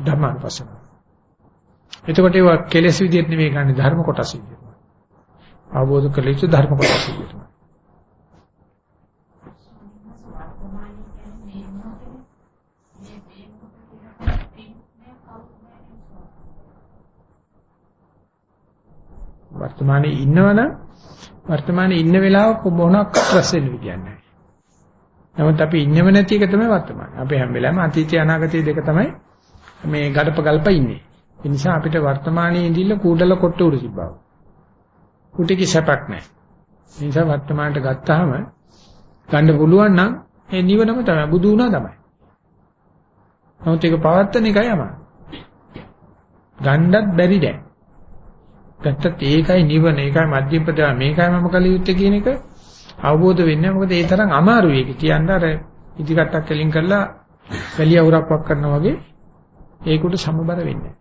ධර්මානුපස්සනාව. එතකොට ඒවා කෙලෙස් විදිහට නෙවෙයි ගන්න ධර්ම කොටස් විදිහට. අවබෝධ කළ යුතු ධර්ම කොටස් විදිහට. වර්තමානයේ ඉන්නවනම් වර්තමානයේ ඉන්න වෙලාවක මොනක් රස වෙන්න විදියක් නැහැ. නමුත් අපි ඉන්නව නැති එක තමයි වර්තමාන. අපි හැම වෙලාවෙම අතීතය අනාගතය දෙක තමයි මේ ගඩප ගල්ප ඉන්නේ. ඒ නිසා අපිට වර්තමානයේ ඉඳිල්ල කූඩල කොට උඩ තිබ්බා. කුටිකි සැපක් නැහැ. ඒ නිසා වර්තමානට ගත්තාම ගන්න පුළුවන් නම් ඒ නිවනම තමයි බුදු වුණා තමයි. නමුත් ඒක පවත්තන එකයි අමාරු. ගණ්ඩත් බැරි දැන්. ගත්තත් ඒකයි නිවන ඒකයි මධ්‍යම ප්‍රතිපදා මේකයි මම කල යුත්තේ කියන එක අවබෝධ වෙන්නේ මොකද ඒ තරම් අමාරුයි ඒක. කියන්න අර ඉදිකටක් කෙලින් කරලා වැලිය අවුරක් වක් කරනවා වගේ ඒකට සමබර වෙන්නේ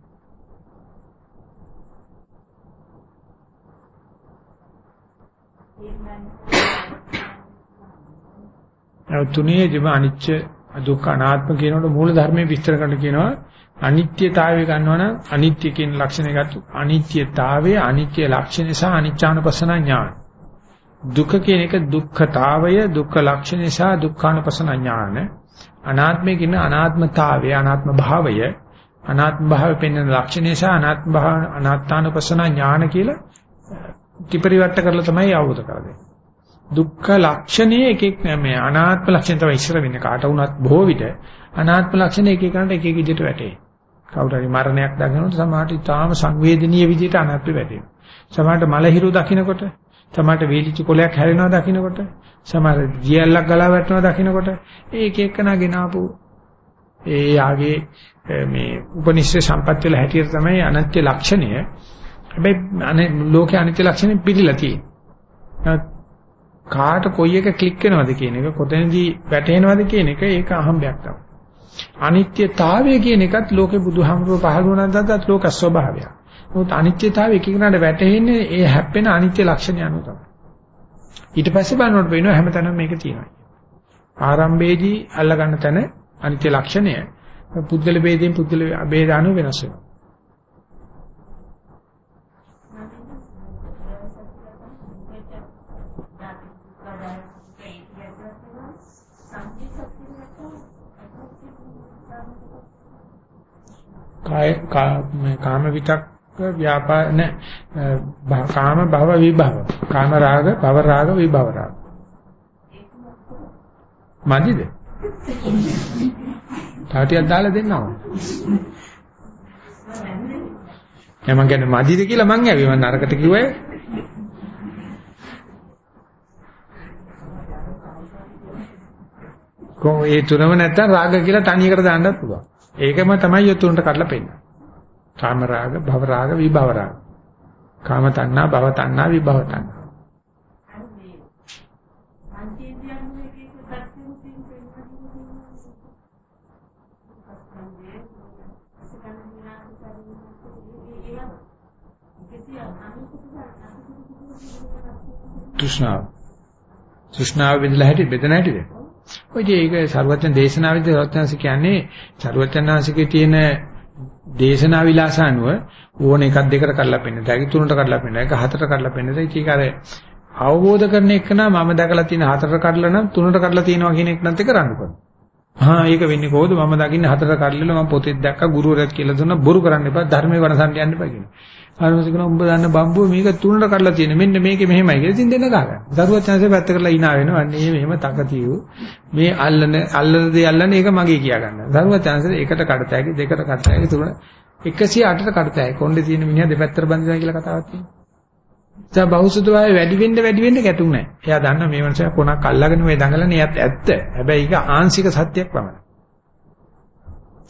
නැහැ. තුනේදිම අනිච්ච දුක්ඛ අනාත්ම කියනකොට මූල ධර්මයේ විස්තර කරන්න කියනවා අනිත්‍යතාවය ගන්නවනම් අනිත්‍ය කියන ලක්ෂණය ගත්ත අනිත්‍යතාවයේ අනිත්‍ය ලක්ෂණය සහ අනිච්ඡානුපස්සන ඥාන. දුක කියන එක දුක්ඛතාවය දුක්ඛ ලක්ෂණය සහ දුක්ඛානුපස්සන ඥාන. අනාත්මය කියන අනාත්මතාවය අනාත්ම භාවය අනාත්ම භාවය පෙන්වන ලක්ෂණය සහ අනාත්ම භාව අනාත්තානුපස්සන ඥාන කියලා ත්‍රිපරිවට්ට කරලා තමයි අවබෝධ කරගන්නේ. දුක්ඛ ලක්ෂණයේ එක එක මේ අනාත්ම ලක්ෂණ තමයි ඉස්සර වෙන්නේ. කාට වුණත් බොහෝ විට අනාත්ම ලක්ෂණ එක එකකට එක එක විදිහට වැටේ. කවුරු හරි මරණයක් දකිනකොට සමහරට ඊටාම සංවේදනීය විදිහට අනාත්ම වැටෙනවා. සමහරට මලහිරු දකින්නකොට, සමහරට වේලිච්ච කොලයක් හැරෙනවා දකින්නකොට, සමහර ජීයල්ලක් ගලා වැටෙනවා දකින්නකොට ඒක එක්කනා ගෙනාපු ඒ යාගේ මේ උපනිෂ්ඨ සම්පත් වල හැටියට තමයි අනත්‍ය ලක්ෂණය. හැබැයි ලෝකේ අනිත්‍ය ලක්ෂණය පිළිලා තියෙන්නේ. කාට කොයි එක ක්ලික් වෙනවද කියන එක කොතැනදී වැටෙනවද කියන එක ඒක අහම්බයක් තමයි. අනිත්‍යතාවය කියන එකත් ලෝකේ බුදුහාමුදුරුව පහළ වුණාද දත් ලෝක ස්වභාවයක්. මොකද අනිත්‍යතාවය එකකනට වැටෙන්නේ ඒ හැප්පෙන අනිත්‍ය ලක්ෂණය අනුව තමයි. ඊට පස්සේ බලනකොට වෙනවා හැමතැනම මේක තියෙනවා. ආරම්භයේදී අල්ලගන්න තැන අනිත්‍ය ලක්ෂණය පුද්ගල ભેදයෙන් පුද්ගල ભેද අනුව වෙනස් වෙනවා. කාය කාම විතක් ව්‍යාපාර නැ කාම භව විභව. කාම රාග භව රාග විභව රාග. මදිද? තාටියක් දාලා දෙන්නවා මං කියන්නේ මදිද කියලා මං ඇවි මං නරකට කිව්වේ කොහොම ඒ තුනම නැත්තම් රාග කියලා තනියකට දාන්නත් පුළුවන්. ඒකම තමයි ඔය තුනට කඩලා පෙන්නන්නේ. කාම රාග, භව රාග, විභව රාග. කාම තණ්හා, භව තණ්හා, විභව තණ්හා. අර මේ පංචේන්ද්‍රයන් එකේ සත්‍යයෙන් තියෙන තෘෂ්ණාව. තෘෂ්ණාව බෙදලා හැටි බෙදන හැටිද? ඔය જે ඒක සර්වඥ දේශනාවේදී සර්වඥාන්ස කියන්නේ සර්වඥාන්සිකේ තියෙන දේශනා විලාස අනුව ඕන එකක් දෙකට කඩලා පෙන්නන. ඒකයි තුනට කඩලා පෙන්නන. ඒක හතරට කඩලා පෙන්නන. ඒක අර අවබෝධ කරන එක නම් මම දැකලා තියෙන හතරට කඩලා නම් තුනට කඩලා තියෙනවා කියන එක නැත් එක රණ්ඩු කරනවා. ආ ඒක වෙන්නේ කොහොමද මම දකින්නේ හතරට කඩලා මම පොතේ දැක්ක ගුරුවරයෙක් කියලා දුන්නා බොරු කරන්න එපා ධර්මයේ වනසන්න යන්න එපා කියනවා. ආරමසිකන උඹ දන්න බම්බුව මේක තුනට කඩලා තියෙන මෙන්න මේකේ මෙහෙමයි කියලා ඉතින් දෙන්න ගහගන්න. දරුවත් chance පැත්ත කරලා hina වෙනවා. අන්නේ මෙහෙම තකතියු. මේ අල්ලන අල්ලන දේ අල්ලන්නේ ඒක මගේ කියා ගන්න. දරුවත් chance එකට කඩතෑකි දෙකට කඩතෑකි තුන 108ට කඩතෑකි. කොණ්ඩේ තියෙන මිනිහා දෙපැත්තට බඳිනවා කියලා කතාවක් තියෙනවා. දැන් බෞසුදවායේ වැඩි වෙන්න වැඩි වෙන්න ගැටුම් නැහැ. එයා දන්නා මේ මනුස්සයා කොනක් අල්ලගෙන මේ දඟලන්නේ යත් ඇත්ත. හැබැයි ඒක ආංශික සත්‍යයක් පමණයි.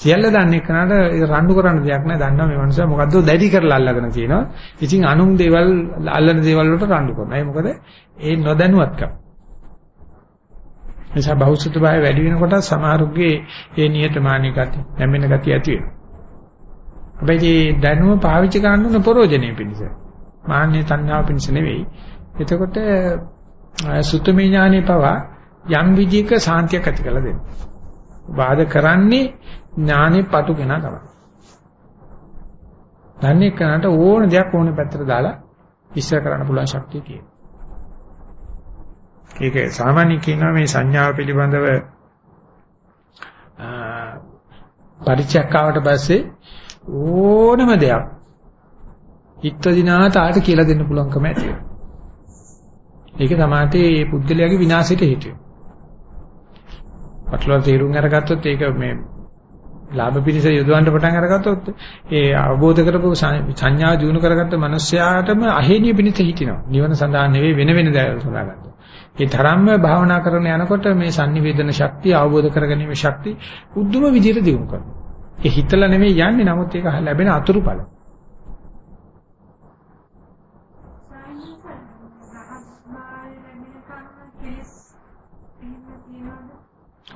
සියල්ල දන්නේ කනට රණ්ඩු කරන්න දෙයක් නැහැ. දන්නවා මේ මනුස්සයා මොකද්ද දැඩි කරලා අල්ලගෙන තියෙනවා. ඉතින් අනුන් දේවල් අල්ලන දේවල් වලට රණ්ඩු කරනවා. ඒ මොකද ඒ නොදැනුවත්කම. නිසා බෞසුදවායේ වැඩි වෙනකොට සමහරුගේ ඒ නියතමානී ගති, නැමෙන ගති ඇති වෙනවා. හැබැයි දැනුම පාවිච්චි කරන්න ඕන ප්‍රෝජනෙ පිණිස. මාන්නේ තණ්හාව පිණිස නෙවෙයි. එතකොට සුත්තමේ ඥානේ පවා යම් විදිහක සාන්තියක් ඇති කරලා දෙනවා. වාද කරන්නේ ඥානේ පටු කෙනා තමයි. දන්නේ කනට ඕන දෙයක් ඕනේ පැත්තට දාලා ඉස්සර කරන්න පුළුවන් ශක්තිය තියෙනවා. ඒක සාමාන්‍ය කියනවා මේ සංඥාව පිළිබඳව පරිචයක් ආවට පස්සේ ඕනම දෙයක් හිත දිනාට ආට කියලා දෙන්න පුළුවන්කම ඇති වෙනවා. ඒක තමයි මේ පුද්ගලයාගේ විනාශයට හේතුව. පටලවා තේරුම් අරගත්තොත් ඒක මේ ලාභ පිණිස යොදවන්න පටන් අරගත්තොත් ඒ අවබෝධ කරපු සංඥා ජීවුන කරගත්ත මිනිස්යාටම අහේනිය පිණිස හිටිනවා. නිවන සඳහා නෙවෙයි වෙන වෙන දේවල් සඳහා ගන්නවා. ඒ තරම්ම භාවනා කරන යනකොට මේ sannivedana ශක්තිය අවබෝධ කරගැනීමේ ශක්තිය උද්දුම විදිහට දියුණු කරනවා. ඒ හිතලා නෙවෙයි යන්නේ නමුත් ඒක ලැබෙන අතුරුඵල.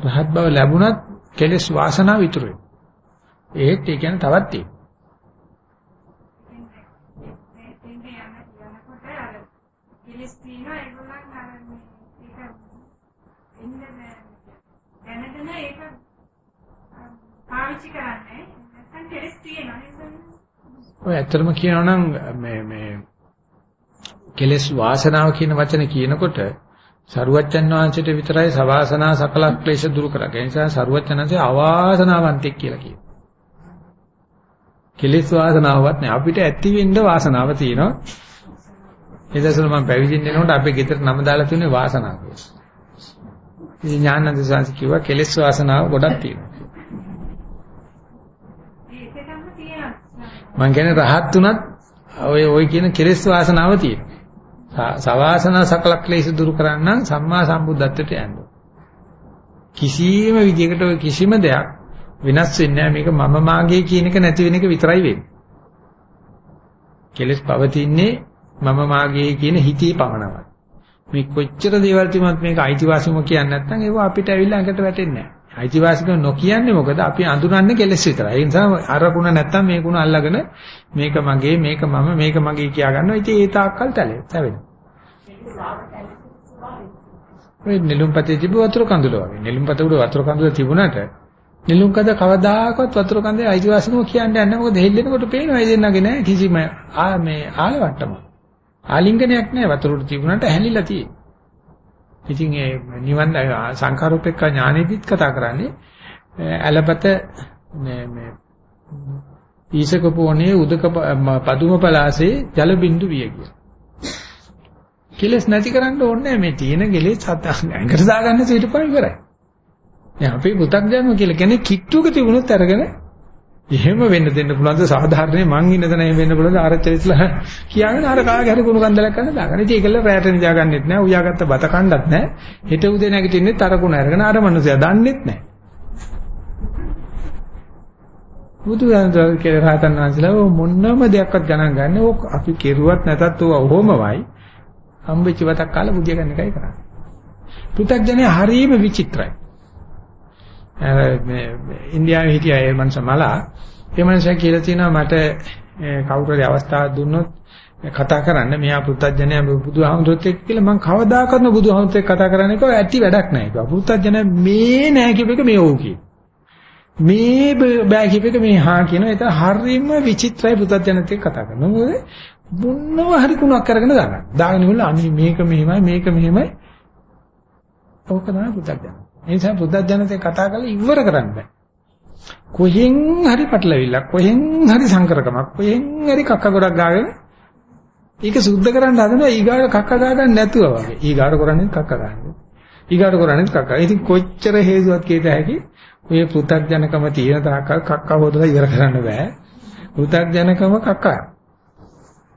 රහත් බව ලැබුණත් කෙලෙස් වාසනාව ඉතුරු වෙනවා. ඒත් ඒ කියන්නේ තවත් තියෙනවා. දැනගෙන ඒක පාවිච්චි කරන්නේ නැත්නම් කෙලස් තියෙනවා නේද? ඔය ඇත්තටම කියනවා නම් මේ මේ කෙලස් වාසනාව කියන වචනේ කියනකොට සරුවච්චන් වහන්සේට විතරයි සවාසනා සකල ක්ලේශ දුරු කරගන්න. ඒ නිසා සරුවච්චන්හන්සේ අවාසනාවන්තෙක් කියලා කියනවා. කෙලෙස් වාසනාවක් නෑ. අපිට ඇති වෙන්න වාසනාව තියෙනවා. ඒ දැසල මම පැවිදිින් එනකොට අපේ ගෙදර නම දාලා තියෙන්නේ වාසනාව කියලා. ඉතින් ඥානන්ද සාංශ කිව්වා කෙලෙස් වාසනාව ගොඩක් තියෙනවා. ඒකටම තියෙනවා. මං කියන්නේ රහත් උනත් ඔය ඔය කියන කෙලෙස් වාසනාව තියෙනවා. සවාසනා සකල ක්ලේශ දුරු කරන්න සම්මා සම්බුද්ධත්වයට යන්න. කිසියම් විදියකට ඔය කිසිම දෙයක් වෙනස් වෙන්නේ නැහැ මේක මම මාගේ කියන එක නැති වෙන එක විතරයි වෙන්නේ. කෙලස් පවතින්නේ මම මාගේ කියන හිතේ පමණමයි. මේ කොච්චර දේවල් තිබුණත් මේක අයිතිවාසිකම කියන්නේ නැත්නම් ඒව අපිට ඇවිල්ලා අඟට වැටෙන්නේ නැහැ. අයිතිවාසිකම නොකියන්නේ මොකද අපි අඳුරන්නේ කෙලස් විතරයි. ඒ නිසා අරකුණ නැත්නම් මේකුණ අල්ලගෙන මේක මගේ මේක මම මේක මගේ කියා ගන්නවා. ඉතින් ඒ තාක්කල් තැලේ. තැවෙනවා. මේ නිලුම්පතේ තිබු වතුර කඳුල වගේ. නිලුම්පත උඩ වතුර කඳුල තිබුණාට නිලුම්කද කවදාකවත් වතුර කඳේ අයිතිවාසිකම කියන්නේ නැහැ. මොකද හෙල්ලෙනකොට පේනවා ඒ දෙන්නගේ නැහැ කිසිම ආ මේ ආලවට්ටම. ආලිංගනයක් නැහැ වතුර උඩ තිබුණාට ඇහැලිලා තියෙන්නේ. ඉතින් ඒ නිවන් සංඛාරූපේක ඥානෙදිත් කතා කරන්නේ ඇලපත මේ මේ ඊසක පොණේ උදක පදුම පලාසේ ජල බින්දු විය කියලා. කෙලස් නැති කරන්න ඕනේ මේ තියෙන කෙලෙස් ඇඟට දාගන්න ඊට පස්සේ ඉවරයි. දැන් අපේ පුතග්ජනම කියලා කියන්නේ කිට්ටුවක තිබුණොත් අරගෙන එහෙම වෙන්න දෙන්න පුළුවන් ද සාධාරණේ මං ඉන්න තැන එහෙම වෙන්න පුළුවන් ආරච්චිලා කියාගෙන අර කාගේ හරි කුණු කන්දලක් කරන දාගන්න. ඉතින් ඒකල රැට නිදා ගන්නෙත් නෑ, උයාගත්ත බත කන්නත් නෑ. හෙට උදේ නැගිටින්නෙත් අර කුණ අරගෙන අර මනුස්සයා දන්නෙත් නෑ. බුදුහාමුදුරුවෝ කියලා රහතන් වහන්සේලා මොනම දෙයක්වත් ගණන් ගන්න ඕක අපි කෙරුවත් නැතත් ඕවා ඔහොමමයි. හම්බෙච්ච වතක් කාලා බුදිය ගන්න එකයි කරන්නේ. පෘථග්ජනය හරීම විචිත්‍රයි. මේ ඉන්දියාවේ හිටිය ඒ මනුස්ස මලා ඒ මනුස්සයා කියලා තියෙනවා මට කවුරු හරි අවස්ථාවක් දුන්නොත් කතා කරන්න මෙයා පෘථග්ජනය බුදුහාමුදුරුවොත් එක්ක කියලා මම කවදාකවත් බුදුහාමුදුරුවොත් එක්ක කතා කරන්නේ කොහොම ඇති වැඩක් නැහැ කිව්වා. පෘථග්ජනය මේ නැහැ කියප එක මේ ඕක කියන. මේ බෑ කියප එක මේ හා කියනවා. ඒක හරීම විචිත්‍රයි පෘථග්ජනත් එක්ක කතා කරනවා. මොකද මොනවා හරි කුණක් අරගෙන දාගන්න. දාගෙන ඉවල අනේ මේක මෙහෙමයි මේක මෙහෙමයි. ඕක තමයි පෘථග්ජනය. ඒ නිසා බුද්ධජනතේ කතා කරලා ඉවර කරන්න බෑ. කොහෙන් හරි පටලවිල්ලක්, කොහෙන් හරි සංකරකමක්, කොහෙන් හරි කක්ක ගොඩක් ගාගෙන ඒක සුද්ධ කරන්න හදනවා ඊගාට කක්ක ගාගන්න නැතුව වගේ. ඊගාට කරන්නේ කක්ක ගන්න. ඊගාට කරන්නේ කක්ක. ඉතින් කොච්චර හේතුවක් කීත හැකි ඔය පෘථග්ජනකම තියෙන තාක්කල් කක්ක හොදලා ඉවර කරන්න බෑ. පෘථග්ජනකම කක්ක.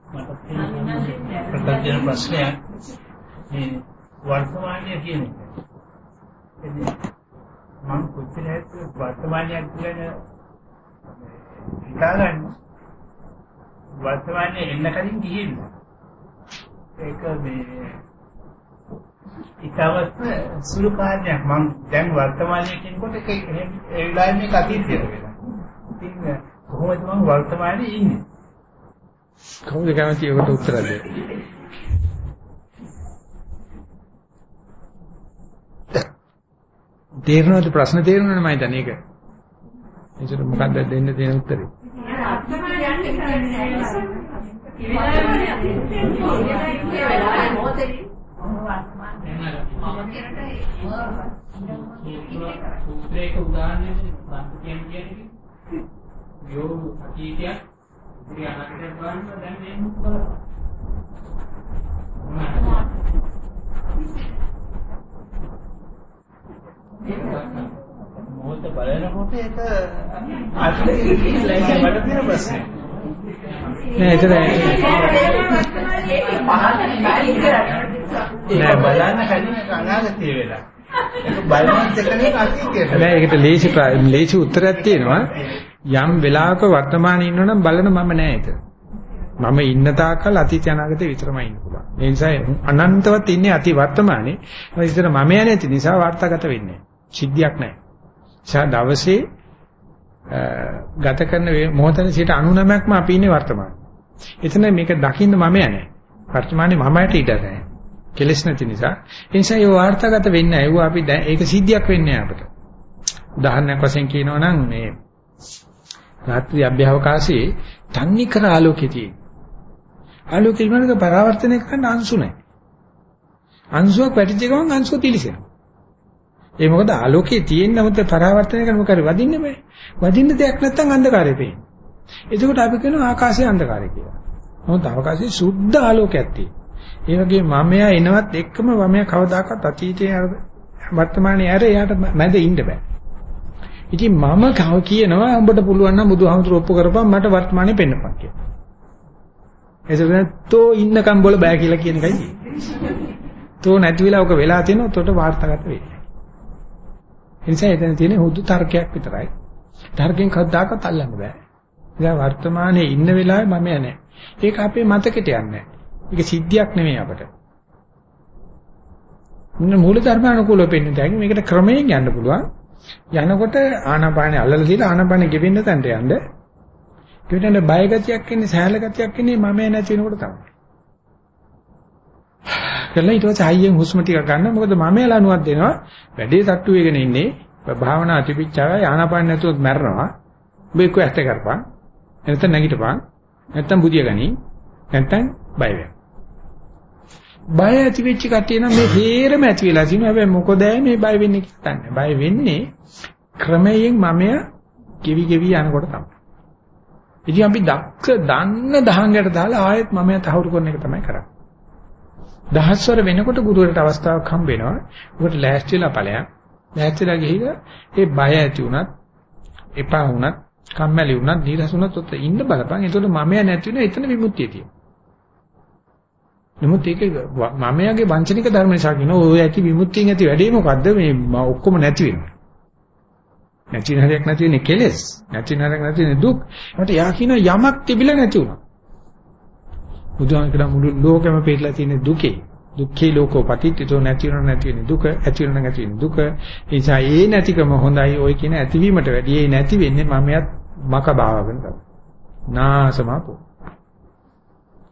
මට ප්‍රත්‍යක්ෂ ප්‍රශ්නයක් මේ වර්තමානයේ කියන්නේ මම කොච්චර හිතුව වර්තමානයක් කියන හිතාගන්න වර්තමානයේ එන්න කලින් ගිහින් ඒක මේ ඊටවස්ස සුළු කාර්යයක් මම දැන් වර්තමානයේ කියනකොට ඒක ඒ වෙලාවේ මේක අතීතයට වෙලා. ඉතින් කොහොමද මම වර්තමානයේ ඉන්නේ? කවුද කැමති ඒකට උත්තර දෙන්න? තේරෙනවද ප්‍රශ්න තේරෙනවද මම හිතන්නේ ඒක. ඒකට මොකක්ද දෙන්න තියෙන උත්තරේ? සූත්‍රයක උදාහරණයක් වන්තියෙන් කියන්නේ යෝ අතීතයක් ඉතිරි අනාගතයක් බලන්න දැන් මේ මුත් බලන්න. මොහොත බලනකොට ඒක අත්දැකීම් කියලා ඒක මට තියෙන ප්‍රශ්නේ. නෑ එතන නෑ බලන්න කලින් අනාගතයේ වෙලා. නෑ ඒකට ලේසි ලේසි උත්තරයක් තියෙනවා. යම් වෙලාවක වර්තමානයේ ඉන්නවනම් බලන මම නෑ ඒක. මම ඉන්න තාක්කල් අතීත අනාගතේ විතරමයි ඉන්න පුළුවන්. ඒ නිසා අනන්තවත් ඉන්නේ අති වර්තමානයේ. ඒ ඉතන මම යන්නේ නැති නිසා වාර්තාගත වෙන්නේ. සිද්ධියක් නෑ. සා දවසේ ගත කරන මොහොතේ 99%ක්ම අපි ඉන්නේ වර්තමානයේ. එතන මේක දකින්න මම යන්නේ. වර්තමානයේ මමයට ඉඩ නැහැ. කෙලස් නැති නිසා. ඒ නිසා ඒ වාර්තාගත වෙන්නේ නැහැ. අපි දැන් ඒක සිද්ධියක් වෙන්නේ අපිට. උදාහරණයක් වශයෙන් කියනවා නම් මේ රාත්‍රී අභ්‍යවකාශයේ තන්නේ කර ආලෝකයේ තියෙන. ආලෝකය ඉන්නක පරාවර්තනය කරන්න අංශු නැහැ. අංශුවක් වැටිච්ච ගමන් අංශුව තිලිසෙනවා. ඒ මොකද ආලෝකයේ තියෙන නමුත් පරාවර්තනය කරන මොකද වදින්න බෑ. වදින්න දෙයක් නැත්නම් අන්ධකාරය පේන්නේ. එතකොට අපි කියනවා ආකාශයේ අන්ධකාරය කියලා. මොකද ආකාශයේ සුද්ධ ආලෝකයක් තියෙනවා. ඒ වගේ මමයා එනවත් එක්කම මමයා කවදාකවත් අතීතයේ අර වර්තමානයේ ඇර එයාට මැද ඉන්න බෑ. ඉතින් මම කව කියනවා උඹට පුළුවන් නම් බුදුහාමුදුර ඔප්පු කරපන් මට වර්තමානයේ පෙන්නපන් කියලා. එතකොට තෝ ඉන්නකම් බොල බෑ කියලා කියන එකයි තියෙන්නේ. තෝ නැති වෙලා ඔක වෙලා තියෙනවා තොට වාර්තාගත වෙන්නේ. ඒ නිසා එතන තියෙන හුදු තර්කයක් විතරයි. තර්කෙන් කවදාකවත් අල්ලන්න බෑ. ඉතින් වර්තමානයේ ඉන්න වෙලාවේ මම යන්නේ. ඒක අපේ මතකෙට යන්නේ නැහැ. ඒක සිද්ධියක් නෙමෙයි අපට. මෙන්න මූල ධර්මානුකූලව පෙන්වන්න දැන් මේකට ක්‍රමයෙන් යන්න පුළුවන්. යනකොට ආනාපානේ අල්ලලා දීලා ආනාපානේ ගෙවෙන්න තැනට යන්න. ගෙවෙන්න බය ගතියක් එන්නේ සහැල ගතියක් එන්නේ මම නැති වෙනකොට තමයි. කළා ඊට පස්සේ හයියෙන් හුස්ම ටික ගන්න. මොකද මම ලනුවක් දෙනවා. වැඩේ තට්ටු වෙගෙන ඉන්නේ. භාවනා අතිපිච්චාවයි ආනාපාන නැතුවත් මැරෙනවා. ඔබ එක්ක ඇත්ත කරපන්. නැත්නම් නැගිටපන්. නැත්නම් බුදිය ගනි නැත්නම් බය වෙනවා බය ඇති වෙච්ච කට්ටිය නම් මේ හේරම ඇති වෙලා තියෙනවා. හැබැයි මොකද මේ බය වෙන්නේ කියන්නේ බය වෙන්නේ ක්‍රමයෙන් මමය කිවි කිවි යනකොට තමයි. ඉතින් අපි දක්ක දන්න දහංගට දාලා ආයෙත් මමය තහවුරු කරන එක තමයි කරන්නේ. දහස්වර වෙනකොට ගුරුවරට අවස්ථාවක් හම්බ වෙනවා. උකට ලෑස්තිලා ඵලයක්. ලෑස්තිලා ගිහිල්ලා ඒ බය ඇති වුණත්, එපා වුණත්, කම්මැලි වුණත් නීරස වුණත් ඔත ඉන්න බලපන්. එතකොට මමයා නැති වෙන එතන විමුක්තිය තියෙනවා. නමුත් ඒක මමයාගේ වංචනික ධර්ම නිසා කියන ඔය ඇති විමුක්තියෙන් ඇති වැඩේ මොකද්ද මේ ඔක්කොම නැති වෙනවා. නැති නැරයක් නැති වෙන්නේ කෙලෙස්. නැති නැරයක් නැති වෙන්නේ දුක්. ඒකට යා කියන යමක් තිබිලා නැති වුණා. බුදුහාම කියන මුළු ලෝකෙම පිටලා තියෙන දුකේ. දුක්ඛේ ලෝකෝ පටිච්චිතෝ නැති වෙන නැති වෙන දුක ඇති වෙන නැති වෙන දුක. ඒ නිසා ඒ නැතිකම හොඳයි. ඔය කියන ඇතිවීමට වැඩිය ඒ නැති වෙන්නේ මමයක් මක භාවගෙන තමයි. නාසමපෝ.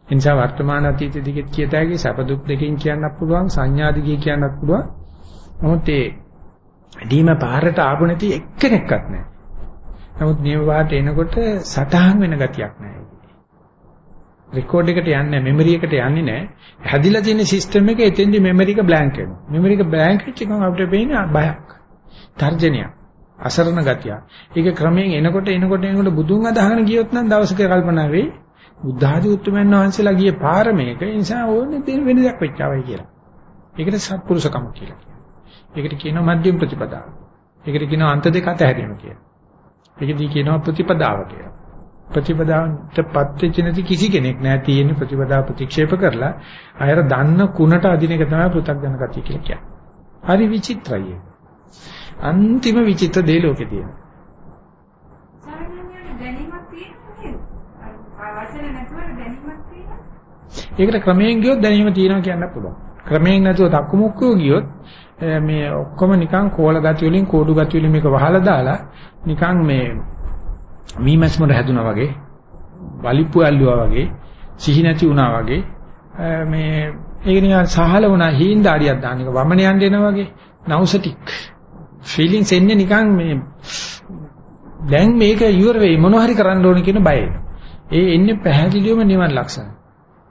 එනිසා වර්තමාන අතීත දිගේ කියතයි සැප දුක් දෙකෙන් කියන්නත් පුළුවන් සංඥා දිගේ කියන්නත් පුළුවන්. නමුත් ඒ දීම පාරට ආපු නැති එක්කෙනෙක්වත් නැහැ. නමුත් නියම වාට එනකොට සටහන් වෙන ගතියක් නැහැ. රෙකෝඩ් එකට යන්නේ මෙමරි එකට යන්නේ නැහැ. හැදිලා තියෙන සිස්ටම් එක එතෙන්දි මෙමරි එක බ්ලැන්ක් වෙනවා. මෙමරි එක බ්ලැන්ක් වෙච්ච ගමන් අපිට පේන්නේ බයක්. තර්ජනයක්. අසරණ ගතිය. ඒක ක්‍රමයෙන් එනකොට එනකොට එනකොට බුදුන් අදහගෙන ගියොත් නම් දවසක කල්පනා වෙයි. බුද්ධ ආදී උතුම්යන් වහන්සේලා ගියේ පාර මේක. ඒ නිසා ඕනේ දෙන වෙන දෙයක් වෙච්චවයි කියලා. ඒකට සත්පුරුෂකම කියලා කියනවා. ඒකට කියනවා මධ්‍යම ප්‍රතිපදාව. ඒකට කියනවා අන්ත දෙක අතහැරීම කියලා. ඒකදී කියනවා ප්‍රතිපදාව කියලා. ප්‍රතිපදාවටපත් වෙච්ච නැති කිසි කෙනෙක් නෑ තියෙන ප්‍රතිපදාව ප්‍රතික්ෂේප කරලා අයර දන්න කුණට අදින එක තමයි පෘථග්ජන ගතිය කියලා කියන්නේ. හරි විචිත්‍රයි. අන්තිම විචිත්‍ර දේ ලෝකේ තියෙනවා. ඒකට ක්‍රමයෙන් ගියොත් දැනීම තියෙනවා කියන්න පුළුවන්. ක්‍රමයෙන් නැතුව තක්කමුක්කෝ ගියොත් මේ ඔක්කොම නිකන් කෝල ගති වලින් කෝඩු ගති වලින් මේක වහලා දාලා නිකන් මේ මීමැස්මර හැදුනා වගේ වලිප්පු ඇල්ලුවා වගේ සිහි නැති වුණා වගේ මේ ඒක නිකන් සහල වුණා හීන් දාඩියක් දාන එක වමන යන්න එනවා වගේ නවුසටික් ෆීලිංස් එන්නේ නිකන් මේ දැන් මේක ඉවර වෙයි මොනව හරි කරන්න ඕන කියන බය ඒ එන්නේ පැහැදිලිවම නිවන් ලක්ෂණ.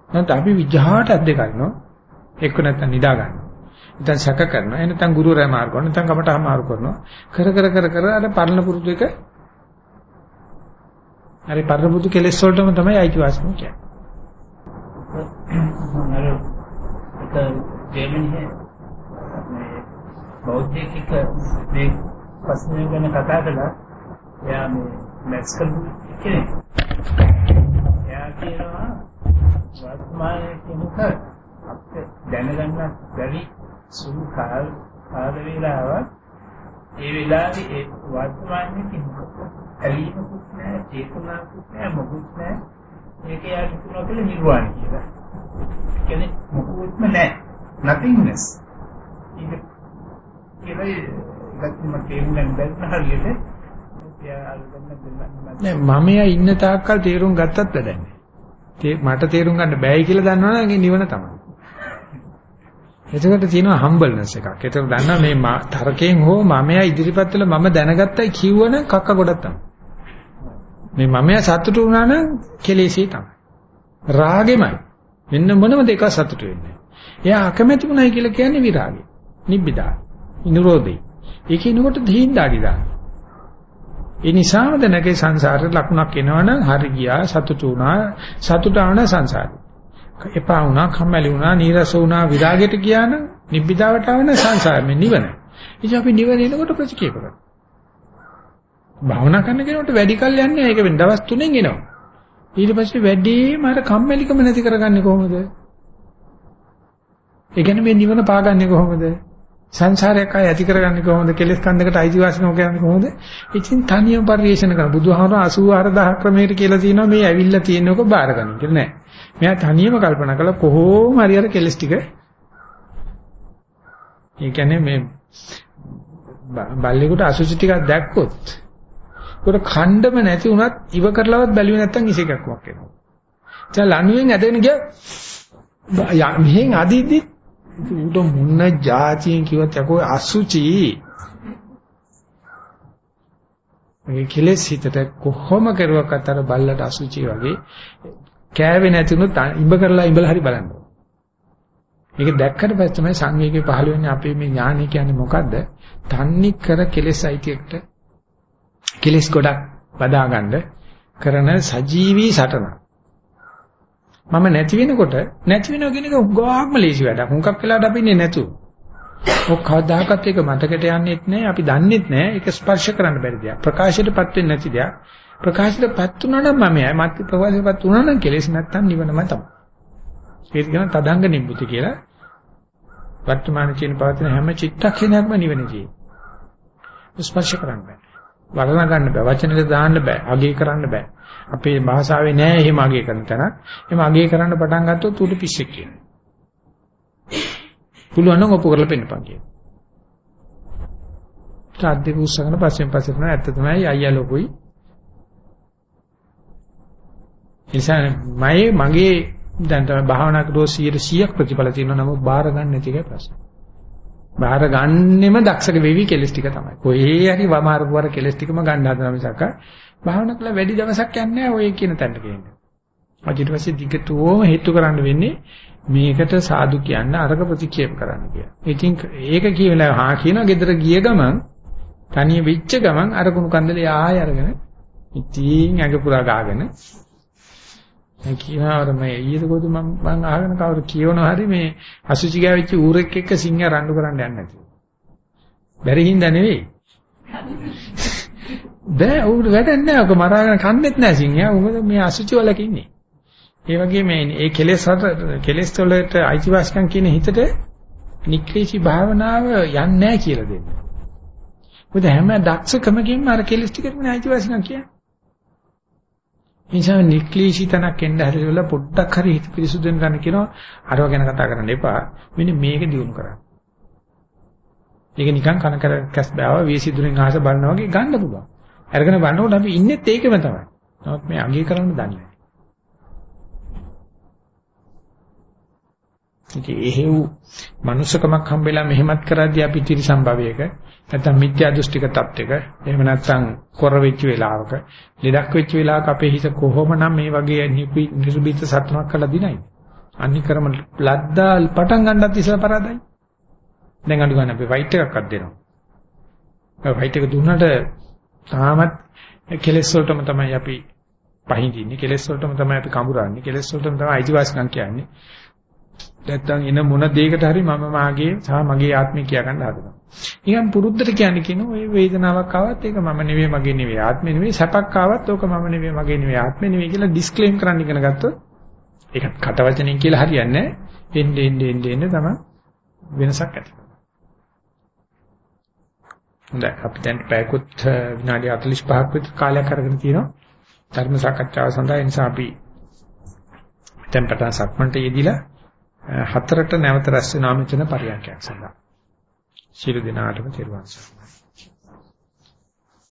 නැත්නම් අපි විජහාට අද්ද කරනවා එක්ක නැත්නම් නිදා ගන්නවා. නැත්නම් සැක කරනවා නැත්නම් ගුරුවරයා මාරු කරනවා නැත්නම් කමට මාරු කරනවා. කර කර කර කර අර පරණ පුරුදු එක හරි පරණ පුරුදු කෙලෙස් වලටම තමයි අයිතිවාසිකම කියන්නේ. අර ජර්මනියේ මේ බෞද්ධයෙක් මේ ප්‍රශ්නය ගැන කතා කළා. එයා මේ මැක්ස්කල් කෙනෙක්. එයා කියනවා වර්තමානයේ කෙනෙක් අපිට දැනගන්න බැරි සුළු කාල කාල වේලාවක්. ඒ වෙලාවේ ඒ වර්තමානයේ කෙනෙක්. ඇලීමකුත් නැහැ චේතනාවකුත් නැහැ මොකුත් නැහැ මේක යා කිතුනා කියලා නිර්වාණය කියලා. කියන්නේ මොකුත්ම නැහැ. nothingness. ඒක කියලා ඒකත් මම තේරුම් ගන්න බැරි හරියට නෑ මම ඉන්න තාක්කල් තේරුම් ගත්තත් වැඩක් මට තේරුම් ගන්න බෑයි කියලා දන්නවනම් ඒ නිවන තමයි. එතකොට තියෙනවා හම්බල්නස් එකක්. ඒතර දන්නවා මේ තරකයෙන් හෝ මමයා ඉදිරිපත් වෙලා මම දැනගත්තයි කිව්වන කක්ක ගොඩක් තමයි. මේ මමයා සතුටු වුණා නම් කෙලෙසි තමයි. රාගෙමයි. මෙන්න මොනම දෙක සතුටු වෙන්නේ. එයා අකමැති වුණයි කියලා කියන්නේ විරාගය. නිබ්බිදා. නිරෝධේ. ඒකිනකොට දීන් දාඩි දාන. ඒ නිසාම දැනගේ සංසාරේ ලකුණක් එනවනම් හරි ගියා සතුටු වුණා සතුට ආවන සංසාරේ. එපා වුණා කම්මැලි වුණා නීරස වුණා විරාගයට ගියා නම් නිබ්බිදාවට ආවන සංසාරෙ නිවන. ඉතින් අපි නිවන එනකොට ප්‍රතික්‍රියා කරනවා. භාවනා කරන කෙනෙකුට වැඩි කල් යන්නේ ඒක වෙන දවස් 3න් එනවා. ඊට පස්සේ වැඩිම අර කම්මැලිකම නැති කරගන්නේ කොහොමද? ඒ කියන්නේ මේ නිවන පාගන්නේ කොහොමද? සංසාරයක් ආය ඇති කරගන්නේ කොහොමද? කෙලෙස් කන්දකට අයිතිවාසිකම කියන්නේ කොහොමද? ඉතින් තනියම පරිේශන කරන බුදුහාමර 84000 ක්‍රමයකට කියලා තියෙනවා මේ ඇවිල්ලා තියෙනක බාර ගන්න කියලා නෑ. මෙයා තනියම කල්පනා කළා කොහොම හරි අර කෙලෙස් ටික ඒ කියන්නේ මේ බල්ලෙකුට අසුචි ටිකක් දැක්කොත් ඒකට ඛණ්ඩම නැති වුණත් ඉව කරලවත් බැලුවේ නැත්තම් ඉසේකක්වක් එනවා. දැන් ලණුවෙන් ඇදගෙන ගියා මෙහෙන් අදිද්දි උඩ මුන්න જાතියෙන් කිව්වත් යකෝ අසුචි. මේ කෙලෙස් හිතට කොහොම කරුවක්වත් අර බල්ලට අසුචි වගේ කෑවේ නැතුනොත් ඉඹ කරලා ඉඹලා හරි බලන්න. මේක දැක්කට පස්සේ තමයි සංවේගය පහළ වෙන්නේ අපේ මේ ඥානය කියන්නේ මොකද්ද? තන්නේ කර කෙලෙස් අයිතියකට කෙලස් ගොඩක් බදාගන්න කරන සජීවී සටන. මම නැති වෙනකොට නැති වෙනව කියන එක උගාක්ම ලේසි වැඩක්. හුඟක් වෙලාවට අපි ඉන්නේ නැතුව. ඔක් කවදාකවත් ඒක මතකට යන්නේත් නැහැ. අපි දන්නේත් නැහැ. ඒක ස්පර්ශ කරන්න බැරි දෙයක්. ප්‍රකාශයටපත් වෙන්නේ නැති දෙයක්. ප්‍රකාශයටපත් වුණා නම් මමයි. මත් ප්‍රකාශයටපත් වුණා නම් කෙලෙස් නැත්තම් නිවනම තමයි. ඒක කියන තදංග නිබ්බුති කියලා. වර්තමාන චින පවතින හැම චිත්තක්ෂණයක්ම නිවනදී. ස්පර්ශ කරන්න බෑ. වර්ණන ගන්න බෑ. වචනෙට දාන්න බෑ. අගේ කරන්න බෑ. අපේ භාෂාවේ නෑ එහෙම අගේ කරන තැනක්. එහෙම අගේ කරන්න පටන් ගත්තොත් උඩ පිස්සෙක් කියනවා. පුළුවන් නම් ඔප්පු කරලා පෙන්නපන් කියනවා. ශ්‍රාද්ධේ උස්සගෙන පස්සෙන් පස්සට නෑ ඇත්ත තමයි අයියා ලොකුයි. එනිසා මගේ මගේ දැන් තමයි භාවනා කරලා 100ක් ප්‍රතිඵල තියෙනවා නමුත් බාර ගන්න නැති එකයි ප්‍රශ්නේ. බාර ගන්නෙම දක්ෂක වෙවි කෙලස් ටික තමයි. කොහේ හරි වමාරුවර කෙලස් ටිකම ගන්න හදන මිසක් භාවනා කළා වැඩි දවසක් යන්නේ ඔය කියන තැනට කියන්නේ. ඊට පස්සේ දිගටම හේතු කරන්න වෙන්නේ මේකට සාදු කියන්න අරක ප්‍රතික්ෂේප කරන්න කියලා. ඉතින් ඒක කියවලා හා කියන ගෙදර ගිය ගමන් තනිය වෙච්ච ගමන් අර කුණු කන්දලේ ආය අරගෙන ඉතින් ඇඟ පුරා ගාගෙන මම කියනවාර මේ ඊයේද කොහොමද මම මම අහගෙන කවුරු කියවනවා හරි මේ අසුචි ගාවිච්ච ඌරෙක් එක්ක සිංහා රණ්ඩු කරන්න යන්නේ නැති. බැරි හින්දා නෙවෙයි. බෑ ඌට වැඩක් නැහැ. ඔක මරාගෙන කන්නේත් නැහැ සිංහයා. මොකද මේ අසුචි වලක ඉන්නේ. ඒ වගේ මේ ඒ කෙලෙස් කෙලෙස් වලට අයිතිවාසිකම් කියන හිතට නික්ලේශී භාවනාව යන්නේ නැහැ කියලා දෙන්නේ. මොකද හැම දක්ෂකමකින්ම අර කෙලෙස් ටිකට නේ අයිතිවාසිකම් කියන්නේ. නිසා නික්ලේශී තනක් එන්න හැරිලා පොඩ්ඩක් හරි හිත පිරිසුදු වෙන ගන්න කියනවා අරව ගැන කතා කරන්න එපා. මෙන්න මේක දිනු කරන්න. ඒක නිකන් කන කර කැස් බෑව වීසිදුරෙන් ආස බලනවා වගේ ගන්න පුළුවන්. අරගෙන බලනකොට අපි ඉන්නෙත් ඒකෙම තමයි. නමුත් මේ අගය කරන්න දන්නේ නැහැ. ඉතින් එහෙව් මනුස්සකමක් හම්බෙලා මෙහෙමත් කරද්දී අපි ත්‍රිසම්භවයක නැත්නම් මිත්‍යා දෘෂ්ටික තත්ත්වයක එහෙම නැත්නම් කොර වෙච්ච වෙලාවක ලෙඩක් වෙච්ච වෙලාවක අපේ හිත කොහොමනම් මේ වගේ නිර්බීත සත්‍නක් කළා දිනයි. අනිකරම ලද්දා පටන් ගන්නත් ඉස්සලා පරාදයි. දැන් අඩු ගන්න අපි වයිට් එකක්වත් දෙනවා වයිට් එක දුන්නට තාමත් කෙලෙස් වලටම තමයි අපි පහින්දින්නේ කෙලෙස් වලටම තමයි අපි කඹරන්නේ. කෙලෙස් වලටම තමයි අයිතිවාසිකම් කියන්නේ. නැත්තම් එන මොන දෙයකට හරි මම මාගේ සහ මගේ ආත්මය කියා ගන්න හදනවා. නිකන් පුරුද්දට කියන්නේ කියන ඔය වේදනාවක් ආවත් ඒක මම නෙවෙයි මගේ නෙවෙයි ආත්මය නෙවෙයි සැපක් ආවත් ඕක මම නෙවෙයි මගේ නෙවෙයි ආත්මය නෙවෙයි කියලා ඩිස්ක්ලේම් කරන්න ඉගෙන ගත්තොත් ඒකත් කට වචනෙන් කියලා හරියන්නේ නැහැ. එන්නේ එන්නේ එන්නේ එන්නේ තමයි වෙනසක් ඇති හොඳයි අපි දැන් පැයකුත් විනාඩි 45ක් විතර කාලයක් අරගෙන තියෙනවා ධර්ම සාකච්ඡාව සඳහා ඒ නිසා අපි දැන් පටන් සක්මන්ට යෙදිලා හතරට නැවත රැස් වෙනා මෙතන පරියන්කයක් සඳහා. ශිරු දිනාටම තිරුවන් සරණයි.